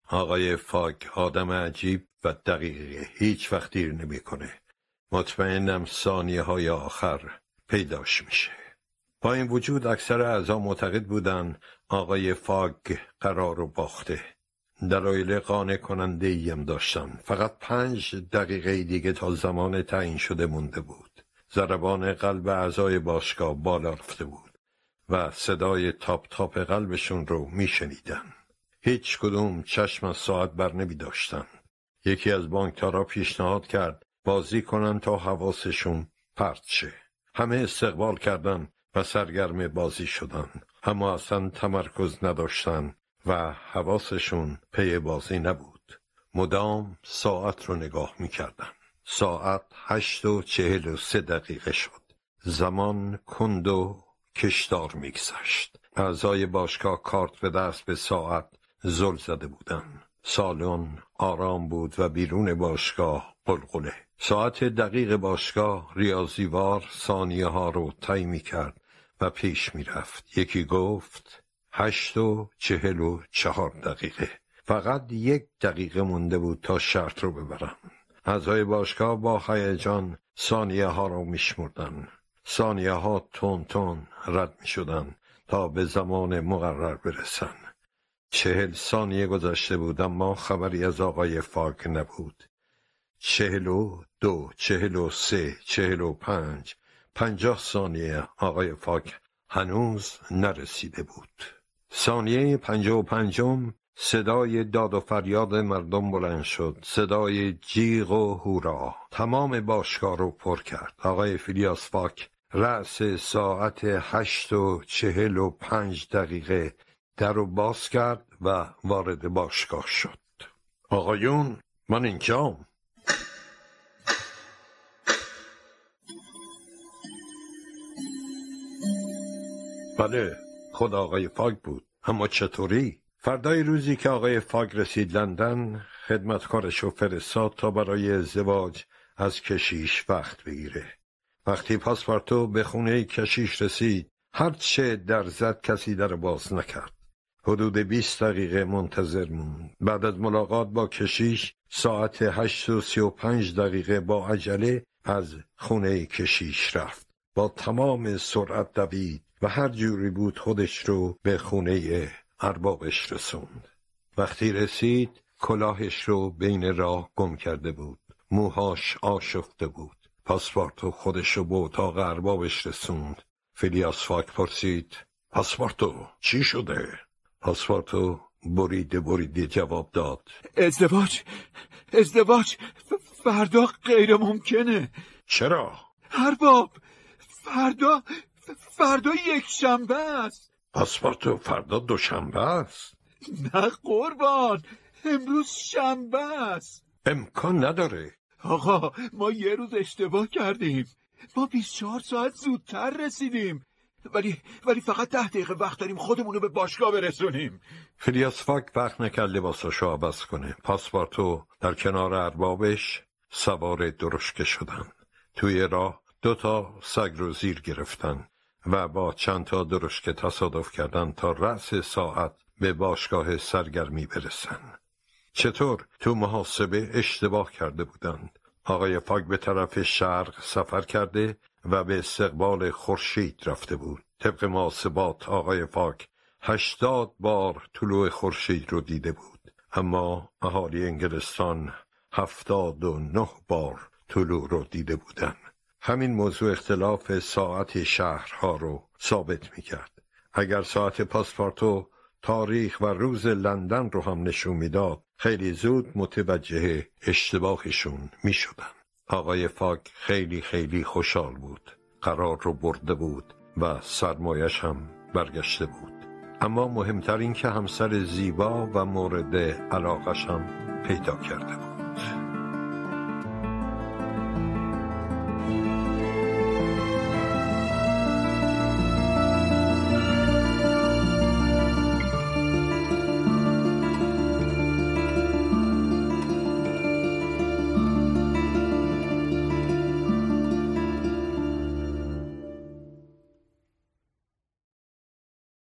آقای فاگ آدم عجیب و دقیقه هیچ وقت دیر نمی‌کنه. مطمئنم ثانیه های آخر پیداش میشه. با این وجود اکثر اعضا معتقد بودند آقای فاگ قرار رو باخته. دلایل قانع کننده ایم داشتن. فقط پنج دقیقه دیگه تا زمان تعیین شده مونده بود. ضربان قلب اعضای باشگاه بالا رفته بود و صدای تاپ تاپ قلبشون رو میشنیدن. هیچ کدوم چشم از ساعت بر نمی داشتن. یکی از بانکدارا پیشنهاد کرد بازی کنن تا حواسشون پرت شه. همه استقبال کردن و سرگرم بازی شدن. اما اصلا تمرکز نداشتن و حواسشون پی بازی نبود. مدام ساعت رو نگاه می‌کردن. ساعت هشت و چهل و سه دقیقه شد. زمان کند و کشدار میگذشت. اعضای باشگاه کارت به دست به ساعت زل زده بودن. سالن آرام بود و بیرون باشگاه قلقله ساعت دقیق باشگاه ریاضیوار ثانیه ها رو طی می کرد و پیش می رفت. یکی گفت هشت و چهل و چهار دقیقه. فقط یک دقیقه مونده بود تا شرط رو ببرم. اعضای باشگاه با هیجان ثانیه ها رو میشمردن. ثانیه ها تون تون رد می شدن تا به زمان مقرر برسن. چهل ثانیه گذشته بود اما خبری از آقای فاک نبود. چهل و دو چهل و سه چهل و پنج پنجاه ثانیه آقای فاک هنوز نرسیده بود. ثانیه پنجاه و پنجم صدای داد و فریاد مردم بلند شد. صدای جیغ و هورا. تمام باشگاه رو پر کرد. آقای فیلیاس فاک رأس ساعت هشت و چهل و پنج دقیقه در رو باز کرد و وارد باشگاه شد. آقایون من اینجام. بله خود آقای فاگ بود. اما چطوری؟ فردای روزی که آقای فاگ رسید لندن خدمتکارش و فرستاد تا برای ازدواج از کشیش وقت بگیره. وقتی پاسپارتو به خونه کشیش رسید هرچه در زد کسی در باز نکرد. حدود 20 دقیقه منتظر موند. بعد از ملاقات با کشیش ساعت هشت و سی و پنج دقیقه با عجله از خونه کشیش رفت. با تمام سرعت دوید. و هر جوری بود خودش رو به خونه اربابش رسوند. وقتی رسید کلاهش رو بین راه گم کرده بود. موهاش آشفته بود. پاسپارتو خودش رو به اتاق اربابش رسوند. فیلیاس فاک پرسید پاسپارتو چی شده؟ پاسپارتو بریده بریده جواب داد. ازدواج ازدواج فردا غیر ممکنه. چرا؟ ارباب فردا فردا یک شنبه است. پاسپارتو فردا دوشنبه است. نه قربان امروز شنبه است. امکان نداره. آقا ما یه روز اشتباه کردیم. ما 24 ساعت زودتر رسیدیم. ولی ولی فقط ده دقیقه وقت داریم خودمون رو به باشگاه برسونیم. فیلیاس فاک وقت نکرد لباساشو عوض کنه. پاسپارتو در کنار اربابش سوار درشکه شدن. توی راه دوتا سگ رو زیر گرفتن. و با چند تا درشکه تصادف کردن تا رأس ساعت به باشگاه سرگرمی برسن. چطور تو محاسبه اشتباه کرده بودند؟ آقای فاگ به طرف شرق سفر کرده و به استقبال خورشید رفته بود. طبق محاسبات آقای فاک هشتاد بار طلوع خورشید رو دیده بود. اما اهالی انگلستان هفتاد و نه بار طلوع رو دیده بودن. همین موضوع اختلاف ساعت شهرها رو ثابت می کرد. اگر ساعت پاسپارتو تاریخ و روز لندن رو هم نشون می‌داد خیلی زود متوجه اشتباهشون می شدن. آقای فاک خیلی خیلی خوشحال بود قرار رو برده بود و سرمایش هم برگشته بود اما مهمتر این که همسر زیبا و مورد علاقش هم پیدا کرده بود